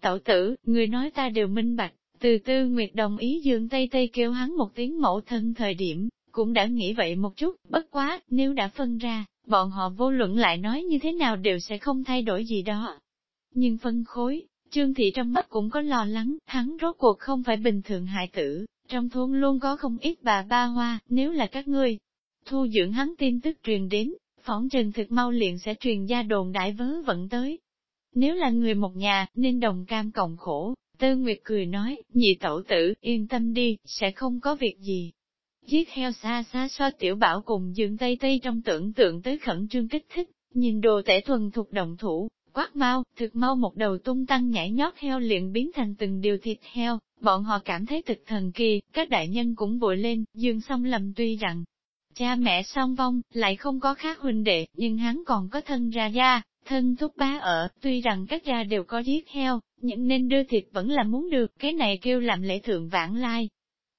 Speaker 1: Tẩu tử, người nói ta đều minh bạch, từ tư Nguyệt đồng ý dương Tây Tây kêu hắn một tiếng mẫu thân thời điểm, cũng đã nghĩ vậy một chút, bất quá, nếu đã phân ra, bọn họ vô luận lại nói như thế nào đều sẽ không thay đổi gì đó. Nhưng phân khối, Trương Thị trong mắt cũng có lo lắng, hắn rốt cuộc không phải bình thường hại tử, trong thôn luôn có không ít bà ba hoa, nếu là các ngươi. Thu dưỡng hắn tin tức truyền đến, phỏng trừng thực mau liền sẽ truyền ra đồn đại vớ vận tới. Nếu là người một nhà, nên đồng cam cộng khổ, Tư Nguyệt cười nói, nhị tẩu tử, yên tâm đi, sẽ không có việc gì. Giết heo xa xa so tiểu bảo cùng dưỡng tây tây trong tưởng tượng tới khẩn trương kích thích, nhìn đồ tể thuần thuộc động thủ, quát mau, thực mau một đầu tung tăng nhảy nhót heo liền biến thành từng điều thịt heo, bọn họ cảm thấy thực thần kỳ, các đại nhân cũng vội lên, dương song lầm tuy rằng, cha mẹ song vong, lại không có khác huynh đệ, nhưng hắn còn có thân ra gia, thân thúc bá ở, tuy rằng các gia đều có giết heo, nhưng nên đưa thịt vẫn là muốn được, cái này kêu làm lễ thượng vãng lai.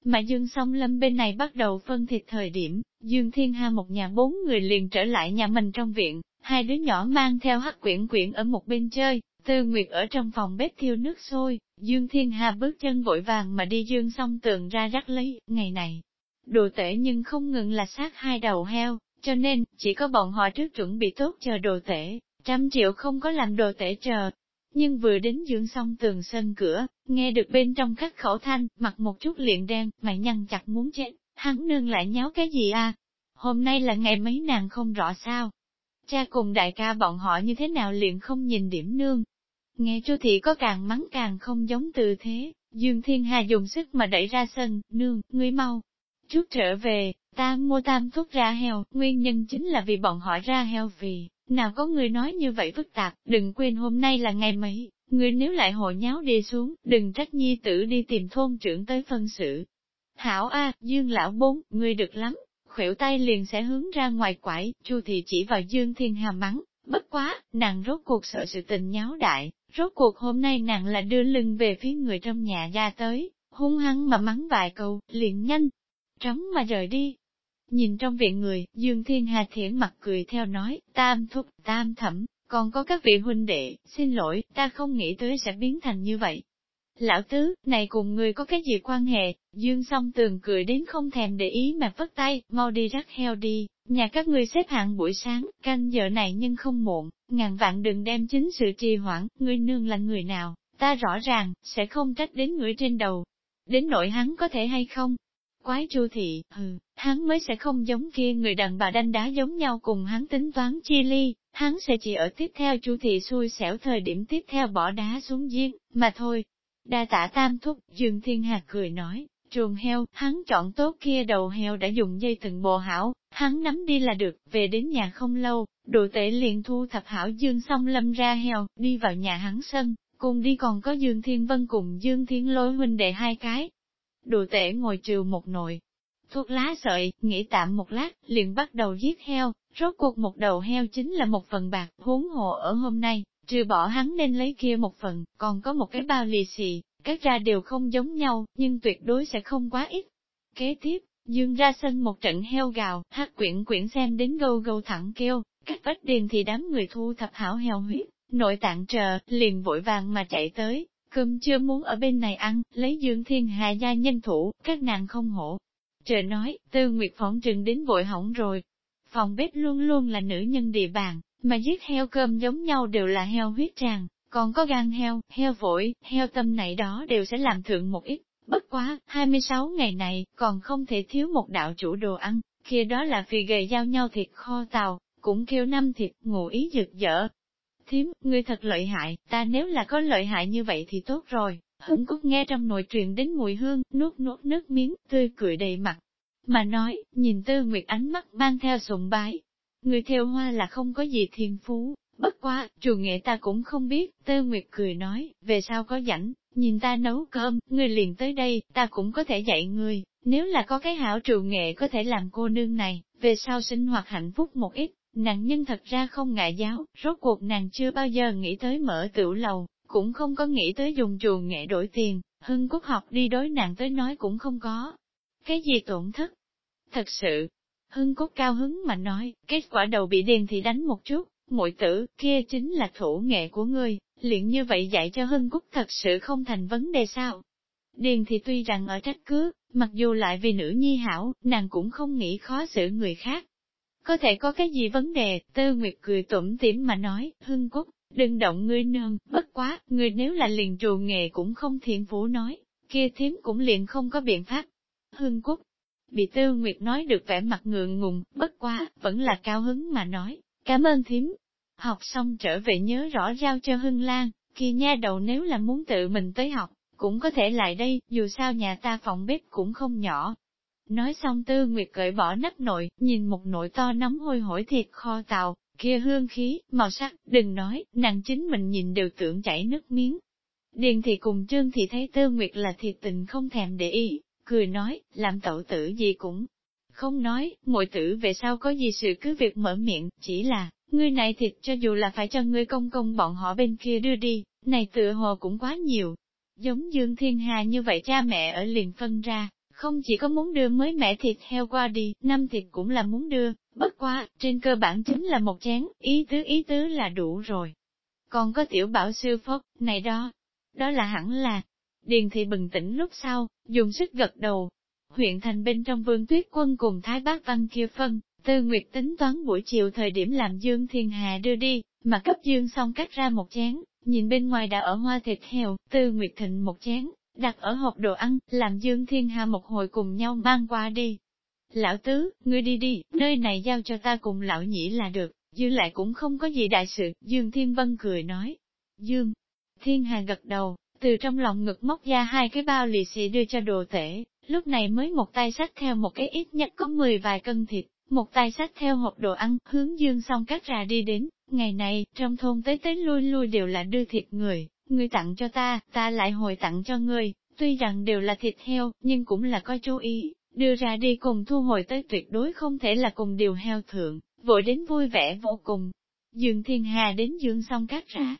Speaker 1: Mà Dương Song Lâm bên này bắt đầu phân thịt thời điểm, Dương Thiên Ha một nhà bốn người liền trở lại nhà mình trong viện, hai đứa nhỏ mang theo hắc quyển quyển ở một bên chơi, Tư Nguyệt ở trong phòng bếp thiêu nước sôi, Dương Thiên Hà bước chân vội vàng mà đi dương xong tường ra rắc lấy, ngày này. Đồ tể nhưng không ngừng là sát hai đầu heo, cho nên, chỉ có bọn họ trước chuẩn bị tốt chờ đồ tể, trăm triệu không có làm đồ tể chờ. Nhưng vừa đến dưỡng xong tường sân cửa, nghe được bên trong các khẩu thanh, mặc một chút liền đen, mày nhăn chặt muốn chết, hắn nương lại nháo cái gì à? Hôm nay là ngày mấy nàng không rõ sao, Cha cùng đại ca bọn họ như thế nào liền không nhìn điểm nương. Nghe chu thị có càng mắng càng không giống từ thế, Dương Thiên Hà dùng sức mà đẩy ra sân, nương, ngươi mau. Chút trở về, ta mua tam thuốc ra heo, nguyên nhân chính là vì bọn họ ra heo vì, nào có người nói như vậy phức tạp, đừng quên hôm nay là ngày mấy, người nếu lại hội nháo đi xuống, đừng trách nhi tử đi tìm thôn trưởng tới phân sự. Hảo A, Dương lão bốn, ngươi được lắm, khuỷu tay liền sẽ hướng ra ngoài quải, Chu thì chỉ vào Dương Thiên Hà mắng, bất quá, nàng rốt cuộc sợ sự tình nháo đại, rốt cuộc hôm nay nàng là đưa lưng về phía người trong nhà ra tới, hung hăng mà mắng vài câu, liền nhanh, trống mà rời đi. Nhìn trong viện người, Dương Thiên Hà thiển mặt cười theo nói, tam thúc, tam thẩm, còn có các vị huynh đệ, xin lỗi, ta không nghĩ tới sẽ biến thành như vậy. Lão tứ, này cùng người có cái gì quan hệ, dương song tường cười đến không thèm để ý mà vất tay, mau đi rắc heo đi, nhà các ngươi xếp hạng buổi sáng, canh giờ này nhưng không muộn, ngàn vạn đừng đem chính sự trì hoãn, ngươi nương là người nào, ta rõ ràng, sẽ không trách đến người trên đầu. Đến nội hắn có thể hay không? Quái chu thị, hừ, hắn mới sẽ không giống kia người đàn bà đanh đá giống nhau cùng hắn tính toán chia ly, hắn sẽ chỉ ở tiếp theo chu thị xui xẻo thời điểm tiếp theo bỏ đá xuống giếng, mà thôi, Đa tả tam thúc, Dương Thiên Hạc cười nói, Chuồng heo, hắn chọn tốt kia đầu heo đã dùng dây từng bồ hảo, hắn nắm đi là được, về đến nhà không lâu, đồ tể liền thu thập hảo Dương xong lâm ra heo, đi vào nhà hắn sân, cùng đi còn có Dương Thiên Vân cùng Dương Thiên Lôi huynh đệ hai cái. Đồ tể ngồi trừ một nồi, thuốc lá sợi, nghỉ tạm một lát, liền bắt đầu giết heo, rốt cuộc một đầu heo chính là một phần bạc, huống hồ ở hôm nay, trừ bỏ hắn nên lấy kia một phần, còn có một cái bao lì xì, các ra đều không giống nhau, nhưng tuyệt đối sẽ không quá ít. Kế tiếp, Dương ra sân một trận heo gào, hát quyển quyển xem đến gâu gâu thẳng kêu, các vách điền thì đám người thu thập hảo heo huyết, nội tạng chờ, liền vội vàng mà chạy tới, cơm chưa muốn ở bên này ăn, lấy Dương Thiên Hà gia nhân thủ, các nàng không hổ. Trời nói, tư nguyệt phỏng trừng đến vội hỏng rồi. Phòng bếp luôn luôn là nữ nhân địa bàn, mà giết heo cơm giống nhau đều là heo huyết tràng, còn có gan heo, heo vội, heo tâm này đó đều sẽ làm thượng một ít. Bất quá, 26 ngày này, còn không thể thiếu một đạo chủ đồ ăn, kia đó là vì gầy giao nhau thịt kho tàu, cũng kêu năm thịt, ngủ ý rực dở. Thiếm, ngươi thật lợi hại, ta nếu là có lợi hại như vậy thì tốt rồi. Hứng cúc nghe trong nội truyền đến mùi hương, nuốt nuốt nước miếng, tươi cười đầy mặt. Mà nói, nhìn tư nguyệt ánh mắt mang theo sùng bái. Người theo hoa là không có gì thiên phú, bất quá, trù nghệ ta cũng không biết, tơ nguyệt cười nói, về sao có rảnh, nhìn ta nấu cơm, người liền tới đây, ta cũng có thể dạy người, nếu là có cái hảo trù nghệ có thể làm cô nương này, về sau sinh hoạt hạnh phúc một ít, nàng nhân thật ra không ngại giáo, rốt cuộc nàng chưa bao giờ nghĩ tới mở tửu lầu, cũng không có nghĩ tới dùng trù nghệ đổi tiền, hưng quốc học đi đối nàng tới nói cũng không có. Cái gì tổn thất? Thật sự, hưng cốt cao hứng mà nói, kết quả đầu bị điền thì đánh một chút, muội tử, kia chính là thủ nghệ của ngươi, liền như vậy dạy cho hưng Cúc thật sự không thành vấn đề sao? Điền thì tuy rằng ở trách cứ, mặc dù lại vì nữ nhi hảo, nàng cũng không nghĩ khó xử người khác. Có thể có cái gì vấn đề, Tư Nguyệt cười tủm tỉm mà nói, Hưng Cúc, đừng động ngươi nương, bất quá, ngươi nếu là liền trù nghề cũng không thiện vũ nói, kia thiếm cũng liền không có biện pháp. Hưng Cúc, bị Tư Nguyệt nói được vẻ mặt ngượng ngùng, bất quá, vẫn là cao hứng mà nói, cảm ơn thím. Học xong trở về nhớ rõ giao cho Hưng Lan, kia nha đầu nếu là muốn tự mình tới học, cũng có thể lại đây, dù sao nhà ta phòng bếp cũng không nhỏ. Nói xong Tư Nguyệt cởi bỏ nắp nội, nhìn một nội to nóng hôi hổi thịt kho tàu, kia hương khí, màu sắc, đừng nói, nàng chính mình nhìn đều tưởng chảy nước miếng. Điền thì cùng Trương thì thấy Tư Nguyệt là thiệt tình không thèm để ý, cười nói, làm tẩu tử gì cũng không nói, muội tử về sau có gì sự cứ việc mở miệng, chỉ là, ngươi này thịt cho dù là phải cho ngươi công công bọn họ bên kia đưa đi, này tựa hồ cũng quá nhiều. Giống Dương Thiên Hà như vậy cha mẹ ở liền phân ra, không chỉ có muốn đưa mới mẹ thịt heo qua đi, năm thịt cũng là muốn đưa, bất quá, trên cơ bản chính là một chén, ý tứ ý tứ là đủ rồi. Còn có tiểu bảo sư phốc, này đó, đó là hẳn là, Điền thị bừng tỉnh lúc sau, dùng sức gật đầu. Huyện thành bên trong vương tuyết quân cùng Thái Bác Văn kia phân, Tư Nguyệt tính toán buổi chiều thời điểm làm Dương Thiên Hà đưa đi, mà cấp Dương xong cắt ra một chén, nhìn bên ngoài đã ở hoa thịt heo, Tư Nguyệt thịnh một chén, đặt ở hộp đồ ăn, làm Dương Thiên Hà một hồi cùng nhau mang qua đi. Lão Tứ, ngươi đi đi, nơi này giao cho ta cùng lão nhĩ là được, dư lại cũng không có gì đại sự, Dương Thiên Vân cười nói. Dương, Thiên Hà gật đầu, từ trong lòng ngực móc ra hai cái bao lì xì đưa cho đồ tể, lúc này mới một tay sách theo một cái ít nhất có 10 vài cân thịt, một tay sách theo hộp đồ ăn, hướng dương xong cắt ra đi đến, ngày này, trong thôn tới tới lui lui đều là đưa thịt người, người tặng cho ta, ta lại hồi tặng cho người, tuy rằng đều là thịt heo, nhưng cũng là có chú ý, đưa ra đi cùng thu hồi tới tuyệt đối không thể là cùng điều heo thượng, vội đến vui vẻ vô cùng. Dương Thiên Hà đến dương xong cắt ra,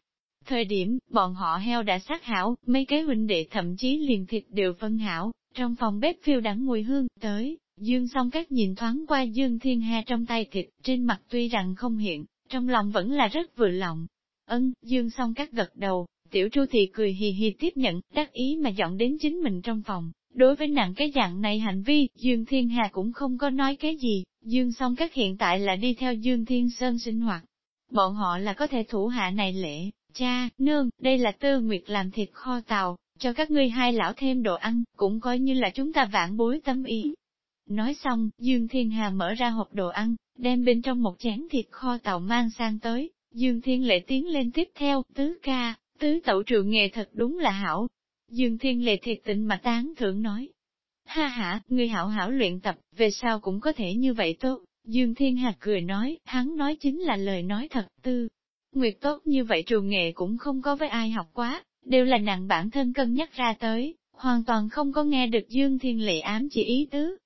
Speaker 1: Thời điểm, bọn họ heo đã sát hảo, mấy cái huynh đệ thậm chí liền thịt đều phân hảo, trong phòng bếp phiêu đắng mùi hương, tới, Dương song các nhìn thoáng qua Dương Thiên Hà trong tay thịt, trên mặt tuy rằng không hiện, trong lòng vẫn là rất vừa lòng. Ân, Dương song các gật đầu, tiểu tru thì cười hì hì tiếp nhận, đắc ý mà dọn đến chính mình trong phòng. Đối với nặng cái dạng này hành vi, Dương Thiên Hà cũng không có nói cái gì, Dương song các hiện tại là đi theo Dương Thiên Sơn sinh hoạt. Bọn họ là có thể thủ hạ này lễ, Cha, nương, đây là tư nguyệt làm thịt kho tàu, cho các ngươi hai lão thêm đồ ăn, cũng coi như là chúng ta vãn bối tâm ý. Nói xong, Dương Thiên Hà mở ra hộp đồ ăn, đem bên trong một chén thịt kho tàu mang sang tới, Dương Thiên Lệ tiến lên tiếp theo, tứ ca, tứ tẩu trường nghề thật đúng là hảo. Dương Thiên Lệ thiệt tình mà tán thưởng nói. Ha ha, người hảo hảo luyện tập, về sau cũng có thể như vậy tốt. Dương Thiên Hà cười nói, hắn nói chính là lời nói thật tư. Nguyệt tốt như vậy trường nghệ cũng không có với ai học quá, đều là nàng bản thân cân nhắc ra tới, hoàn toàn không có nghe được Dương Thiên Lệ ám chỉ ý tứ.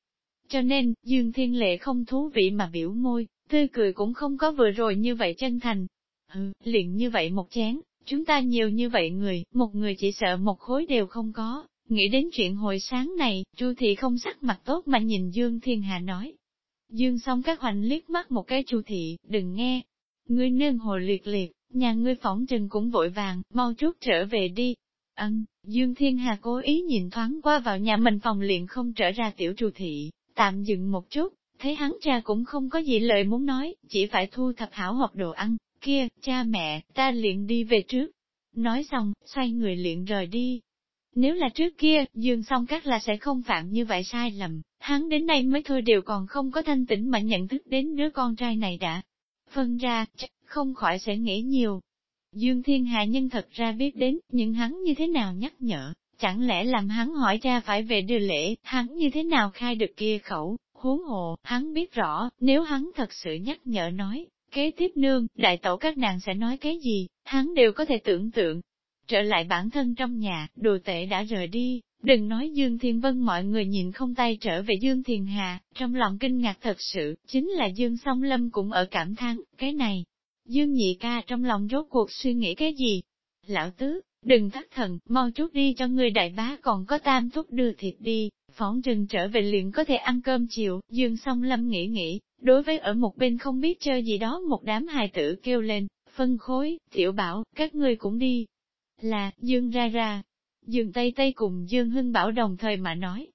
Speaker 1: Cho nên, Dương Thiên Lệ không thú vị mà biểu môi, tươi cười cũng không có vừa rồi như vậy chân thành. Ừ, liền như vậy một chén, chúng ta nhiều như vậy người, một người chỉ sợ một khối đều không có. Nghĩ đến chuyện hồi sáng này, Chu Thị không sắc mặt tốt mà nhìn Dương Thiên Hà nói. Dương xong các hoành liếc mắt một cái Chu Thị, đừng nghe. Ngươi nương hồ liệt liệt, nhà ngươi phỏng trừng cũng vội vàng, mau chút trở về đi. Ân, Dương Thiên Hà cố ý nhìn thoáng qua vào nhà mình phòng liền không trở ra tiểu Trù Thị, tạm dừng một chút, thấy hắn cha cũng không có gì lời muốn nói, chỉ phải thu thập hảo hộp đồ ăn, kia, cha mẹ, ta liền đi về trước. Nói xong, xoay người liền rời đi. Nếu là trước kia, Dương song các là sẽ không phạm như vậy sai lầm, hắn đến nay mới thôi đều còn không có thanh tĩnh mà nhận thức đến đứa con trai này đã. Phân ra, chắc không khỏi sẽ nghĩ nhiều. Dương Thiên Hạ nhân thật ra biết đến, nhưng hắn như thế nào nhắc nhở, chẳng lẽ làm hắn hỏi ra phải về đưa lễ, hắn như thế nào khai được kia khẩu, huống hồ, hắn biết rõ, nếu hắn thật sự nhắc nhở nói, kế tiếp nương, đại tẩu các nàng sẽ nói cái gì, hắn đều có thể tưởng tượng. Trở lại bản thân trong nhà, đồ tệ đã rời đi, đừng nói Dương Thiên Vân mọi người nhìn không tay trở về Dương thiền Hà, trong lòng kinh ngạc thật sự, chính là Dương Song Lâm cũng ở cảm thán, cái này. Dương Nhị ca trong lòng rốt cuộc suy nghĩ cái gì? Lão Tứ, đừng thất thần, mau chút đi cho người đại bá còn có tam thúc đưa thịt đi, phóng chừng trở về liền có thể ăn cơm chiều, Dương Song Lâm nghĩ nghĩ, đối với ở một bên không biết chơi gì đó một đám hài tử kêu lên, phân khối, tiểu bảo, các ngươi cũng đi. Là, Dương ra ra, Dương Tây Tây cùng Dương Hưng Bảo đồng thời mà nói.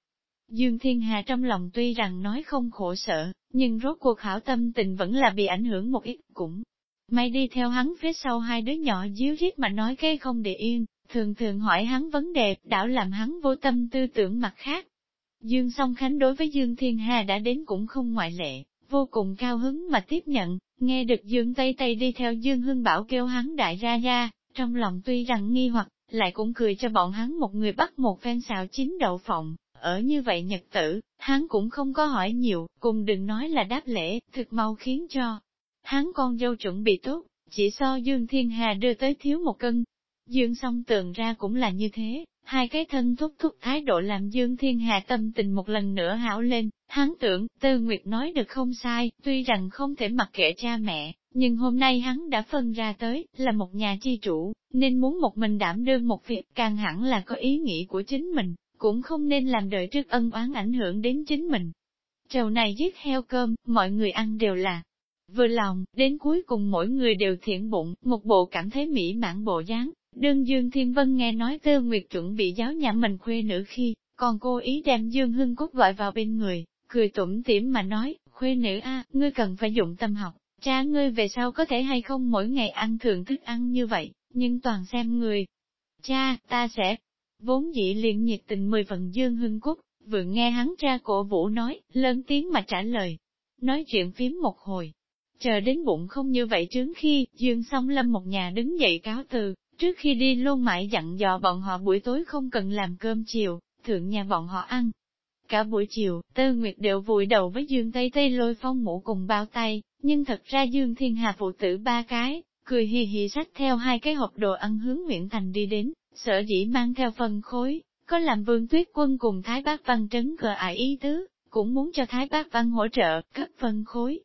Speaker 1: Dương Thiên Hà trong lòng tuy rằng nói không khổ sở, nhưng rốt cuộc hảo tâm tình vẫn là bị ảnh hưởng một ít, cũng may đi theo hắn phía sau hai đứa nhỏ díu rít mà nói cái không để yên, thường thường hỏi hắn vấn đề, đảo làm hắn vô tâm tư tưởng mặt khác. Dương Song Khánh đối với Dương Thiên Hà đã đến cũng không ngoại lệ, vô cùng cao hứng mà tiếp nhận, nghe được Dương Tây Tây đi theo Dương Hưng Bảo kêu hắn đại ra ra, trong lòng tuy rằng nghi hoặc, lại cũng cười cho bọn hắn một người bắt một phen xào chín đậu phộng, ở như vậy nhật tử, hắn cũng không có hỏi nhiều, cùng đừng nói là đáp lễ, thực mau khiến cho hắn con dâu chuẩn bị tốt, chỉ so Dương Thiên Hà đưa tới thiếu một cân. Dương song tường ra cũng là như thế, hai cái thân thúc thúc thái độ làm Dương Thiên Hà tâm tình một lần nữa hảo lên, hắn tưởng Tư Nguyệt nói được không sai, tuy rằng không thể mặc kệ cha mẹ, nhưng hôm nay hắn đã phân ra tới, là một nhà chi chủ, nên muốn một mình đảm đương một việc càng hẳn là có ý nghĩ của chính mình, cũng không nên làm đợi trước ân oán ảnh hưởng đến chính mình. Trầu này giết heo cơm, mọi người ăn đều là vừa lòng, đến cuối cùng mỗi người đều thiện bụng, một bộ cảm thấy mỹ mãn bộ dáng. Đương Dương Thiên Vân nghe nói Tư Nguyệt chuẩn bị giáo nhà mình khuê nữ khi, còn cô ý đem Dương Hưng Cúc gọi vào bên người, cười tủm tỉm mà nói, khuê nữ a, ngươi cần phải dụng tâm học, cha ngươi về sau có thể hay không mỗi ngày ăn thường thức ăn như vậy, nhưng toàn xem người. Cha, ta sẽ, vốn dĩ liền nhiệt tình mười phần Dương Hưng Cúc, vừa nghe hắn cha cổ vũ nói, lớn tiếng mà trả lời. Nói chuyện phím một hồi, chờ đến bụng không như vậy trướng khi, Dương song lâm một nhà đứng dậy cáo từ, trước khi đi luôn mãi dặn dò bọn họ buổi tối không cần làm cơm chiều, thượng nhà bọn họ ăn. Cả buổi chiều, Tư Nguyệt đều vùi đầu với Dương Tây Tây lôi phong mũ cùng bao tay, nhưng thật ra Dương Thiên Hà phụ tử ba cái, cười hì hì sách theo hai cái hộp đồ ăn hướng Nguyễn Thành đi đến, sở dĩ mang theo phần khối, có làm vương tuyết quân cùng Thái Bác Văn trấn cờ ải ý tứ, cũng muốn cho Thái Bác Văn hỗ trợ, cấp phân khối.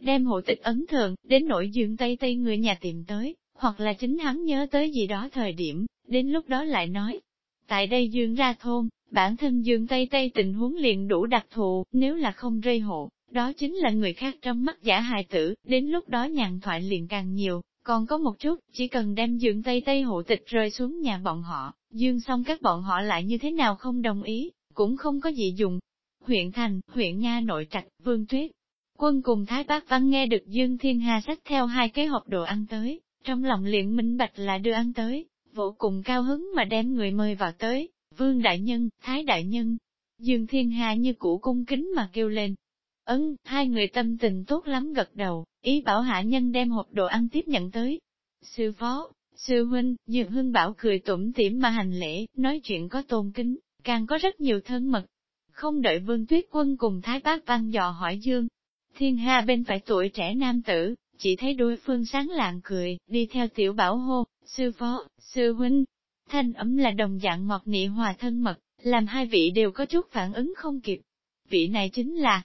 Speaker 1: Đem hộ tịch ấn thường, đến nội dương Tây Tây người nhà tìm tới, hoặc là chính hắn nhớ tới gì đó thời điểm, đến lúc đó lại nói. Tại đây dương ra thôn, bản thân dương Tây Tây tình huống liền đủ đặc thù, nếu là không rây hộ, đó chính là người khác trong mắt giả hài tử, đến lúc đó nhàn thoại liền càng nhiều, còn có một chút, chỉ cần đem dưỡng Tây Tây hộ tịch rơi xuống nhà bọn họ, dương xong các bọn họ lại như thế nào không đồng ý, cũng không có gì dùng. Huyện Thành, huyện Nha nội trạch, Vương Tuyết, quân cùng Thái Bác Văn nghe được Dương Thiên Hà sách theo hai cái hộp đồ ăn tới, trong lòng liền minh bạch là đưa ăn tới, vô cùng cao hứng mà đem người mời vào tới, Vương Đại Nhân, Thái Đại Nhân. Dương Thiên Hà như cũ cung kính mà kêu lên. Ấn, hai người tâm tình tốt lắm gật đầu, ý bảo hạ nhân đem hộp đồ ăn tiếp nhận tới. Sư phó, sư huynh, Dương Hưng Bảo cười tủm tỉm mà hành lễ, nói chuyện có tôn kính, càng có rất nhiều thân mật. không đợi Vương Tuyết Quân cùng Thái Bác Văn dò hỏi Dương. Thiên Hà bên phải tuổi trẻ nam tử, chỉ thấy đối phương sáng lạng cười, đi theo tiểu bảo hô, sư phó, sư huynh. Thanh ấm là đồng dạng ngọt nị hòa thân mật, làm hai vị đều có chút phản ứng không kịp. Vị này chính là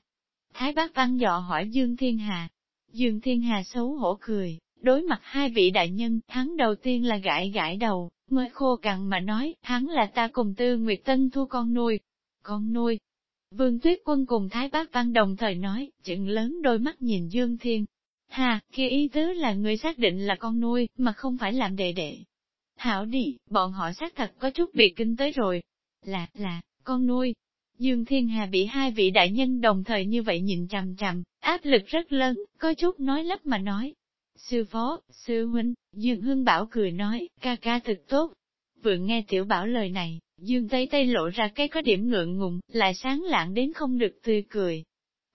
Speaker 1: Thái Bác Văn dò hỏi Dương Thiên Hà. Dương Thiên Hà xấu hổ cười, đối mặt hai vị đại nhân, hắn đầu tiên là gãi gãi đầu, mới khô cằn mà nói, hắn là ta cùng Tư Nguyệt Tân thu con nuôi. Con nuôi. Vương Tuyết Quân cùng Thái Bác Văn đồng thời nói, chừng lớn đôi mắt nhìn Dương Thiên. Hà, kia ý tứ là người xác định là con nuôi, mà không phải làm đệ đệ. Hảo đi, bọn họ xác thật có chút bị kinh tới rồi. Là, là, con nuôi. Dương Thiên Hà bị hai vị đại nhân đồng thời như vậy nhìn chằm chằm, áp lực rất lớn, có chút nói lắp mà nói, Sư phó, sư huynh, Dương Hương Bảo cười nói, ca ca thực tốt. Vừa nghe tiểu bảo lời này, Dương Tây Tây lộ ra cái có điểm ngượng ngùng, lại sáng lạng đến không được tươi cười.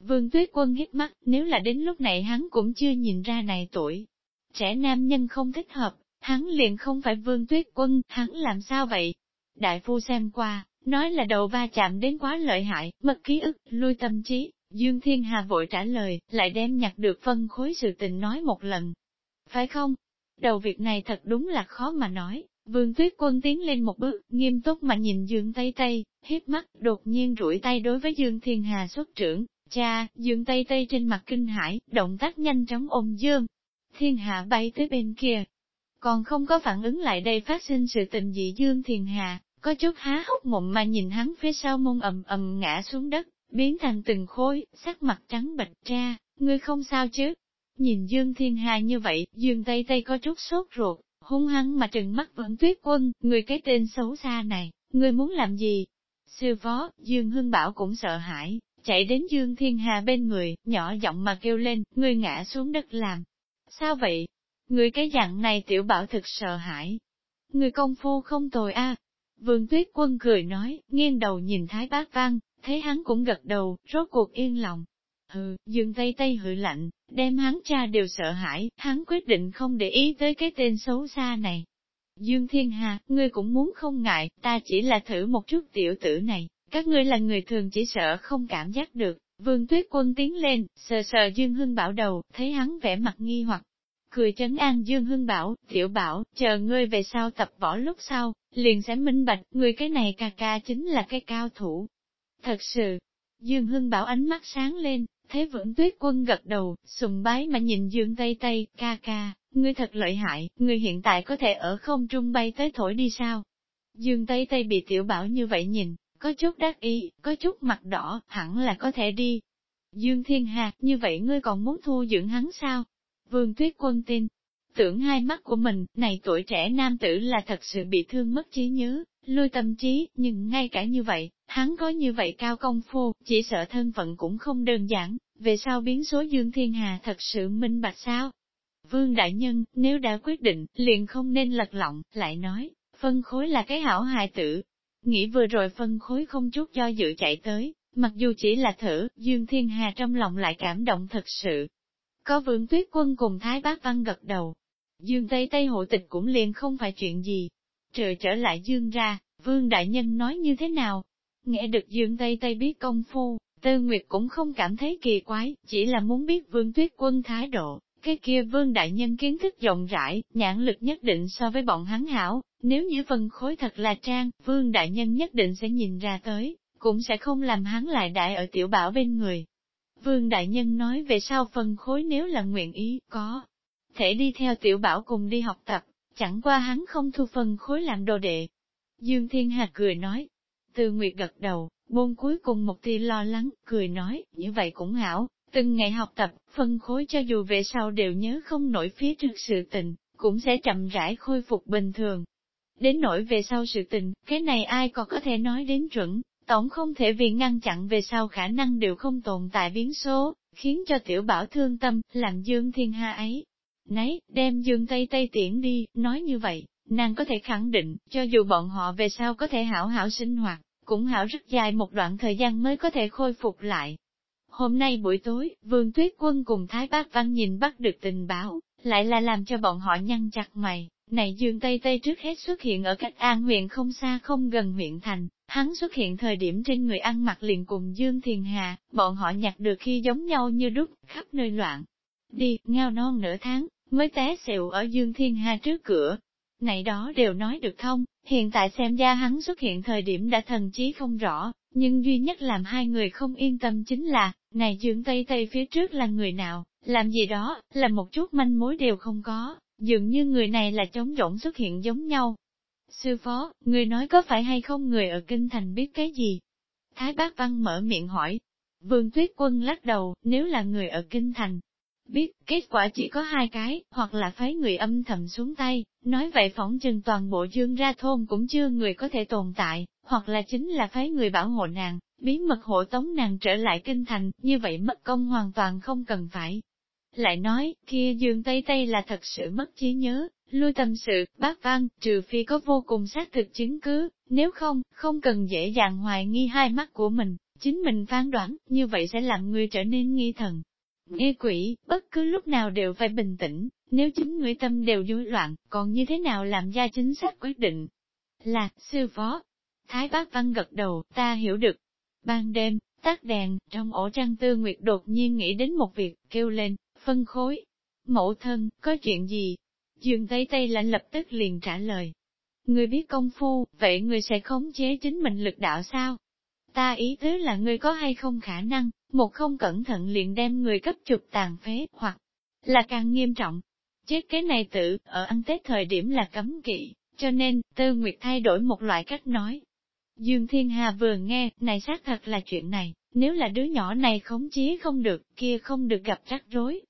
Speaker 1: Vương Tuyết Quân hít mắt, nếu là đến lúc này hắn cũng chưa nhìn ra này tuổi. Trẻ nam nhân không thích hợp, hắn liền không phải Vương Tuyết Quân, hắn làm sao vậy? Đại phu xem qua, nói là đầu va chạm đến quá lợi hại, mất ký ức, lui tâm trí, Dương Thiên Hà vội trả lời, lại đem nhặt được phân khối sự tình nói một lần. Phải không? Đầu việc này thật đúng là khó mà nói. Vương Tuyết Quân tiến lên một bước, nghiêm túc mà nhìn Dương Tây Tây, hiếp mắt, đột nhiên rủi tay đối với Dương Thiên Hà xuất trưởng. Cha, Dương Tây Tây trên mặt kinh hải, động tác nhanh chóng ôm Dương. Thiên Hà bay tới bên kia. Còn không có phản ứng lại đây phát sinh sự tình dị Dương Thiên Hà, có chút há hốc mộng mà nhìn hắn phía sau mông ầm ầm ngã xuống đất, biến thành từng khối, sắc mặt trắng bệch ra, ngươi không sao chứ. Nhìn Dương Thiên Hà như vậy, Dương Tây Tây có chút sốt ruột, hung hăng mà trừng mắt vẫn tuyết quân, người cái tên xấu xa này, người muốn làm gì? Sư phó, Dương Hưng Bảo cũng sợ hãi, chạy đến Dương Thiên Hà bên người, nhỏ giọng mà kêu lên, người ngã xuống đất làm. Sao vậy? Người cái dạng này tiểu bảo thực sợ hãi. Người công phu không tồi a. Vương Tuyết Quân cười nói, nghiêng đầu nhìn Thái Bác Văn, thấy hắn cũng gật đầu, rốt cuộc yên lòng. Hừ, dương tay tay hự lạnh, đem hắn cha đều sợ hãi, hắn quyết định không để ý tới cái tên xấu xa này. Dương Thiên Hà, ngươi cũng muốn không ngại, ta chỉ là thử một chút tiểu tử này, các ngươi là người thường chỉ sợ không cảm giác được. Vương Tuyết Quân tiến lên, sờ sờ Dương Hưng Bảo đầu, thấy hắn vẻ mặt nghi hoặc. Cười trấn an Dương Hưng Bảo, tiểu bảo, chờ ngươi về sau tập võ lúc sau, liền sẽ minh bạch, ngươi cái này ca ca chính là cái cao thủ, Thật sự, Dương Hưng Bảo ánh mắt sáng lên, thế vững tuyết quân gật đầu, sùng bái mà nhìn Dương Tây Tây, ca ca, ngươi thật lợi hại, ngươi hiện tại có thể ở không trung bay tới thổi đi sao? Dương Tây Tây bị tiểu bảo như vậy nhìn, có chút đắc ý, có chút mặt đỏ, hẳn là có thể đi. Dương Thiên Hà, như vậy ngươi còn muốn thu dưỡng hắn sao? Vương Tuyết Quân tin, tưởng hai mắt của mình, này tuổi trẻ nam tử là thật sự bị thương mất trí nhớ, lui tâm trí, nhưng ngay cả như vậy, hắn có như vậy cao công phu, chỉ sợ thân phận cũng không đơn giản, về sau biến số Dương Thiên Hà thật sự minh bạch sao? Vương Đại Nhân, nếu đã quyết định, liền không nên lật lọng, lại nói, phân khối là cái hảo hài tử. Nghĩ vừa rồi phân khối không chút do dự chạy tới, mặc dù chỉ là thử, Dương Thiên Hà trong lòng lại cảm động thật sự. Có vương tuyết quân cùng Thái Bác Văn gật đầu. Dương Tây Tây hộ tịch cũng liền không phải chuyện gì, Trời trở lại dương ra, vương đại nhân nói như thế nào? Nghe được dương Tây Tây biết công phu, Tư Nguyệt cũng không cảm thấy kỳ quái, chỉ là muốn biết vương tuyết quân thái độ. Cái kia vương đại nhân kiến thức rộng rãi, nhãn lực nhất định so với bọn hắn hảo, nếu như phần khối thật là trang, vương đại nhân nhất định sẽ nhìn ra tới, cũng sẽ không làm hắn lại đại ở tiểu bảo bên người. Vương đại nhân nói về sau phần khối nếu là nguyện ý, có thể đi theo tiểu bảo cùng đi học tập, chẳng qua hắn không thu phần khối làm đồ đệ. Dương Thiên Hạc cười nói, từ Nguyệt gật đầu, buông cuối cùng một tia lo lắng, cười nói, như vậy cũng hảo, từng ngày học tập, phân khối cho dù về sau đều nhớ không nổi phía trước sự tình, cũng sẽ chậm rãi khôi phục bình thường. Đến nỗi về sau sự tình, cái này ai còn có thể nói đến chuẩn, tổng không thể vì ngăn chặn về sau khả năng đều không tồn tại biến số, khiến cho tiểu bảo thương tâm, làm dương thiên ha ấy, nấy, đem Dương Tây Tây tiễn đi, nói như vậy, nàng có thể khẳng định, cho dù bọn họ về sau có thể hảo hảo sinh hoạt, cũng hảo rất dài một đoạn thời gian mới có thể khôi phục lại. Hôm nay buổi tối, Vương Tuyết Quân cùng Thái Bác Văn nhìn bắt được tình báo, lại là làm cho bọn họ nhăn chặt mày, này Dương Tây Tây trước hết xuất hiện ở cách An huyện không xa không gần huyện thành, hắn xuất hiện thời điểm trên người ăn mặc liền cùng Dương Thiền Hà, bọn họ nhặt được khi giống nhau như đúc, khắp nơi loạn. Đi, ngao non nửa tháng, mới té xịu ở Dương Thiên Hà trước cửa. Này đó đều nói được thông, hiện tại xem ra hắn xuất hiện thời điểm đã thần chí không rõ, nhưng duy nhất làm hai người không yên tâm chính là, này Dương Tây Tây phía trước là người nào, làm gì đó, là một chút manh mối đều không có, dường như người này là trống rỗng xuất hiện giống nhau. Sư phó, người nói có phải hay không người ở Kinh Thành biết cái gì? Thái bác văn mở miệng hỏi. Vương Tuyết Quân lắc đầu, nếu là người ở Kinh Thành, biết kết quả chỉ có hai cái, hoặc là phái người âm thầm xuống tay, nói vậy phỏng chừng toàn bộ dương ra thôn cũng chưa người có thể tồn tại, hoặc là chính là phái người bảo hộ nàng, bí mật hộ tống nàng trở lại kinh thành, như vậy mất công hoàn toàn không cần phải. Lại nói, kia dương Tây Tây là thật sự mất trí nhớ, lui tâm sự, bác văn, trừ phi có vô cùng xác thực chứng cứ, nếu không, không cần dễ dàng hoài nghi hai mắt của mình, chính mình phán đoán, như vậy sẽ làm người trở nên nghi thần. Nghe quỷ, bất cứ lúc nào đều phải bình tĩnh, nếu chính người tâm đều rối loạn, còn như thế nào làm ra chính xác quyết định? Là, sư phó. Thái bác văn gật đầu, ta hiểu được. Ban đêm, tắt đèn, trong ổ trăng tư nguyệt đột nhiên nghĩ đến một việc, kêu lên, phân khối. Mẫu thân, có chuyện gì? Dương Tây Tây lạnh lập tức liền trả lời. Người biết công phu, vậy người sẽ khống chế chính mình lực đạo sao? Ta ý tứ là ngươi có hay không khả năng, một không cẩn thận liền đem người cấp chụp tàn phế, hoặc là càng nghiêm trọng. Chết cái này tự, ở ăn Tết thời điểm là cấm kỵ, cho nên, Tư Nguyệt thay đổi một loại cách nói. Dương Thiên Hà vừa nghe, này xác thật là chuyện này, nếu là đứa nhỏ này khống chế không được, kia không được gặp rắc rối.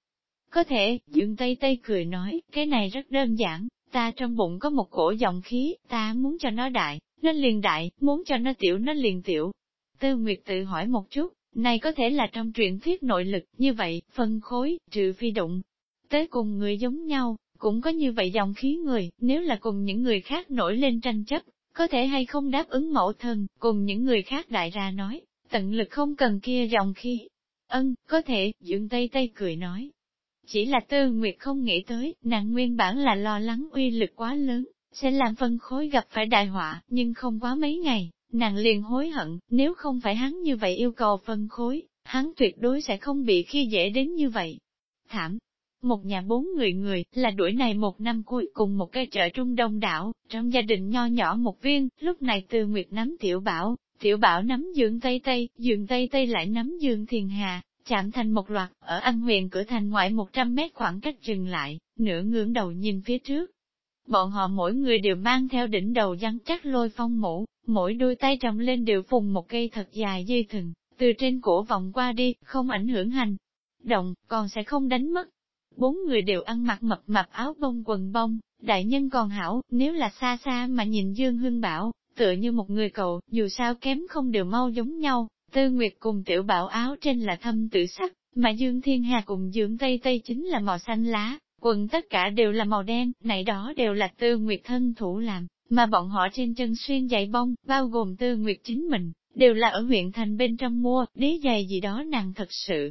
Speaker 1: Có thể, Dương Tây Tây cười nói, cái này rất đơn giản, ta trong bụng có một cổ dòng khí, ta muốn cho nó đại, nó liền đại, muốn cho nó tiểu nó liền tiểu, Tư Nguyệt tự hỏi một chút, này có thể là trong truyền thuyết nội lực, như vậy, phân khối, trừ phi đụng. Tới cùng người giống nhau, cũng có như vậy dòng khí người, nếu là cùng những người khác nổi lên tranh chấp, có thể hay không đáp ứng mẫu thân, cùng những người khác đại ra nói, tận lực không cần kia dòng khí. Ân, có thể, dưỡng Tây Tây cười nói. Chỉ là Tư Nguyệt không nghĩ tới, nàng nguyên bản là lo lắng uy lực quá lớn, sẽ làm phân khối gặp phải đại họa, nhưng không quá mấy ngày, Nàng liền hối hận, nếu không phải hắn như vậy yêu cầu phân khối, hắn tuyệt đối sẽ không bị khi dễ đến như vậy. Thảm, một nhà bốn người người, là đuổi này một năm cuối cùng một cây chợ trung đông đảo, trong gia đình nho nhỏ một viên, lúc này Tư Nguyệt nắm tiểu bảo, tiểu bảo nắm dương Tây Tây, dương Tây Tây lại nắm dương Thiền Hà, chạm thành một loạt, ở ăn huyền cửa thành ngoại 100 mét khoảng cách dừng lại, nửa ngưỡng đầu nhìn phía trước. Bọn họ mỗi người đều mang theo đỉnh đầu răng chắc lôi phong mũ, mỗi đôi tay trồng lên đều phùng một cây thật dài dây thừng, từ trên cổ vòng qua đi, không ảnh hưởng hành. Động, còn sẽ không đánh mất. Bốn người đều ăn mặc mập mập áo bông quần bông, đại nhân còn hảo, nếu là xa xa mà nhìn Dương Hưng Bảo, tựa như một người cậu, dù sao kém không đều mau giống nhau, Tư Nguyệt cùng tiểu bảo áo trên là thâm tử sắc, mà Dương Thiên Hà cùng Dương Tây Tây chính là màu xanh lá, quần tất cả đều là màu đen, này đó đều là Tư Nguyệt thân thủ làm, mà bọn họ trên chân xuyên giày bông, bao gồm tư nguyệt chính mình, đều là ở huyện thành bên trong mua, đế giày gì đó nàng thật sự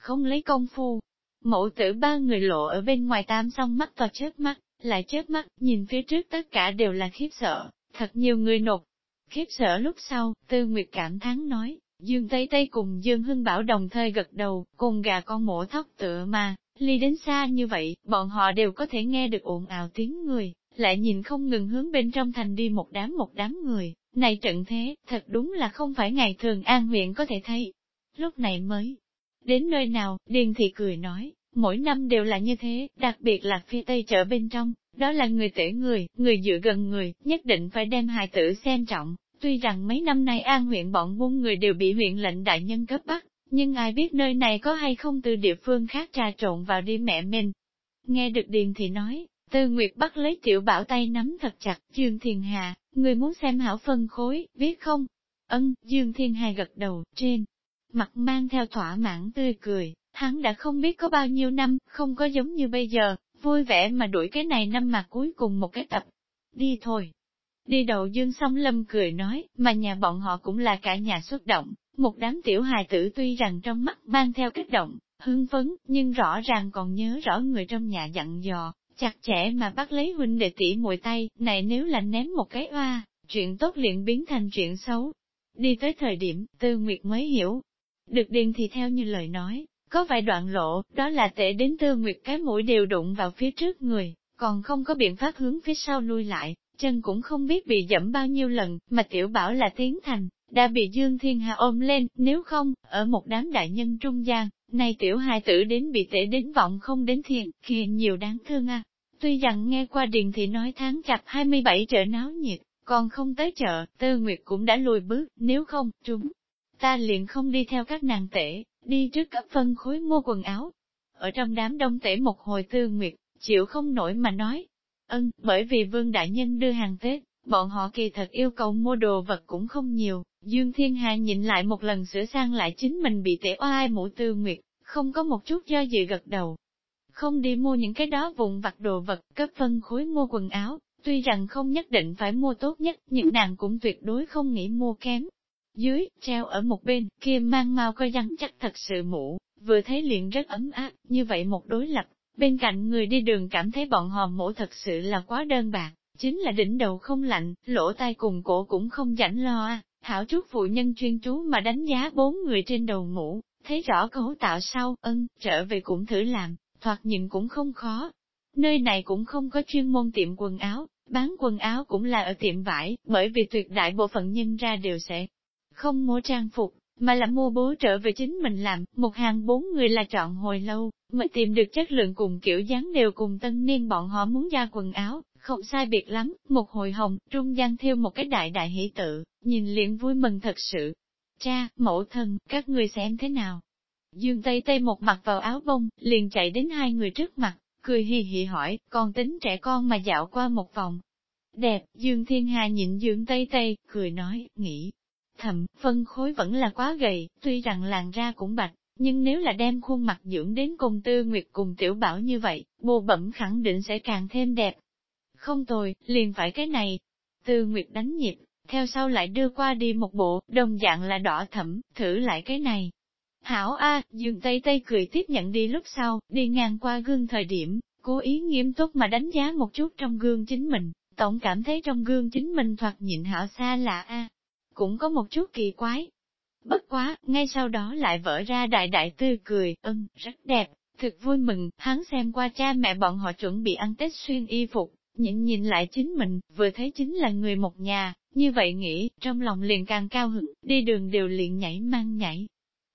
Speaker 1: không lấy công phu. Mẫu tử ba người lộ ở bên ngoài tam song mắt to chớp mắt, lại chớp mắt, nhìn phía trước tất cả đều là khiếp sợ, thật nhiều người nột. Khiếp sợ lúc sau, tư nguyệt cảm thán nói, Dương Tây Tây cùng Dương Hưng Bảo đồng thời gật đầu, cùng gà con mổ thóc tựa mà, ly đến xa như vậy, bọn họ đều có thể nghe được ồn ào tiếng người, lại nhìn không ngừng hướng bên trong thành đi một đám một đám người, này trận thế, thật đúng là không phải ngày thường an huyện có thể thấy. Lúc này mới đến nơi nào, Điền Thị cười nói, mỗi năm đều là như thế, đặc biệt là phía tây chợ bên trong, đó là người tể người, người dựa gần người, nhất định phải đem hài tử xem trọng. Tuy rằng mấy năm nay an huyện bọn buôn người đều bị huyện lệnh đại nhân cấp bắt, nhưng ai biết nơi này có hay không từ địa phương khác trà trộn vào đi mẹ mình. Nghe được Điền thì nói, Tư Nguyệt bắt lấy tiểu bảo tay nắm thật chặt, Dương Thiên Hà, người muốn xem hảo phân khối, biết không? Ân, Dương Thiên Hà gật đầu, trên, mặt mang theo thỏa mãn tươi cười, hắn đã không biết có bao nhiêu năm, không có giống như bây giờ, vui vẻ mà đuổi cái này năm mà cuối cùng một cái tập. Đi thôi. Đi đầu Dương song lâm cười nói, mà nhà bọn họ cũng là cả nhà xuất động, một đám tiểu hài tử tuy rằng trong mắt mang theo kích động, hưng phấn, nhưng rõ ràng còn nhớ rõ người trong nhà dặn dò, chặt chẽ mà bắt lấy huynh đệ tỷ muội tay, này nếu là ném một cái oa, chuyện tốt liền biến thành chuyện xấu. Đi tới thời điểm, Tư Nguyệt mới hiểu. Được điền thì theo như lời nói, có vài đoạn lộ, đó là tệ đến Tư Nguyệt cái mũi đều đụng vào phía trước người, còn không có biện pháp hướng phía sau lui lại, chân cũng không biết bị dẫm bao nhiêu lần, mà tiểu bảo là tiến thành, đã bị Dương Thiên Hà ôm lên, nếu không, ở một đám đại nhân trung gian, này tiểu hài tử đến bị tệ đến vọng không đến thiền, kia nhiều đáng thương à. Tuy rằng nghe qua điền thị nói tháng chặt 27 chợ náo nhiệt, còn không tới chợ, Tư Nguyệt cũng đã lùi bước, nếu không, chúng ta liền không đi theo các nàng tể, đi trước cấp phân khối mua quần áo. Ở trong đám đông tể một hồi Tư Nguyệt, chịu không nổi mà nói. Ân, bởi vì Vương Đại Nhân đưa hàng Tết, bọn họ kỳ thật yêu cầu mua đồ vật cũng không nhiều. Dương Thiên Hà nhịn lại một lần sửa sang lại chính mình bị tể oai mũ Tư Nguyệt, không có một chút do dự gật đầu. Không đi mua những cái đó vụn vặt đồ vật, cấp phân khối mua quần áo, tuy rằng không nhất định phải mua tốt nhất, nhưng nàng cũng tuyệt đối không nghĩ mua kém. Dưới, treo ở một bên, kia mang mau coi răng chắc thật sự mũ, vừa thấy liền rất ấm áp, như vậy một đối lập, bên cạnh người đi đường cảm thấy bọn họ mũ thật sự là quá đơn bạc, chính là đỉnh đầu không lạnh, lỗ tai cùng cổ cũng không rảnh lo à. Thảo chút phụ nhân chuyên chú mà đánh giá bốn người trên đầu mũ, thấy rõ cấu tạo sau, ân, trở về cũng thử làm, thoạt nhìn cũng không khó. Nơi này cũng không có chuyên môn tiệm quần áo, bán quần áo cũng là ở tiệm vải, bởi vì tuyệt đại bộ phận nhân ra đều sẽ không mua trang phục, mà là mua bố trở về chính mình làm, một hàng bốn người là chọn hồi lâu, mới tìm được chất lượng cùng kiểu dáng đều cùng tân niên bọn họ muốn ra quần áo, không sai biệt lắm, một hồi hồng, trung gian thiêu một cái đại đại hỷ tự, nhìn liền vui mừng thật sự. Cha, mẫu thân, các người xem thế nào? Dương Tây Tây một mặt vào áo bông, liền chạy đến hai người trước mặt, cười hì hì hỏi, con tính trẻ con mà dạo qua một vòng. Đẹp, Dương Thiên Hà nhịn Dương Tây Tây, cười nói, nghĩ. Thầm, phân khối vẫn là quá gầy, tuy rằng làn da cũng bạch, nhưng nếu là đem khuôn mặt dưỡng đến cùng tư nguyệt cùng tiểu bảo như vậy, bồ bẩm khẳng định sẽ càng thêm đẹp. Không tồi, liền phải cái này. Tư nguyệt đánh nhịp, theo sau lại đưa qua đi một bộ, đồng dạng là đỏ thẫm, thử lại cái này. Hảo A, dừng Tây Tây cười tiếp nhận đi lúc sau, đi ngang qua gương thời điểm, cố ý nghiêm túc mà đánh giá một chút trong gương chính mình, tổng cảm thấy trong gương chính mình thoạt nhịn hảo xa lạ A. Cũng có một chút kỳ quái. Bất quá, ngay sau đó lại vỡ ra đại đại tươi cười, ân, rất đẹp, thực vui mừng, hắn xem qua cha mẹ bọn họ chuẩn bị ăn Tết xuyên y phục, nhịn nhìn lại chính mình, vừa thấy chính là người một nhà, như vậy nghĩ, trong lòng liền càng cao hứng, đi đường đều liền nhảy mang nhảy,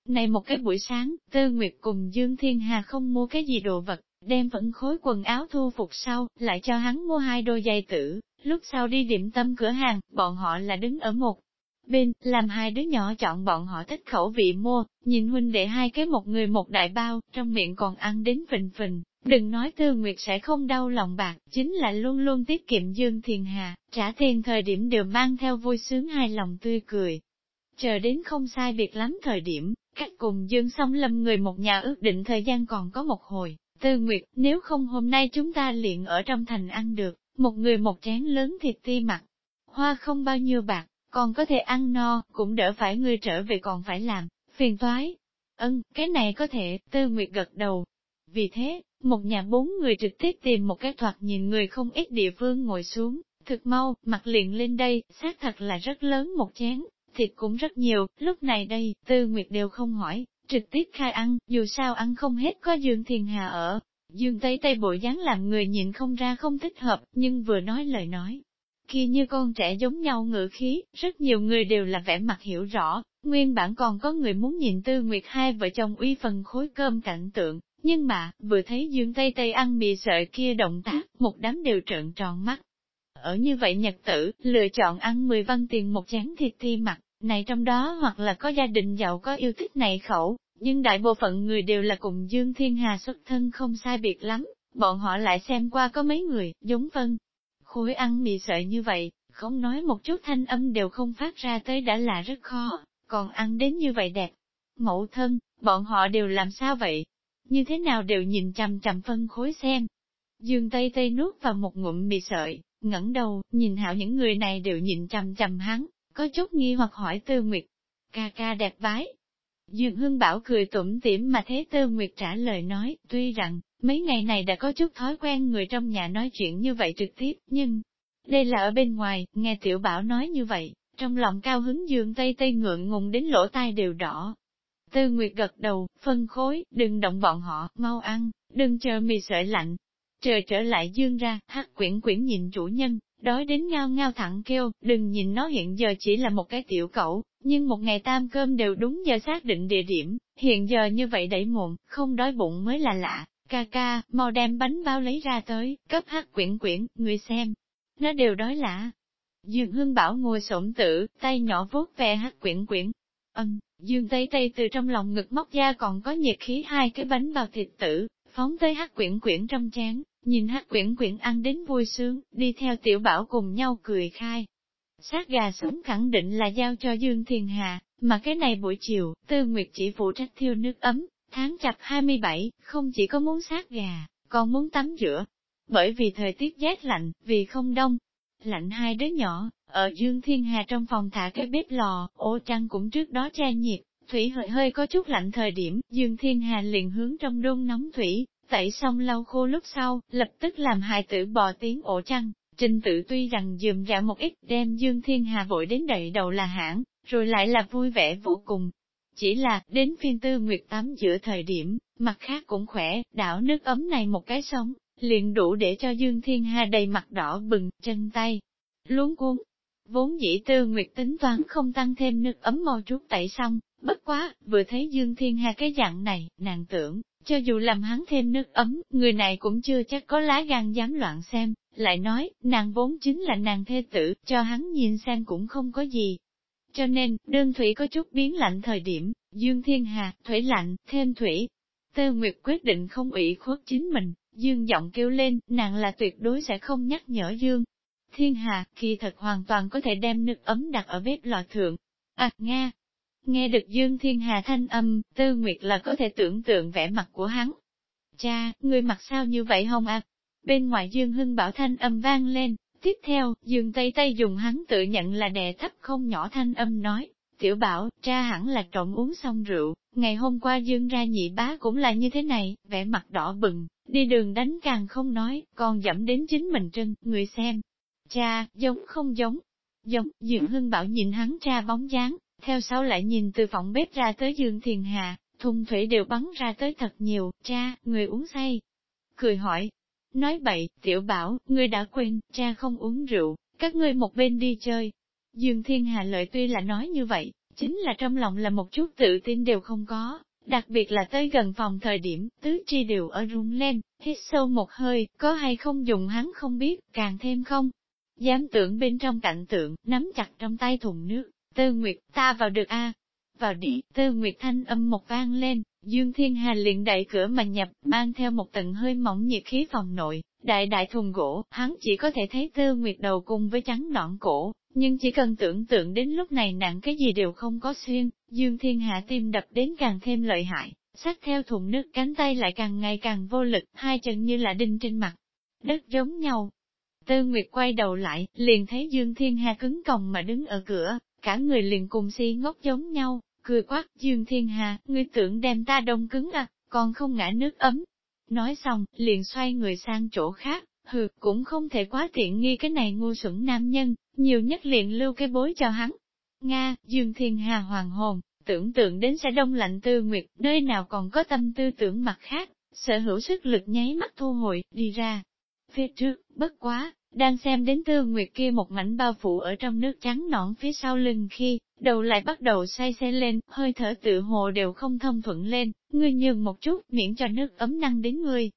Speaker 1: này một cái buổi sáng, Tư Nguyệt cùng Dương Thiên Hà không mua cái gì đồ vật, đem vẫn khối quần áo thu phục sau, lại cho hắn mua hai đôi giày tử, lúc sau đi điểm tâm cửa hàng, bọn họ là đứng ở một bên, làm hai đứa nhỏ chọn bọn họ thích khẩu vị mua, nhìn huynh đệ hai cái một người một đại bao, trong miệng còn ăn đến phình phình, đừng nói Tư Nguyệt sẽ không đau lòng bạc, chính là luôn luôn tiết kiệm Dương thiền Hà, trả tiền thời điểm đều mang theo vui sướng hai lòng tươi cười. Chờ đến không sai biệt lắm thời điểm, cách cùng Dương song lâm người một nhà ước định thời gian còn có một hồi, tư nguyệt, nếu không hôm nay chúng ta liền ở trong thành ăn được, một người một chén lớn thịt ti mặt. Hoa không bao nhiêu bạc, còn có thể ăn no, cũng đỡ phải người trở về còn phải làm, phiền toái. Ân, cái này có thể, tư nguyệt gật đầu. Vì thế, một nhà bốn người trực tiếp tìm một cái thoạt nhìn người không ít địa phương ngồi xuống, thực mau, mặt liền lên đây, xác thật là rất lớn một chén, thịt cũng rất nhiều, lúc này đây, Tư Nguyệt đều không hỏi, trực tiếp khai ăn, dù sao ăn không hết có Dương Thiền Hà ở. Dương Tây Tây bộ dáng làm người nhìn không ra không thích hợp, nhưng vừa nói lời nói kia như con trẻ giống nhau ngữ khí, rất nhiều người đều là vẻ mặt hiểu rõ, nguyên bản còn có người muốn nhìn Tư Nguyệt hai vợ chồng uy phần khối cơm cảnh tượng, nhưng mà, vừa thấy Dương Tây Tây ăn mì sợi kia động tác, một đám đều trợn tròn mắt. Ở như vậy nhật tử, lựa chọn ăn 10 văn tiền một chén thịt thi mặt, này trong đó hoặc là có gia đình giàu có yêu thích này khẩu, nhưng đại bộ phận người đều là cùng Dương Thiên Hà xuất thân không sai biệt lắm, bọn họ lại xem qua có mấy người, giống vân. Khối ăn mì sợi như vậy, không nói một chút thanh âm đều không phát ra tới đã là rất khó, còn ăn đến như vậy đẹp. Mẫu thân, bọn họ đều làm sao vậy? Như thế nào đều nhìn chằm chằm phân khối xem. Dương Tây Tây nuốt vào một ngụm mì sợi, ngẩng đầu, nhìn hảo những người này đều nhìn chằm chằm hắn, có chút nghi hoặc hỏi Tư Nguyệt. Ca ca đẹp vái. Dương Hưng Bảo cười tủm tỉm mà thế Tư Nguyệt trả lời nói, tuy rằng, mấy ngày này đã có chút thói quen người trong nhà nói chuyện như vậy trực tiếp, nhưng, đây là ở bên ngoài, nghe Tiểu Bảo nói như vậy, trong lòng cao hứng Dương Tây Tây ngượng ngùng đến lỗ tai đều đỏ. Tư Nguyệt gật đầu, phân khối, đừng động bọn họ, mau ăn, đừng chờ mì sợi lạnh. Trời trở lại dương ra, hát quyển quyển nhìn chủ nhân, đói đến ngao ngao thẳng kêu, đừng nhìn nó hiện giờ chỉ là một cái tiểu cẩu, nhưng một ngày tam cơm đều đúng giờ xác định địa điểm, hiện giờ như vậy đẩy muộn, không đói bụng mới là lạ. Ca ca, mau đem bánh bao lấy ra tới, cấp hát quyển quyển, người xem. Nó đều đói lạ. Dương Hương Bảo ngồi xổm tử, tay nhỏ vuốt ve hát quyển quyển. Ân, Dương Tây Tây từ trong lòng ngực móc ra còn có nhiệt khí hai cái bánh bao thịt tử, phóng tới hát quyển quyển trong chén, nhìn hát quyển quyển ăn đến vui sướng, đi theo tiểu bảo cùng nhau cười khai. Sát gà sống khẳng định là giao cho Dương Thiên Hà, mà cái này buổi chiều, Tư Nguyệt chỉ phụ trách thiêu nước ấm, tháng chặt 27, không chỉ có muốn sát gà, còn muốn tắm rửa. Bởi vì thời tiết rét lạnh, vì không đông, lạnh hai đứa nhỏ, ở Dương Thiên Hà trong phòng thả cái bếp lò, ô trăng cũng trước đó che nhiệt, thủy hơi hơi có chút lạnh thời điểm, Dương Thiên Hà liền hướng trong đun nóng thủy, tẩy xong lau khô lúc sau, lập tức làm hài tử bò tiếng ổ chăn, Trình tự tuy rằng dườm dạ một ít đem Dương Thiên Hà vội đến đậy đầu là hãng, rồi lại là vui vẻ vô cùng. Chỉ là, đến phiên tư nguyệt tắm giữa thời điểm, mặt khác cũng khỏe, đảo nước ấm này một cái sống, liền đủ để cho Dương Thiên Hà đầy mặt đỏ bừng, chân tay, luống cuốn. Vốn dĩ tư nguyệt tính toán không tăng thêm nước ấm mau chút tẩy xong, bất quá, vừa thấy Dương Thiên Hà cái dạng này, nàng tưởng, cho dù làm hắn thêm nước ấm, người này cũng chưa chắc có lá gan dám loạn xem, lại nói, nàng vốn chính là nàng thê tử, cho hắn nhìn xem cũng không có gì. Cho nên, đơn thủy có chút biến lạnh thời điểm, Dương Thiên Hà, thủy lạnh, thêm thủy. Tơ Nguyệt quyết định không ủy khuất chính mình, Dương giọng kêu lên, nàng là tuyệt đối sẽ không nhắc nhở Dương. Thiên Hà, khi thật hoàn toàn có thể đem nước ấm đặt ở bếp lò thượng. À, Nga, Nghe được Dương Thiên Hà thanh âm, Tư Nguyệt là có thể tưởng tượng vẻ mặt của hắn. Cha, người mặt sao như vậy không à? Bên ngoài Dương Hưng bảo thanh âm vang lên, tiếp theo, Dương Tây Tây dùng hắn tự nhận là đè thấp không nhỏ thanh âm nói, tiểu bảo, cha hẳn là trộm uống xong rượu, ngày hôm qua Dương ra nhị bá cũng là như thế này, vẻ mặt đỏ bừng, đi đường đánh càng không nói, còn dẫm đến chính mình trưng, người xem. Cha, giống không giống, giống, Dương Hưng bảo nhìn hắn cha bóng dáng, theo sau lại nhìn từ phòng bếp ra tới Dương Thiền Hà, thùng thủy đều bắn ra tới thật nhiều, cha, người uống say. Cười hỏi, nói bậy, tiểu bảo, ngươi đã quên, cha không uống rượu, các ngươi một bên đi chơi. Dương Thiên Hà lợi tuy là nói như vậy, chính là trong lòng là một chút tự tin đều không có, đặc biệt là tới gần phòng thời điểm, tứ chi đều ở rung lên, hít sâu một hơi, có hay không dùng hắn không biết, càng thêm không. Dám tưởng bên trong cạnh tượng, nắm chặt trong tay thùng nước, Tư Nguyệt, ta vào được a Vào đi, Tư Nguyệt thanh âm một vang lên, Dương Thiên Hà liền đẩy cửa mà nhập, mang theo một tầng hơi mỏng nhiệt khí phòng nội, đại đại thùng gỗ, hắn chỉ có thể thấy Tư Nguyệt đầu cùng với trắng nõn cổ, nhưng chỉ cần tưởng tượng đến lúc này nặng cái gì đều không có xuyên, Dương Thiên Hạ tim đập đến càng thêm lợi hại, sát theo thùng nước cánh tay lại càng ngày càng vô lực, hai chân như là đinh trên mặt. Đất giống nhau. Tư Nguyệt quay đầu lại, liền thấy Dương Thiên Hà cứng còng mà đứng ở cửa, cả người liền cùng si ngốc giống nhau, cười quát, Dương Thiên Hà, ngươi tưởng đem ta đông cứng à, còn không ngã nước ấm. Nói xong, liền xoay người sang chỗ khác, hừ, cũng không thể quá tiện nghi cái này ngu xuẩn nam nhân, nhiều nhất liền lưu cái bối cho hắn. Nga, Dương Thiên Hà hoàng hồn, tưởng tượng đến sẽ đông lạnh tư nguyệt, nơi nào còn có tâm tư tưởng mặt khác, sở hữu sức lực nháy mắt thu hồi, đi ra. Phía trước, bất quá, đang xem đến tư nguyệt kia một mảnh bao phủ ở trong nước trắng nõn phía sau lưng khi, đầu lại bắt đầu say xe lên, hơi thở tự hồ đều không thông thuận lên, ngươi nhường một chút, miễn cho nước ấm năng đến ngươi.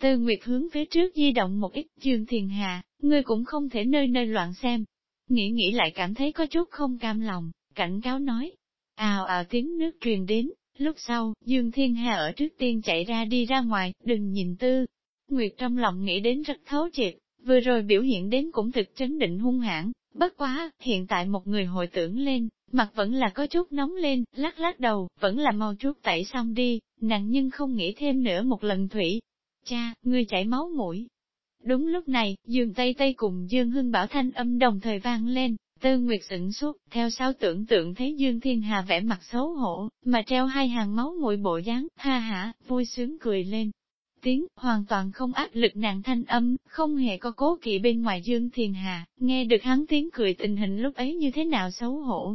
Speaker 1: Tư Nguyệt hướng phía trước di động một ít dương thiền hà, ngươi cũng không thể nơi nơi loạn xem. Nghĩ nghĩ lại cảm thấy có chút không cam lòng, cảnh cáo nói. Ào ào tiếng nước truyền đến, lúc sau, Dương Thiên Hà ở trước tiên chạy ra đi ra ngoài, đừng nhìn tư. Nguyệt trong lòng nghĩ đến rất thấu triệt, Vừa rồi biểu hiện đến cũng thực chấn định hung hãn, bất quá, hiện tại một người hồi tưởng lên, mặt vẫn là có chút nóng lên, lắc lắc đầu, vẫn là mau chút tẩy xong đi, nặng nhưng không nghĩ thêm nữa một lần thủy. Cha, ngươi chảy máu mũi. Đúng lúc này, Dương Tây Tây cùng Dương Hưng Bảo thanh âm đồng thời vang lên, Tư Nguyệt sửng suốt, theo sau tưởng tượng thấy Dương Thiên Hà vẻ mặt xấu hổ, mà treo hai hàng máu mũi bộ dáng, ha hả, vui sướng cười lên. Tiếng, hoàn toàn không áp lực nàng thanh âm, không hề có cố kỵ bên ngoài Dương thiền Hà, nghe được hắn tiếng cười tình hình lúc ấy như thế nào xấu hổ.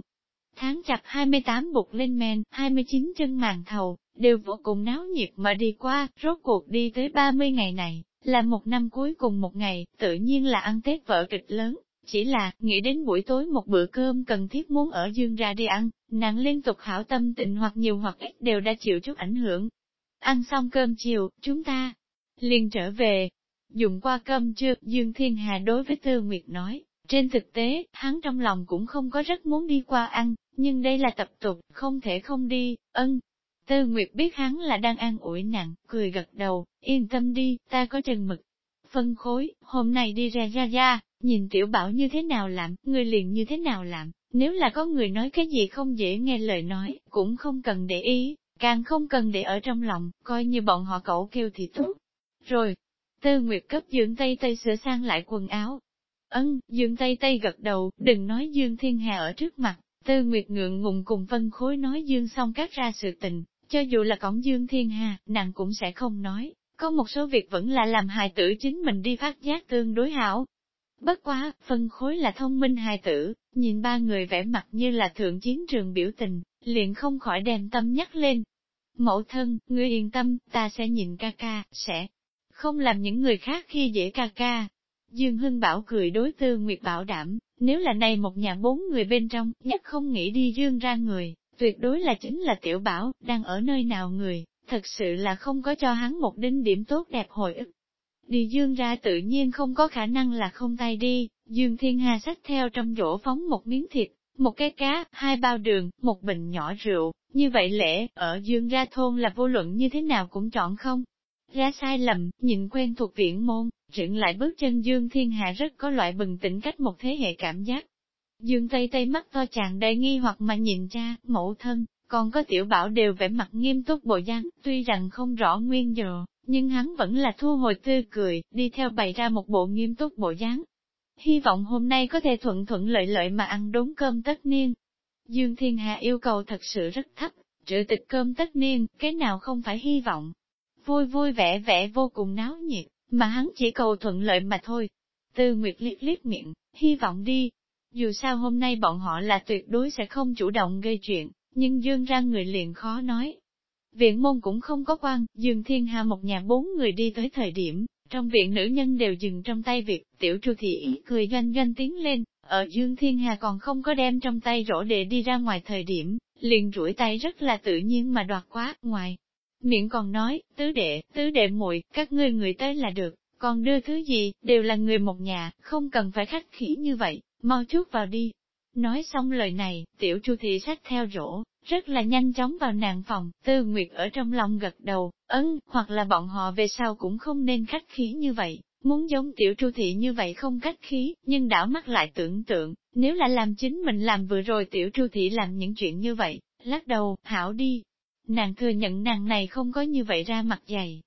Speaker 1: Tháng chặt 28 bục lên men, 29 chân màn thầu, đều vô cùng náo nhiệt mà đi qua, rốt cuộc đi tới 30 ngày này, là một năm cuối cùng một ngày, tự nhiên là ăn Tết vợ kịch lớn, chỉ là, nghĩ đến buổi tối một bữa cơm cần thiết muốn ở dương ra đi ăn, nàng liên tục hảo tâm tịnh hoặc nhiều hoặc ít đều đã chịu chút ảnh hưởng. Ăn xong cơm chiều, chúng ta liền trở về. Dùng qua cơm trưa, Dương Thiên Hà đối với Tư Nguyệt nói, trên thực tế, hắn trong lòng cũng không có rất muốn đi qua ăn, nhưng đây là tập tục, không thể không đi, ân. Tư Nguyệt biết hắn là đang an ủi nặng, cười gật đầu, yên tâm đi, ta có trần mực. Phân khối, hôm nay đi ra ra ra, nhìn tiểu bảo như thế nào làm, người liền như thế nào làm, nếu là có người nói cái gì không dễ nghe lời nói, cũng không cần để ý, càng không cần để ở trong lòng, coi như bọn họ cậu kêu thì tốt. Rồi, Tư Nguyệt cấp Dương Tây Tây sửa sang lại quần áo. Ân, Dương Tây Tây gật đầu, đừng nói Dương Thiên Hà ở trước mặt, Tư Nguyệt ngượng ngùng cùng Vân Khối nói Dương xong cắt ra sự tình, cho dù là cổng Dương Thiên Hà, nàng cũng sẽ không nói, có một số việc vẫn là làm hài tử chính mình đi phát giác tương đối hảo. Bất quá, phân khối là thông minh hài tử, nhìn ba người vẻ mặt như là thượng chiến trường biểu tình, liền không khỏi đem tâm nhắc lên. Mẫu thân, ngươi yên tâm, ta sẽ nhìn ca ca, sẽ không làm những người khác khi dễ ca ca. Dương Hưng Bảo cười đối tư Nguyệt bảo đảm, nếu là này một nhà bốn người bên trong, nhất không nghĩ đi dương ra người, tuyệt đối là chính là tiểu bảo, đang ở nơi nào người, thật sự là không có cho hắn một đinh điểm tốt đẹp hồi ức. Đi dương ra tự nhiên không có khả năng là không tay đi, dương thiên hà sách theo trong rổ phóng một miếng thịt, một cái cá, hai bao đường, một bình nhỏ rượu, như vậy lẽ, ở dương ra thôn là vô luận như thế nào cũng chọn không. Ra sai lầm, nhìn quen thuộc viễn môn, trượng lại bước chân dương thiên hạ rất có loại bừng tỉnh cách một thế hệ cảm giác. Dương Tây Tây mắt to chàng đầy nghi hoặc mà nhìn cha, mẫu thân, còn có tiểu bảo đều vẻ mặt nghiêm túc bộ dáng, tuy rằng không rõ nguyên giờ, nhưng hắn vẫn là thu hồi tươi cười, đi theo bày ra một bộ nghiêm túc bộ dáng. Hy vọng hôm nay có thể thuận thuận lợi lợi mà ăn đốn cơm tất niên. Dương Thiên Hạ yêu cầu thật sự rất thấp, trữ tịch cơm tất niên, cái nào không phải hy vọng. Vui vui vẻ vẻ vô cùng náo nhiệt, mà hắn chỉ cầu thuận lợi mà thôi. Tư Nguyệt liếc liếc miệng, hy vọng đi. Dù sao hôm nay bọn họ là tuyệt đối sẽ không chủ động gây chuyện, nhưng Dương ra người liền khó nói. Viện môn cũng không có quan, Dương Thiên Hà một nhà bốn người đi tới thời điểm, trong viện nữ nhân đều dừng trong tay việc, tiểu tru thị ý cười doanh doanh tiến lên, ở Dương Thiên Hà còn không có đem trong tay rổ để đi ra ngoài thời điểm, liền rủi tay rất là tự nhiên mà đoạt quá, ngoài. Miệng còn nói, tứ đệ, tứ đệ muội các ngươi người tới là được, còn đưa thứ gì, đều là người một nhà, không cần phải khách khí như vậy, mau chút vào đi, Nói xong lời này, tiểu chu thị sách theo rổ, rất là nhanh chóng vào nàng phòng, tư nguyệt ở trong lòng gật đầu, ấn, hoặc là bọn họ về sau cũng không nên khách khí như vậy, muốn giống tiểu tru thị như vậy không khách khí, nhưng đảo mắt lại tưởng tượng, nếu là làm chính mình làm vừa rồi tiểu tru thị làm những chuyện như vậy, lắc đầu, hảo đi. Nàng thừa nhận nàng này không có như vậy ra mặt dày.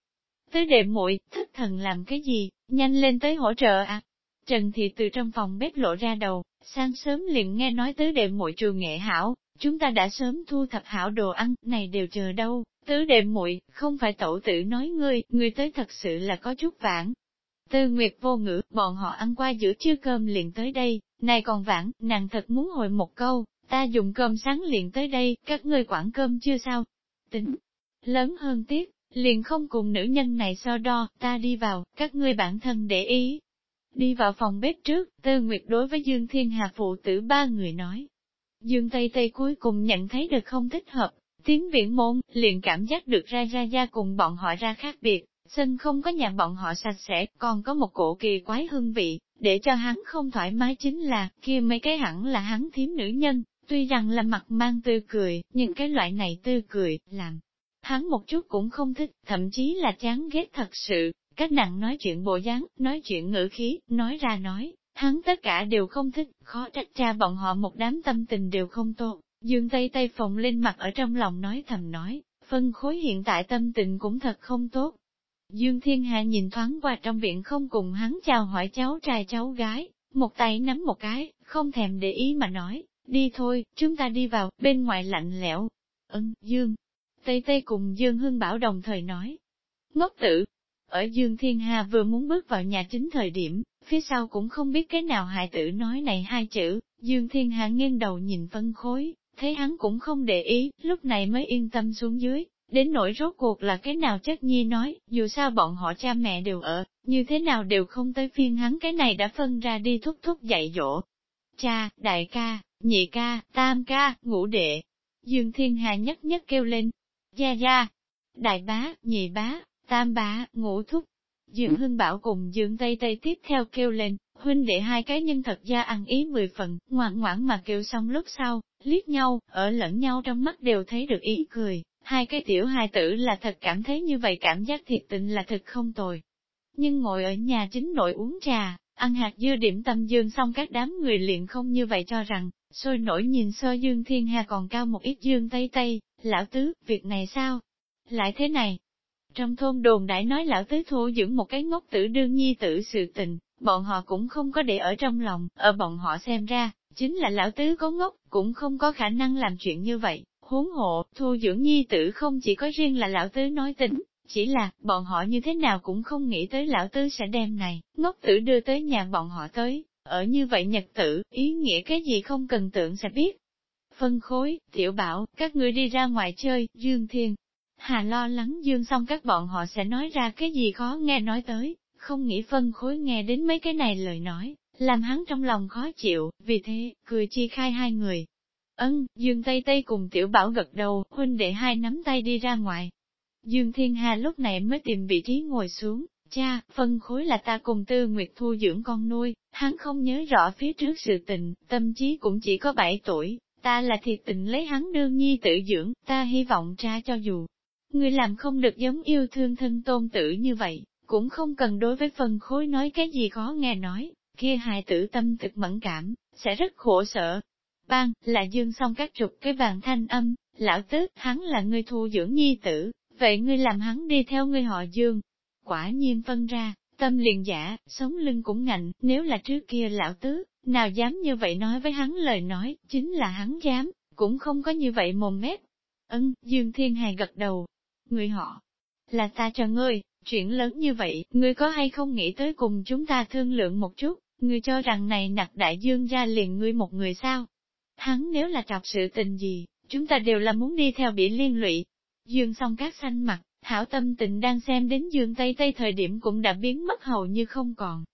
Speaker 1: Tới đệ muội thất thần làm cái gì, nhanh lên tới hỗ trợ à. Trần Thị từ trong phòng bếp lộ ra đầu, Sáng sớm liền nghe nói tứ đệ muội trường nghệ hảo, chúng ta đã sớm thu thập hảo đồ ăn, này đều chờ đâu, tứ đệ muội không phải tẩu tử nói ngươi, ngươi tới thật sự là có chút vãn. Tư Nguyệt vô ngữ, bọn họ ăn qua giữa trưa cơm liền tới đây, này còn vãn, nàng thật muốn hồi một câu, ta dùng cơm sáng liền tới đây, các ngươi quản cơm chưa sao? Tính, lớn hơn tiếc, liền không cùng nữ nhân này so đo, ta đi vào, các ngươi bản thân để ý, Đi vào phòng bếp trước, Tư Nguyệt đối với Dương Thiên Hà phụ tử ba người nói. Dương Tây Tây cuối cùng nhận thấy được không thích hợp, tiếng viễn môn, liền cảm giác được ra ra ra cùng bọn họ ra khác biệt, sân không có nhà bọn họ sạch sẽ, còn có một cổ kỳ quái hương vị, để cho hắn không thoải mái chính là, kia mấy cái hẳn là hắn thiếm nữ nhân, tuy rằng là mặt mang tươi cười, nhưng cái loại này tươi cười, làm hắn một chút cũng không thích, thậm chí là chán ghét thật sự, các nàng nói chuyện bộ dáng, nói chuyện ngữ khí, nói ra nói, hắn tất cả đều không thích, khó trách cha bọn họ một đám tâm tình đều không tốt. Dương Tây Tây phồng lên mặt ở trong lòng nói thầm nói, phân khối hiện tại tâm tình cũng thật không tốt. Dương Thiên Hạ nhìn thoáng qua trong viện không cùng hắn chào hỏi cháu trai cháu gái, một tay nắm một cái, không thèm để ý mà nói, đi thôi, chúng ta đi vào, bên ngoài lạnh lẽo. Ân, Dương. Tây Tây cùng Dương Hưng Bảo đồng thời nói. Ngốc tử. Ở Dương Thiên Hà vừa muốn bước vào nhà chính thời điểm, phía sau cũng không biết cái nào hại tử nói này hai chữ, Dương Thiên Hà nghiêng đầu nhìn phân khối, thấy hắn cũng không để ý, lúc này mới yên tâm xuống dưới, đến nỗi rốt cuộc là cái nào chất nhi nói, dù sao bọn họ cha mẹ đều ở, như thế nào đều không tới phiên hắn cái này đã phân ra đi thúc thúc dạy dỗ. Cha, đại ca, nhị ca, tam ca, ngũ đệ. Dương Thiên Hà nhất nhất kêu lên. Gia gia, đại bá, nhị bá, tam bá, ngũ thúc. Dương Hưng Bảo cùng Dương Tây Tây tiếp theo kêu lên, huynh đệ hai cái nhân thật ra ăn ý mười phần, ngoan ngoãn mà kêu xong lúc sau, liếc nhau, ở lẫn nhau trong mắt đều thấy được ý cười, hai cái tiểu hài tử là thật cảm thấy như vậy cảm giác thiệt tình là thật không tồi. Nhưng ngồi ở nhà chính nội uống trà, ăn hạt dưa điểm tâm dương xong các đám người liền không như vậy cho rằng, sôi nổi nhìn sơ dương thiên hà còn cao một ít dương tây tây, lão tứ, việc này sao? Lại thế này. Trong thôn đồn đại nói lão tứ thu dưỡng một cái ngốc tử đương nhi tử sự tình, bọn họ cũng không có để ở trong lòng, ở bọn họ xem ra, chính là lão tứ có ngốc, cũng không có khả năng làm chuyện như vậy, huống hộ, thu dưỡng nhi tử không chỉ có riêng là lão tứ nói tính, chỉ là, bọn họ như thế nào cũng không nghĩ tới lão tứ sẽ đem này, ngốc tử đưa tới nhà bọn họ tới, ở như vậy nhật tử, ý nghĩa cái gì không cần tưởng sẽ biết. Phân khối, tiểu bảo, các ngươi đi ra ngoài chơi, Dương Thiên. Hà lo lắng Dương xong các bọn họ sẽ nói ra cái gì khó nghe nói tới, không nghĩ phân khối nghe đến mấy cái này lời nói, làm hắn trong lòng khó chịu, vì thế, cười chi khai hai người. Ân, Dương Tây Tây cùng Tiểu Bảo gật đầu, huynh đệ hai nắm tay đi ra ngoài. Dương Thiên Hà lúc này mới tìm vị trí ngồi xuống, cha, phân khối là ta cùng Tư Nguyệt thu dưỡng con nuôi, hắn không nhớ rõ phía trước sự tình, tâm trí cũng chỉ có 7 tuổi, ta là thiệt tình lấy hắn đương nhi tự dưỡng, ta hy vọng cha cho dù. Người làm không được giống yêu thương thân tôn tử như vậy, cũng không cần đối với phân khối nói cái gì khó nghe nói, kia hài tử tâm thực mẫn cảm, sẽ rất khổ sở. Bang, là dương xong các chục cái vàng thanh âm, lão tứ, hắn là người thu dưỡng nhi tử, vậy ngươi làm hắn đi theo ngươi họ dương. Quả nhiên phân ra, tâm liền giả, sống lưng cũng ngạnh, nếu là trước kia lão tứ, nào dám như vậy nói với hắn lời nói, chính là hắn dám, cũng không có như vậy mồm mép. Ân, Dương Thiên Hài gật đầu. Người họ, là ta cho ngươi, chuyện lớn như vậy, ngươi có hay không nghĩ tới cùng chúng ta thương lượng một chút? Ngươi cho rằng này nặc đại dương ra liền ngươi một người sao? Hắn nếu là trọc sự tình gì, chúng ta đều là muốn đi theo bị liên lụy. Dương song các xanh mặt, hảo tâm tình đang xem đến dương Tây Tây thời điểm cũng đã biến mất hầu như không còn.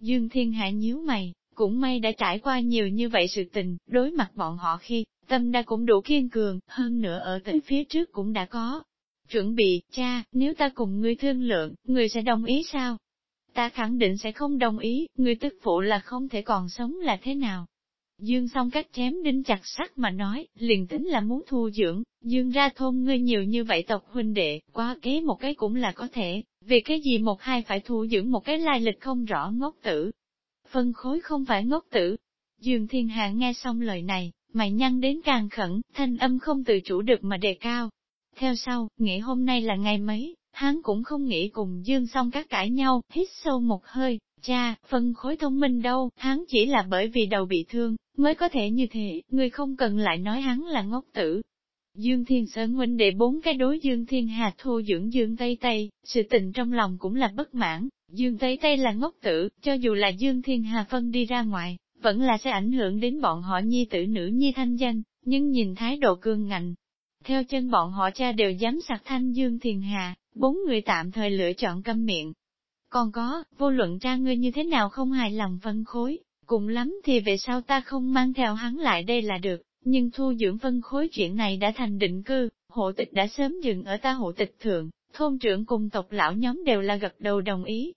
Speaker 1: Dương Thiên Hạ nhíu mày, cũng may đã trải qua nhiều như vậy sự tình, đối mặt bọn họ khi, tâm đã cũng đủ kiên cường, hơn nữa ở tỉnh phía trước cũng đã có. Chuẩn bị, cha, nếu ta cùng ngươi thương lượng, ngươi sẽ đồng ý sao? ta khẳng định sẽ không đồng ý, người tức phụ là không thể còn sống là thế nào. Dương song cách chém đinh chặt sắt mà nói, liền tính là muốn thu dưỡng, dương ra thôn ngươi nhiều như vậy tộc huynh đệ, quá kế một cái cũng là có thể, vì cái gì một hai phải thu dưỡng một cái lai lịch không rõ ngốc tử. Phân khối không phải ngốc tử. Dương thiên hạ nghe xong lời này, mày nhăn đến càng khẩn, thanh âm không tự chủ được mà đề cao. Theo sau, nghĩ hôm nay là ngày mấy, hắn cũng không nghĩ cùng Dương song các cãi nhau, hít sâu một hơi, cha, phân khối thông minh đâu, hắn chỉ là bởi vì đầu bị thương, mới có thể như thế, người không cần lại nói hắn là ngốc tử. Dương Thiên Sơn huynh đệ bốn cái đối Dương Thiên Hà thu dưỡng Dương Tây Tây, sự tình trong lòng cũng là bất mãn, Dương Tây Tây là ngốc tử, cho dù là Dương Thiên Hà phân đi ra ngoài, vẫn là sẽ ảnh hưởng đến bọn họ nhi tử nữ nhi thanh danh, nhưng nhìn thái độ cương ngạnh. Theo chân bọn họ cha đều dám sạc thanh Dương Thiên Hà, bốn người tạm thời lựa chọn câm miệng. Còn có, vô luận cha ngươi như thế nào không hài lòng phân khối, cùng lắm thì về sau ta không mang theo hắn lại đây là được, nhưng thu dưỡng phân khối chuyện này đã thành định cư, hộ tịch đã sớm dừng ở ta hộ tịch thượng, thôn trưởng cùng tộc lão nhóm đều là gật đầu đồng ý.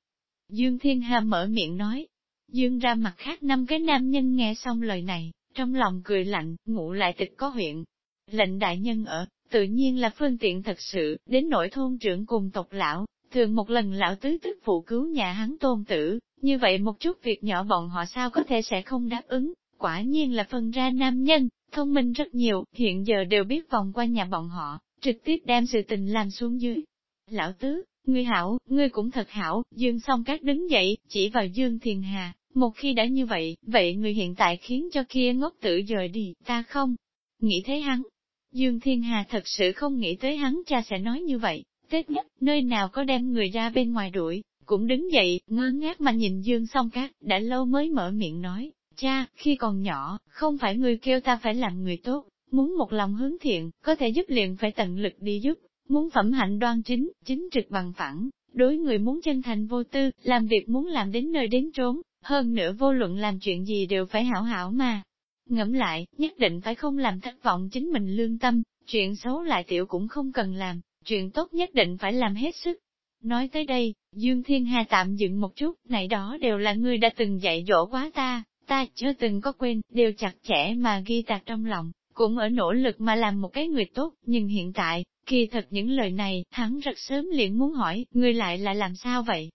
Speaker 1: Dương Thiên Hà mở miệng nói, Dương ra mặt khác năm cái nam nhân nghe xong lời này, trong lòng cười lạnh, ngủ lại tịch có huyện. Lệnh đại nhân ở, tự nhiên là phương tiện thật sự, đến nỗi thôn trưởng cùng tộc lão, thường một lần lão tứ tức phụ cứu nhà hắn tôn tử, như vậy một chút việc nhỏ bọn họ sao có thể sẽ không đáp ứng, quả nhiên là phân ra nam nhân, thông minh rất nhiều, hiện giờ đều biết vòng qua nhà bọn họ, trực tiếp đem sự tình làm xuống dưới. Lão tứ, ngươi hảo, ngươi cũng thật hảo, Dương song các đứng dậy, chỉ vào Dương Thiền Hà, Một khi đã như vậy, vậy người hiện tại khiến cho kia ngốc tử rời đi, ta không nghĩ thế hắn. Dương Thiên Hà thật sự không nghĩ tới hắn cha sẽ nói như vậy, Tết nhất, nơi nào có đem người ra bên ngoài đuổi, cũng đứng dậy, ngơ ngác mà nhìn Dương song cát, đã lâu mới mở miệng nói, cha, khi còn nhỏ, không phải người kêu ta phải làm người tốt, muốn một lòng hướng thiện, có thể giúp liền phải tận lực đi giúp, muốn phẩm hạnh đoan chính, chính trực bằng phẳng, đối người muốn chân thành vô tư, làm việc muốn làm đến nơi đến trốn, hơn nữa vô luận làm chuyện gì đều phải hảo hảo mà. Ngẫm lại, nhất định phải không làm thất vọng chính mình lương tâm, chuyện xấu lại tiểu cũng không cần làm, chuyện tốt nhất định phải làm hết sức. Nói tới đây, Dương Thiên Hà tạm dừng một chút, này đó đều là người đã từng dạy dỗ quá ta, ta chưa từng có quên, đều chặt chẽ mà ghi tạc trong lòng, cũng ở nỗ lực mà làm một cái người tốt, nhưng hiện tại, kỳ thật những lời này, hắn rất sớm liền muốn hỏi, ngươi lại là làm sao vậy?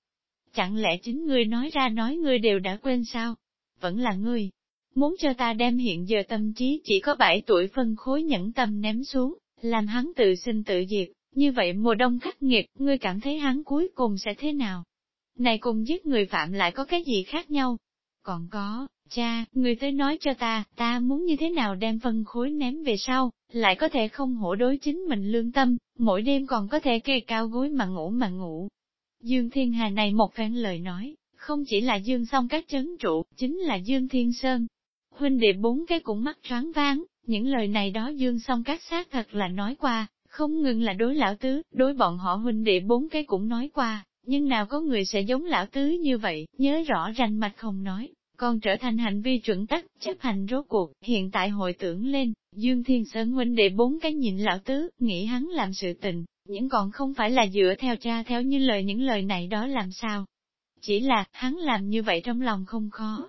Speaker 1: Chẳng lẽ chính ngươi nói ra nói ngươi đều đã quên sao? Vẫn là ngươi. Muốn cho ta đem hiện giờ tâm trí chỉ có 7 tuổi phân khối nhẫn tâm ném xuống, làm hắn tự sinh tự diệt, như vậy mùa đông khắc nghiệt, ngươi cảm thấy hắn cuối cùng sẽ thế nào? Này cùng giết người phạm lại có cái gì khác nhau? Còn có, cha, người tới nói cho ta, ta muốn như thế nào đem phân khối ném về sau, lại có thể không hổ đối chính mình lương tâm, mỗi đêm còn có thể kê cao gối mà ngủ mà ngủ. Dương Thiên Hà này một phen lời nói, không chỉ là Dương song các chấn trụ, chính là Dương Thiên Sơn. Huynh đệ bốn cái cũng mắt choáng váng, những lời này đó Dương song các xác thật là nói qua, không ngừng là đối lão tứ, đối bọn họ huynh đệ bốn cái cũng nói qua, nhưng nào có người sẽ giống lão tứ như vậy, nhớ rõ rành mạch không nói, còn trở thành hành vi chuẩn tắc, chấp hành rốt cuộc, hiện tại hội tưởng lên, Dương Thiên Sơn huynh đệ bốn cái nhìn lão tứ, nghĩ hắn làm sự tình, những còn không phải là dựa theo cha theo như lời những lời này đó làm sao. Chỉ là, hắn làm như vậy trong lòng không khó.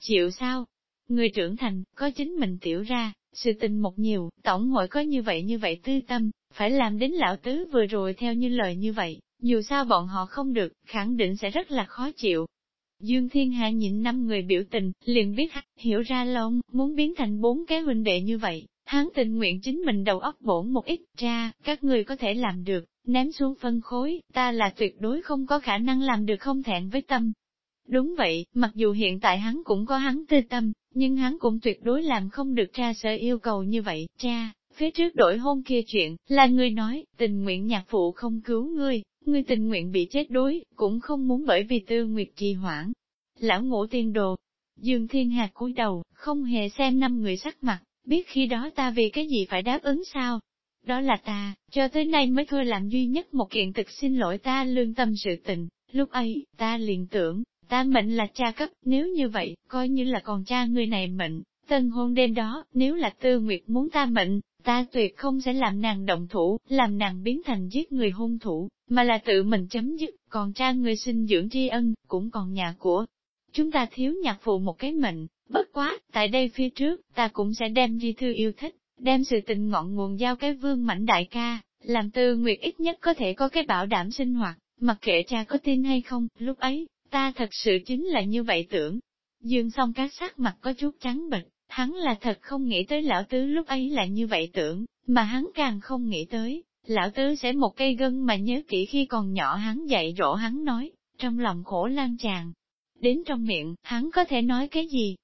Speaker 1: Chịu sao? Người trưởng thành, có chính mình tiểu ra, sự tình một nhiều, tổng hội có như vậy như vậy tư tâm, phải làm đến lão tứ vừa rồi theo như lời như vậy, dù sao bọn họ không được, khẳng định sẽ rất là khó chịu. Dương Thiên Hạ nhìn năm người biểu tình, liền biết hắn hiểu ra lông, muốn biến thành bốn cái huynh đệ như vậy, hắn tình nguyện chính mình đầu óc bổn một ít ra, các người có thể làm được, ném xuống phân khối, ta là tuyệt đối không có khả năng làm được không thẹn với tâm. Đúng vậy, mặc dù hiện tại hắn cũng có hắn tư tâm, nhưng hắn cũng tuyệt đối làm không được cha sở yêu cầu như vậy, cha, phía trước đổi hôn kia chuyện, là người nói, tình nguyện nhạc phụ không cứu ngươi, ngươi tình nguyện bị chết đuối cũng không muốn bởi vì tư nguyệt trì hoãn. Lão ngũ tiên đồ, Dương Thiên Hạc cúi đầu, không hề xem năm người sắc mặt, biết khi đó ta vì cái gì phải đáp ứng sao? Đó là ta, cho tới nay mới thôi làm duy nhất một kiện thực xin lỗi ta lương tâm sự tình, lúc ấy, ta liền tưởng, ta mệnh là cha cấp, nếu như vậy, coi như là còn cha người này mệnh, tân hôn đêm đó, nếu là tư nguyệt muốn ta mệnh, ta tuyệt không sẽ làm nàng động thủ, làm nàng biến thành giết người hung thủ, mà là tự mình chấm dứt, còn cha người sinh dưỡng tri ân, cũng còn nhà của. Chúng ta thiếu nhạc phụ một cái mệnh, bất quá, tại đây phía trước, ta cũng sẽ đem di thư yêu thích, đem sự tình ngọn nguồn giao cái vương mảnh đại ca, làm tư nguyệt ít nhất có thể có cái bảo đảm sinh hoạt, mặc kệ cha có tin hay không, lúc ấy, ta thật sự chính là như vậy tưởng. Dương song các sắc mặt có chút trắng bệch, Hắn là thật không nghĩ tới lão tứ lúc ấy là như vậy tưởng, mà hắn càng không nghĩ tới, lão tứ sẽ một cây gân mà nhớ kỹ khi còn nhỏ hắn dạy dỗ hắn nói, trong lòng khổ lan tràn. Đến trong miệng, hắn có thể nói cái gì?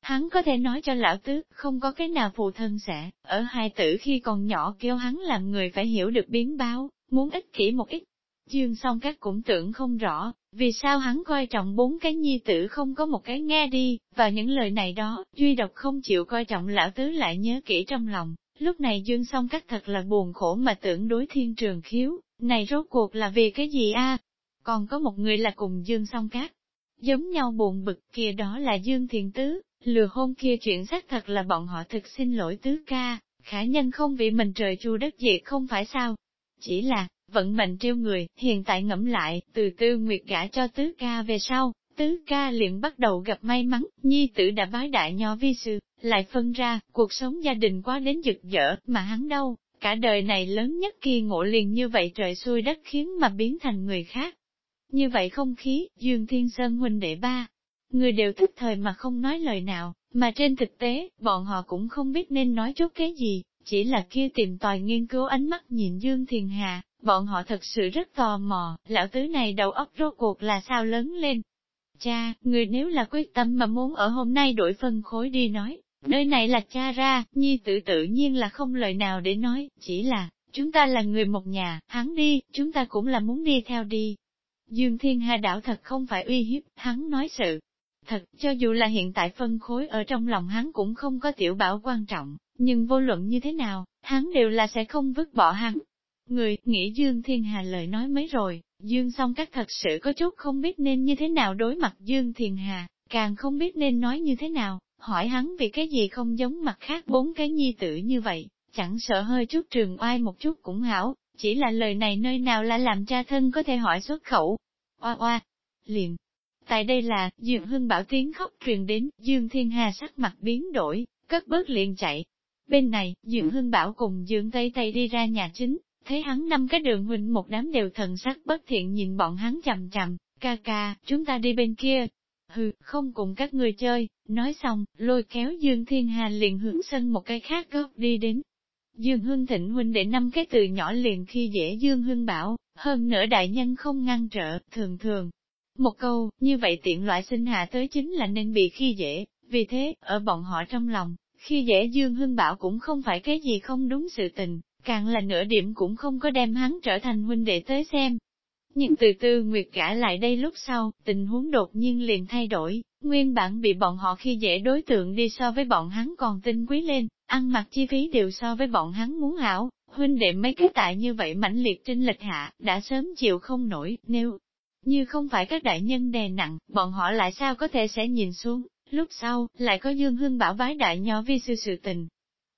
Speaker 1: Hắn có thể nói cho lão tứ, không có cái nào phụ thân sẽ, ở hai tử khi còn nhỏ kêu hắn làm người phải hiểu được biến báo, muốn ích kỷ một ít, Dương song các cũng tưởng không rõ, vì sao hắn coi trọng bốn cái nhi tử không có một cái nghe đi, và những lời này đó, duy độc không chịu coi trọng lão tứ lại nhớ kỹ trong lòng. Lúc này Dương song các thật là buồn khổ mà tưởng đối thiên trường khiếu, này rốt cuộc là vì cái gì a? Còn có một người là cùng Dương song các, giống nhau buồn bực kia đó là Dương Thiền Tứ, lừa hôn kia chuyện xác thật là bọn họ thực xin lỗi Tứ ca, khả nhân không vì mình trời chu đất diệt không phải sao. Chỉ là, vận mệnh trêu người, hiện tại ngẫm lại, từ tư nguyệt gả cho tứ ca về sau, tứ ca liền bắt đầu gặp may mắn, nhi tử đã bái đại nho vi sư, lại phân ra, cuộc sống gia đình quá đến rực rỡ, mà hắn đâu, cả đời này lớn nhất kỳ ngộ liền như vậy trời xuôi đất khiến mà biến thành người khác. Như vậy không khí, Dương Thiên Sơn huynh đệ ba, người đều thức thời mà không nói lời nào, mà trên thực tế, bọn họ cũng không biết nên nói chút cái gì, chỉ là kia tìm tòi nghiên cứu ánh mắt nhìn Dương Thiền Hà, Bọn họ thật sự rất tò mò, lão tứ này đầu óc rốt cuộc là sao lớn lên. Cha, người nếu là quyết tâm mà muốn ở hôm nay đổi phân khối đi nói, nơi này là cha ra, nhi tự tự nhiên là không lời nào để nói, chỉ là, chúng ta là người một nhà, hắn đi, chúng ta cũng là muốn đi theo đi. Dương Thiên Hà đảo thật không phải uy hiếp, hắn nói sự. Thật, cho dù là hiện tại phân khối ở trong lòng hắn cũng không có tiểu bảo quan trọng, nhưng vô luận như thế nào, hắn đều là sẽ không vứt bỏ hắn. Người, nghĩ Dương Thiên Hà lời nói mấy rồi, Dương song các thật sự có chút không biết nên như thế nào đối mặt Dương Thiên Hà, càng không biết nên nói như thế nào, hỏi hắn vì cái gì không giống mặt khác bốn cái nhi tử như vậy, chẳng sợ hơi chút trường oai một chút cũng hảo, chỉ là lời này nơi nào là làm cha thân có thể hỏi xuất khẩu. Oa oa, liền. Tại đây là, Dương Hưng bảo tiếng khóc truyền đến, Dương Thiên Hà sắc mặt biến đổi, cất bước liền chạy. Bên này, Dương Hưng bảo cùng Dương Tây Tây đi ra nhà chính, thấy hắn năm cái đường huynh một đám đều thần sắc bất thiện nhìn bọn hắn chầm chầm, ca ca, chúng ta đi bên kia. Hừ, không cùng các người chơi, nói xong, lôi kéo Dương Thiên Hà liền hướng sân một cái khác góc đi đến. Dương Hưng Thịnh huynh để năm cái từ nhỏ liền khi dễ Dương Hưng bảo, hơn nữa đại nhân không ngăn trở, thường thường. Một câu, như vậy tiện loại sinh hạ tới chính là nên bị khi dễ, vì thế, ở bọn họ trong lòng, khi dễ Dương Hưng bảo cũng không phải cái gì không đúng sự tình, càng là nửa điểm cũng không có đem hắn trở thành huynh đệ tới xem. Nhưng từ từ Nguyệt gã lại đây lúc sau, tình huống đột nhiên liền thay đổi, nguyên bản bị bọn họ khi dễ đối tượng đi so với bọn hắn còn tinh quý lên, ăn mặc chi phí đều so với bọn hắn muốn hảo, huynh đệ mấy cái tại như vậy mãnh liệt trên lịch hạ, đã sớm chịu không nổi, nếu như không phải các đại nhân đè nặng, bọn họ lại sao có thể sẽ nhìn xuống, lúc sau, lại có Dương Hương bảo bái đại nho vi sư sự tình,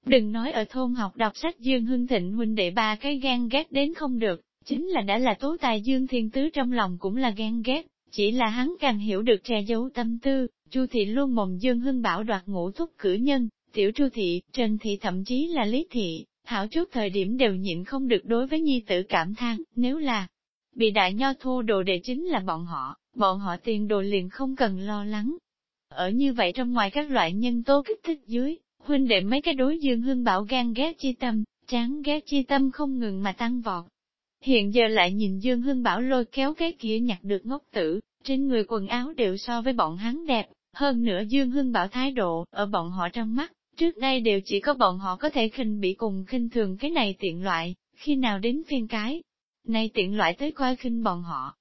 Speaker 1: Đừng nói ở thôn học đọc sách Dương Hưng Thịnh huynh đệ ba cái gan ghét đến không được, chính là đã là tố tài Dương Thiên Tứ trong lòng cũng là gan ghét, chỉ là hắn càng hiểu được che giấu tâm tư, Chu thị luôn mồm Dương Hưng bảo đoạt ngũ thúc cử nhân, tiểu Chu thị, Trần thị thậm chí là Lý thị, hảo chút thời điểm đều nhịn không được đối với nhi tử cảm than, nếu là bị đại nho thu đồ đệ chính là bọn họ, bọn họ tiền đồ liền không cần lo lắng. Ở như vậy trong ngoài các loại nhân tố kích thích dưới, huynh đệ mấy cái đối dương hương bảo gan ghét chi tâm, chán ghét chi tâm không ngừng mà tăng vọt. Hiện giờ lại nhìn Dương Hương Bảo lôi kéo cái kia nhặt được ngốc tử, trên người quần áo đều so với bọn hắn đẹp, hơn nữa Dương Hương Bảo thái độ, ở bọn họ trong mắt, trước đây đều chỉ có bọn họ có thể khinh bị cùng khinh thường cái này tiện loại, khi nào đến phiên cái. Này tiện loại tới coi khinh bọn họ.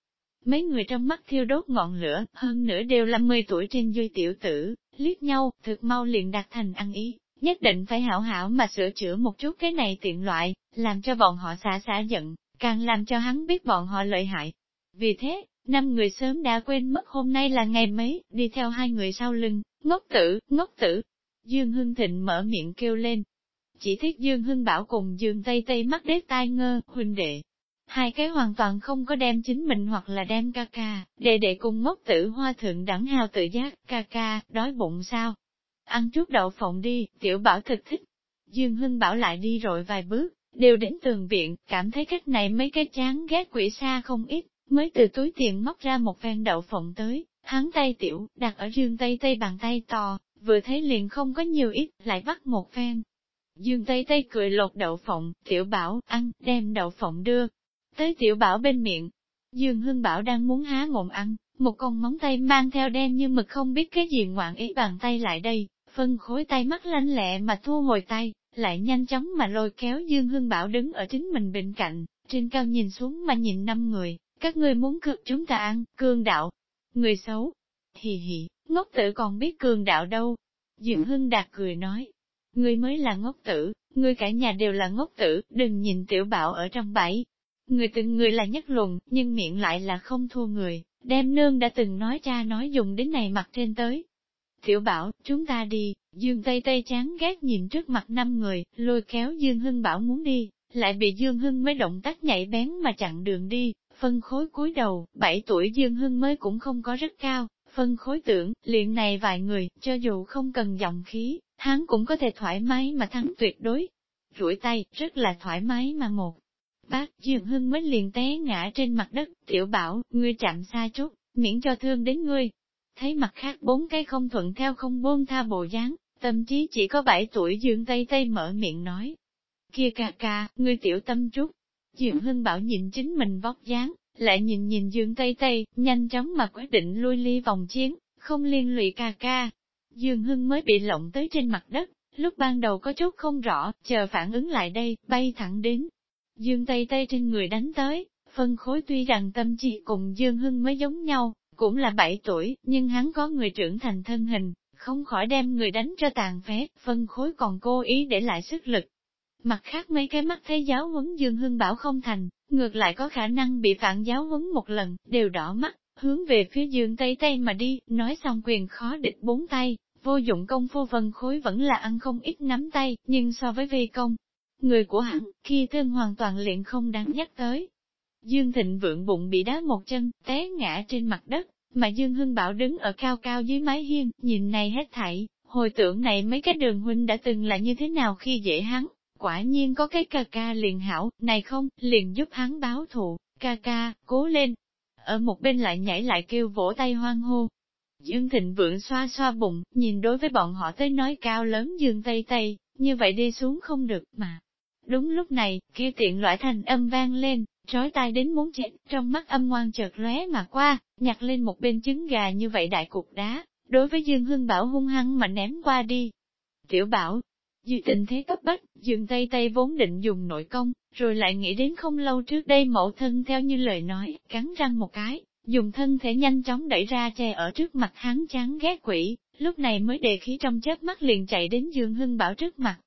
Speaker 1: Mấy người trong mắt thiêu đốt ngọn lửa, hơn nữa đều là 10 tuổi trên dư tiểu tử, liếc nhau, thực mau liền đạt thành ăn ý, nhất định phải hảo hảo mà sửa chữa một chút cái này tiện loại, làm cho bọn họ xả xả giận, càng làm cho hắn biết bọn họ lợi hại. Vì thế, năm người sớm đã quên mất hôm nay là ngày mấy, đi theo hai người sau lưng, ngốc tử, ngốc tử. Dương Hưng Thịnh mở miệng kêu lên. Chỉ thiết Dương Hưng Bảo cùng Dương Tây Tây mắt đế tai ngơ, huynh đệ, hai cái hoàn toàn không có đem chính mình hoặc là đem ca ca, để để cùng ngốc tử hoa thượng đẳng hào tự giác, ca ca, đói bụng sao? Ăn chút đậu phộng đi, tiểu bảo thực thích. Dương Hưng bảo lại đi rồi vài bước, đều đến tường viện, cảm thấy cách này mấy cái chán ghét quỷ xa không ít, mới từ túi tiền móc ra một ven đậu phộng tới, hắn tay tiểu, đặt ở dương tây tây bàn tay to, vừa thấy liền không có nhiều ít, lại bắt một phen. Dương Tây Tây cười lột đậu phộng, tiểu bảo, ăn, đem đậu phộng đưa, Tới tiểu bảo bên miệng, Dương Hưng Bảo đang muốn há ngộn ăn, một con móng tay mang theo đen như mực không biết cái gì ngoạn ý bàn tay lại đây, phân khối tay mắt lanh lẹ mà thu hồi tay, lại nhanh chóng mà lôi kéo Dương Hưng Bảo đứng ở chính mình bên cạnh, trên cao nhìn xuống mà nhìn năm người, các ngươi muốn cực chúng ta ăn, cương đạo, người xấu. Hì hì, ngốc tử còn biết cường đạo đâu. Dương Hưng Đạt cười nói, ngươi mới là ngốc tử, ngươi cả nhà đều là ngốc tử, đừng nhìn tiểu bảo ở trong bẫy, Người từng người là nhất luận, nhưng miệng lại là không thua người, đem nương đã từng nói cha nói dùng đến này mặt trên tới. Tiểu bảo, chúng ta đi, Dương Tây Tây chán ghét nhìn trước mặt năm người, lôi kéo Dương Hưng bảo muốn đi, lại bị Dương Hưng mới động tác nhảy bén mà chặn đường đi, phân khối cúi đầu, 7 tuổi Dương Hưng mới cũng không có rất cao, phân khối tưởng, liền này vài người, cho dù không cần dòng khí, hắn cũng có thể thoải mái mà thắng tuyệt đối. Rủi tay, rất là thoải mái mà một Bác Dương Hưng mới liền té ngã trên mặt đất, tiểu bảo, ngươi chạm xa chút, miễn cho thương đến ngươi. Thấy mặt khác bốn cái không thuận theo không buông tha bộ dáng, tâm trí chỉ có bảy tuổi Dương Tây Tây mở miệng nói. Kia ca ca, ngươi tiểu tâm chút. Dương Hưng bảo nhìn chính mình vóc dáng, lại nhìn nhìn Dương Tây Tây, nhanh chóng mà quyết định lui ly vòng chiến, không liên lụy ca ca. Dương Hưng mới bị lộng tới trên mặt đất, lúc ban đầu có chút không rõ, chờ phản ứng lại đây, bay thẳng đến. Dương Tây Tây trên người đánh tới, phân khối tuy rằng tâm trí cùng Dương Hưng mới giống nhau, cũng là 7 tuổi, nhưng hắn có người trưởng thành thân hình, không khỏi đem người đánh cho tàn phế, phân khối còn cố ý để lại sức lực. Mặt khác mấy cái mắt thấy giáo huấn Dương Hưng bảo không thành, ngược lại có khả năng bị phản giáo huấn một lần, đều đỏ mắt, hướng về phía Dương Tây Tây mà đi, nói xong quyền khó địch bốn tay, vô dụng công phu vân khối vẫn là ăn không ít nắm tay, nhưng so với vi công, người của hắn, khi thương hoàn toàn liền không đáng nhắc tới. Dương Thịnh vượng bụng bị đá một chân, té ngã trên mặt đất, mà Dương Hưng Bảo đứng ở cao cao dưới mái hiên, nhìn này hết thảy, hồi tưởng này mấy cái đường huynh đã từng là như thế nào khi dễ hắn, quả nhiên có cái ca ca liền hảo, này không, liền giúp hắn báo thù, ca ca, cố lên. Ở một bên lại nhảy lại kêu vỗ tay hoang hô. Dương Thịnh Vượng xoa xoa bụng, nhìn đối với bọn họ tới nói cao lớn Dương Tây Tây, như vậy đi xuống không được mà. Đúng lúc này, kia tiện loại thành âm vang lên, trói tai đến muốn chết, trong mắt âm ngoan chợt lóe mà qua, nhặt lên một bên trứng gà như vậy đại cục đá, đối với Dương Hưng Bảo hung hăng mà ném qua đi. Tiểu Bảo, dư tình thế cấp bách, Dương Tây Tây vốn định dùng nội công, rồi lại nghĩ đến không lâu trước đây mẫu thân theo như lời nói, cắn răng một cái, dùng thân thể nhanh chóng đẩy ra che ở trước mặt hắn chán ghét quỷ, lúc này mới đề khí trong chớp mắt liền chạy đến Dương Hưng Bảo trước mặt.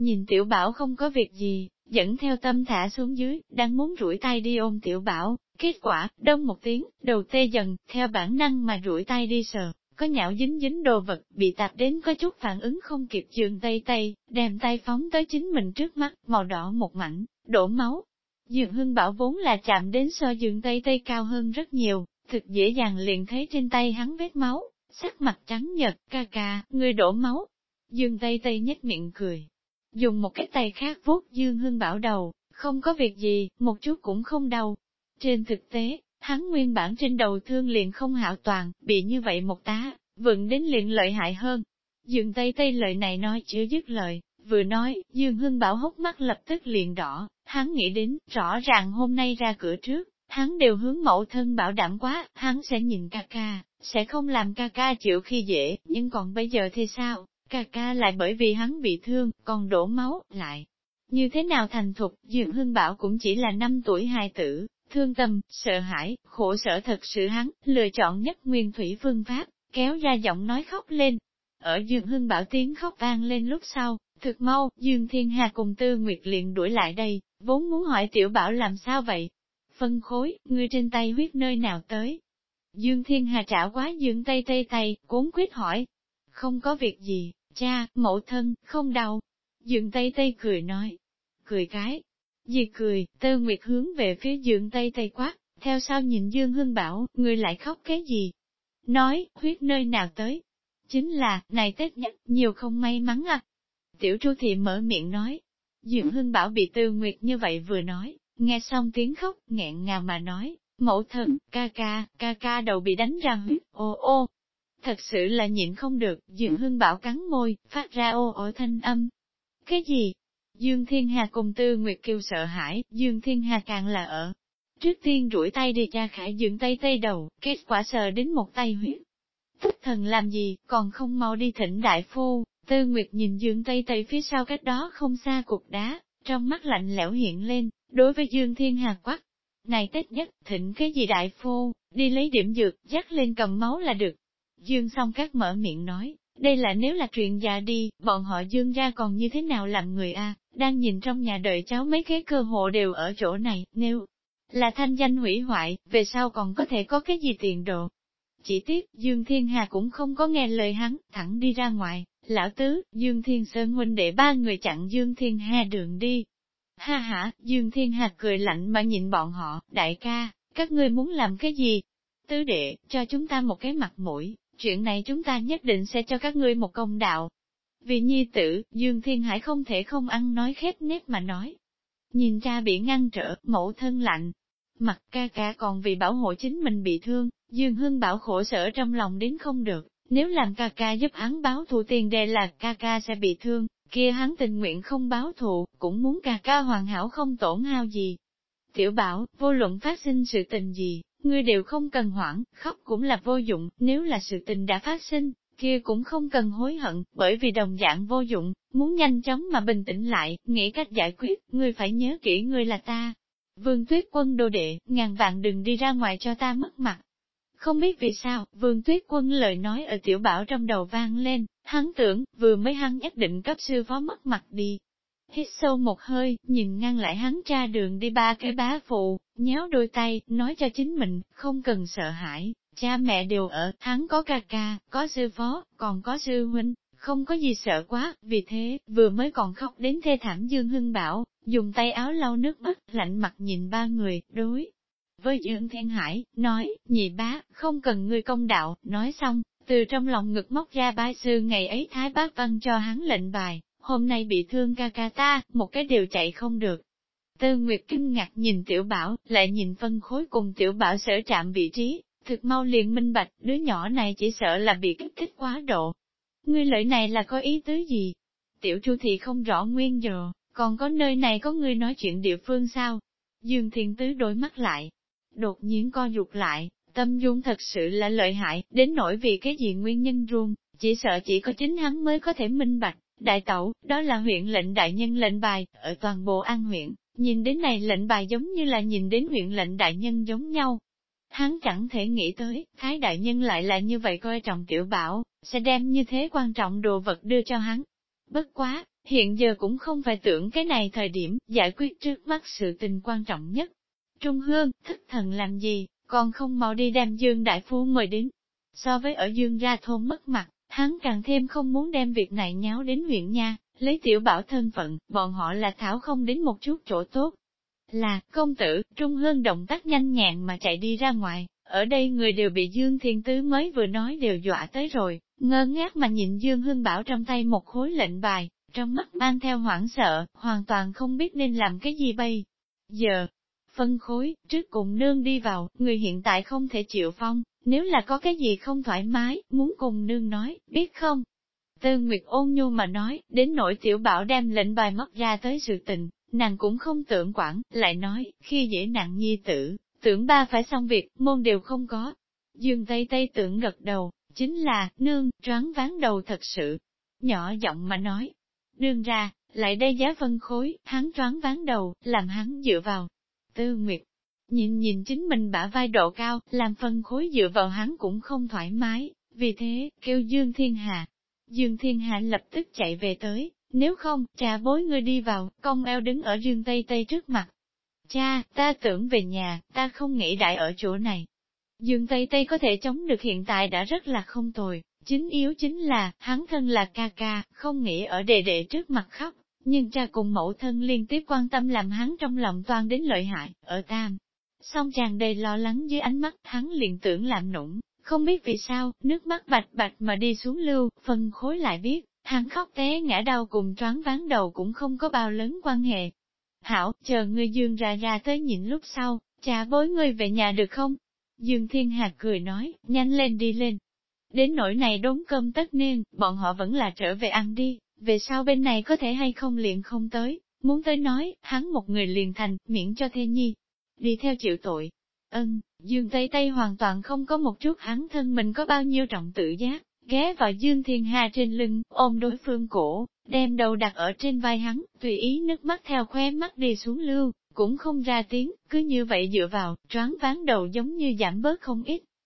Speaker 1: Nhìn Tiểu Bảo không có việc gì, dẫn theo tâm thả xuống dưới, đang muốn rủi tay đi ôm tiểu bảo, kết quả, đông một tiếng, đầu tê dần, theo bản năng mà rủi tay đi sờ, có nhạo dính dính đồ vật, bị tạp đến có chút phản ứng không kịp dường tay tay, đem tay phóng tới chính mình trước mắt, màu đỏ một mảnh, đổ máu. Dường hưng bảo vốn là chạm đến so dường tay tay cao hơn rất nhiều, thực dễ dàng liền thấy trên tay hắn vết máu, sắc mặt trắng nhật, ca ca, người đổ máu. Dương tay tay nhếch miệng cười, dùng một cái tay khác vuốt Dương Hưng Bảo đầu, không có việc gì, một chút cũng không đau. Trên thực tế, hắn nguyên bản trên đầu thương liền không hảo toàn, bị như vậy một tá, vựng đến liền lợi hại hơn. Dương Tây Tây lời này nói chưa dứt lời, vừa nói, Dương Hưng Bảo hốc mắt lập tức liền đỏ, hắn nghĩ đến, rõ ràng hôm nay ra cửa trước, hắn đều hướng mẫu thân bảo đảm quá, hắn sẽ nhìn ca ca, sẽ không làm ca ca chịu khi dễ, nhưng còn bây giờ thì sao? Ca ca lại bởi vì hắn bị thương, còn đổ máu, lại. Như thế nào thành thục, Dương Hưng Bảo cũng chỉ là năm tuổi hài tử, thương tâm, sợ hãi, khổ sở thật sự hắn, lựa chọn nhất nguyên thủy phương pháp, kéo ra giọng nói khóc lên. Ở Dương Hưng Bảo tiếng khóc vang lên lúc sau, thực mau, Dương Thiên Hà cùng Tư Nguyệt liền đuổi lại đây, vốn muốn hỏi Tiểu Bảo làm sao vậy? Phân khối, ngươi trên tay huyết nơi nào tới? Dương Thiên Hà trả quá Dương Tây Tây Tây, cuốn quyết hỏi. Không có việc gì, Cha, mẫu thân, không đau. Dương Tây Tây cười nói. Cười cái. Gì cười, Tơ Nguyệt hướng về phía Dương Tây Tây quát, theo sau nhìn Dương Hưng bảo, người lại khóc cái gì? Nói, huyết nơi nào tới? Chính là, này Tết nhất, nhiều không may mắn à. Tiểu Chu Thị mở miệng nói. dương Hưng bảo bị Tư Nguyệt như vậy vừa nói, nghe xong tiếng khóc, nghẹn ngào mà nói, mẫu thân, ca ca, ca ca đầu bị đánh ra huyết, ô ô, Thật sự là nhịn không được, Dương Hưng Bảo cắn môi, phát ra ô ô thanh âm. Cái gì? Dương Thiên Hà cùng Tư Nguyệt kêu sợ hãi, Dương Thiên Hà càng là ở. Trước tiên rủi tay đi cha khải dựng tay tay đầu, kết quả sờ đến một tay huyết. Tức thần làm gì, còn không mau đi thỉnh đại phu, Tư Nguyệt nhìn Dương Tây Tây phía sau cách đó không xa cục đá, trong mắt lạnh lẽo hiện lên, đối với Dương Thiên Hà quắc. Này Tết nhất, thỉnh cái gì đại phu, đi lấy điểm dược, dắt lên cầm máu là được, Dương song các mở miệng nói, đây là nếu là chuyện già đi, bọn họ dương ra còn như thế nào làm người a đang nhìn trong nhà đợi cháu mấy cái cơ hội đều ở chỗ này, nếu là thanh danh hủy hoại, về sau còn có thể có cái gì tiền đồ? Chỉ tiếc, Dương Thiên Hà cũng không có nghe lời hắn, thẳng đi ra ngoài, lão tứ, Dương Thiên Sơn huynh để ba người chặn Dương Thiên Hà đường đi. Ha ha, Dương Thiên Hà cười lạnh mà nhìn bọn họ, đại ca, các ngươi muốn làm cái gì? Tứ đệ, cho chúng ta một cái mặt mũi, chuyện này chúng ta nhất định sẽ cho các ngươi một công đạo. Vì nhi tử, Dương Thiên Hải không thể không ăn nói khép nếp mà nói. Nhìn cha bị ngăn trở, mẫu thân lạnh. Mặt ca ca còn vì bảo hộ chính mình bị thương, Dương Hưng bảo khổ sở trong lòng đến không được. Nếu làm ca ca giúp hắn báo thù tiền đề là ca ca sẽ bị thương, kia hắn tình nguyện không báo thù, cũng muốn ca ca hoàn hảo không tổn hao gì. Tiểu bảo, vô luận phát sinh sự tình gì, ngươi đều không cần hoảng, khóc cũng là vô dụng, nếu là sự tình đã phát sinh, kia cũng không cần hối hận, bởi vì đồng dạng vô dụng, muốn nhanh chóng mà bình tĩnh lại, nghĩ cách giải quyết, ngươi phải nhớ kỹ ngươi là ta. Vương tuyết quân đồ đệ, ngàn vạn đừng đi ra ngoài cho ta mất mặt. Không biết vì sao, vương tuyết quân lời nói ở tiểu bảo trong đầu vang lên, hắn tưởng, vừa mới hắn nhất định cấp sư phó mất mặt đi, hít sâu một hơi, nhìn ngăn lại hắn ra đường đi ba cái bá phụ, nhéo đôi tay, nói cho chính mình, không cần sợ hãi, cha mẹ đều ở, hắn có ca ca, có sư phó, còn có sư huynh, không có gì sợ quá, vì thế, vừa mới còn khóc đến thê thảm Dương Hưng Bảo, dùng tay áo lau nước mắt, lạnh mặt nhìn ba người, đối. Với Dương Thiên Hải, nói, nhị bá, không cần ngươi công đạo, nói xong, từ trong lòng ngực móc ra bái sư ngày ấy Thái Bác Văn cho hắn lệnh bài, hôm nay bị thương ca ca ta, một cái đều chạy không được. Tư Nguyệt kinh ngạc nhìn tiểu bảo, lại nhìn phân khối cùng tiểu bảo sở chạm vị trí, thực mau liền minh bạch, đứa nhỏ này chỉ sợ là bị kích thích quá độ. Ngươi lợi này là có ý tứ gì? Tiểu chu thì không rõ nguyên giờ, còn có nơi này có người nói chuyện địa phương sao? Dương Thiên Tứ đôi mắt lại, đột nhiên co rụt lại, tâm dung thật sự là lợi hại, đến nỗi vì cái gì nguyên nhân run, chỉ sợ chỉ có chính hắn mới có thể minh bạch. Đại tẩu, đó là huyện lệnh đại nhân lệnh bài, ở toàn bộ an huyện, nhìn đến này lệnh bài giống như là nhìn đến huyện lệnh đại nhân giống nhau. Hắn chẳng thể nghĩ tới, Thái đại nhân lại là như vậy coi trọng tiểu bảo, sẽ đem như thế quan trọng đồ vật đưa cho hắn. Bất quá, hiện giờ cũng không phải tưởng cái này thời điểm, giải quyết trước mắt sự tình quan trọng nhất. Trung Hương, thức thần làm gì, còn không mau đi đem Dương Đại Phu mời đến. So với ở Dương ra thôn mất mặt, Hắn càng thêm không muốn đem việc này nháo đến huyện nha, lấy tiểu bảo thân phận, bọn họ là thảo không đến một chút chỗ tốt. Là, công tử, Trung Hương động tác nhanh nhẹn mà chạy đi ra ngoài, ở đây người đều bị Dương Thiên Tứ mới vừa nói đều dọa tới rồi, ngơ ngác mà nhìn Dương Hương Bảo trong tay một khối lệnh bài, trong mắt mang theo hoảng sợ, hoàn toàn không biết nên làm cái gì bây. Giờ, phân khối, trước cùng nương đi vào, người hiện tại không thể chịu phong, nếu là có cái gì không thoải mái, muốn cùng nương nói, biết không? Tư Nguyệt ôn nhu mà nói, đến nỗi tiểu bảo đem lệnh bài mất ra tới sự tình, nàng cũng không tưởng quản, lại nói, khi dễ nặng nhi tử, tưởng ba phải xong việc, môn đều không có. Dương Tây Tây tưởng gật đầu, chính là, nương, choáng ván đầu thật sự. Nhỏ giọng mà nói, nương ra, lại đây giá phân khối, hắn choáng ván đầu, làm hắn dựa vào. Tư Nguyệt Nhìn nhìn chính mình bả vai độ cao, làm phân khối dựa vào hắn cũng không thoải mái, vì thế, kêu Dương Thiên Hà. Dương Thiên Hà lập tức chạy về tới, nếu không, trà bối ngươi đi vào, công eo đứng ở Dương Tây Tây trước mặt. Cha, ta tưởng về nhà, ta không nghĩ đại ở chỗ này. Dương Tây Tây có thể chống được hiện tại đã rất là không tồi, chính yếu chính là, hắn thân là ca ca, không nghĩ ở đề đệ trước mặt khóc, nhưng cha cùng mẫu thân liên tiếp quan tâm làm hắn trong lòng toan đến lợi hại, ở tam. Song chàng đầy lo lắng dưới ánh mắt, hắn liền tưởng làm nũng, không biết vì sao, nước mắt bạch bạch mà đi xuống lưu, phân khối lại biết, hắn khóc té ngã đau cùng choáng ván đầu cũng không có bao lớn quan hệ. Hảo, chờ ngươi Dương ra ra tới nhìn lúc sau, trả bối ngươi về nhà được không? Dương Thiên Hạc cười nói, nhanh lên đi lên. Đến nỗi này đốn cơm tất niên, bọn họ vẫn là trở về ăn đi, về sau bên này có thể hay không liền không tới, muốn tới nói, hắn một người liền thành, miễn cho thê nhi, đi theo chịu tội. Ân, Dương Tây Tây hoàn toàn không có một chút hắn thân mình có bao nhiêu trọng tự giác, ghé vào Dương Thiên Hà trên lưng, ôm đối phương cổ, đem đầu đặt ở trên vai hắn, tùy ý nước mắt theo khóe mắt đi xuống lưu, cũng không ra tiếng, cứ như vậy dựa vào, choáng ván đầu giống như giảm bớt không ít.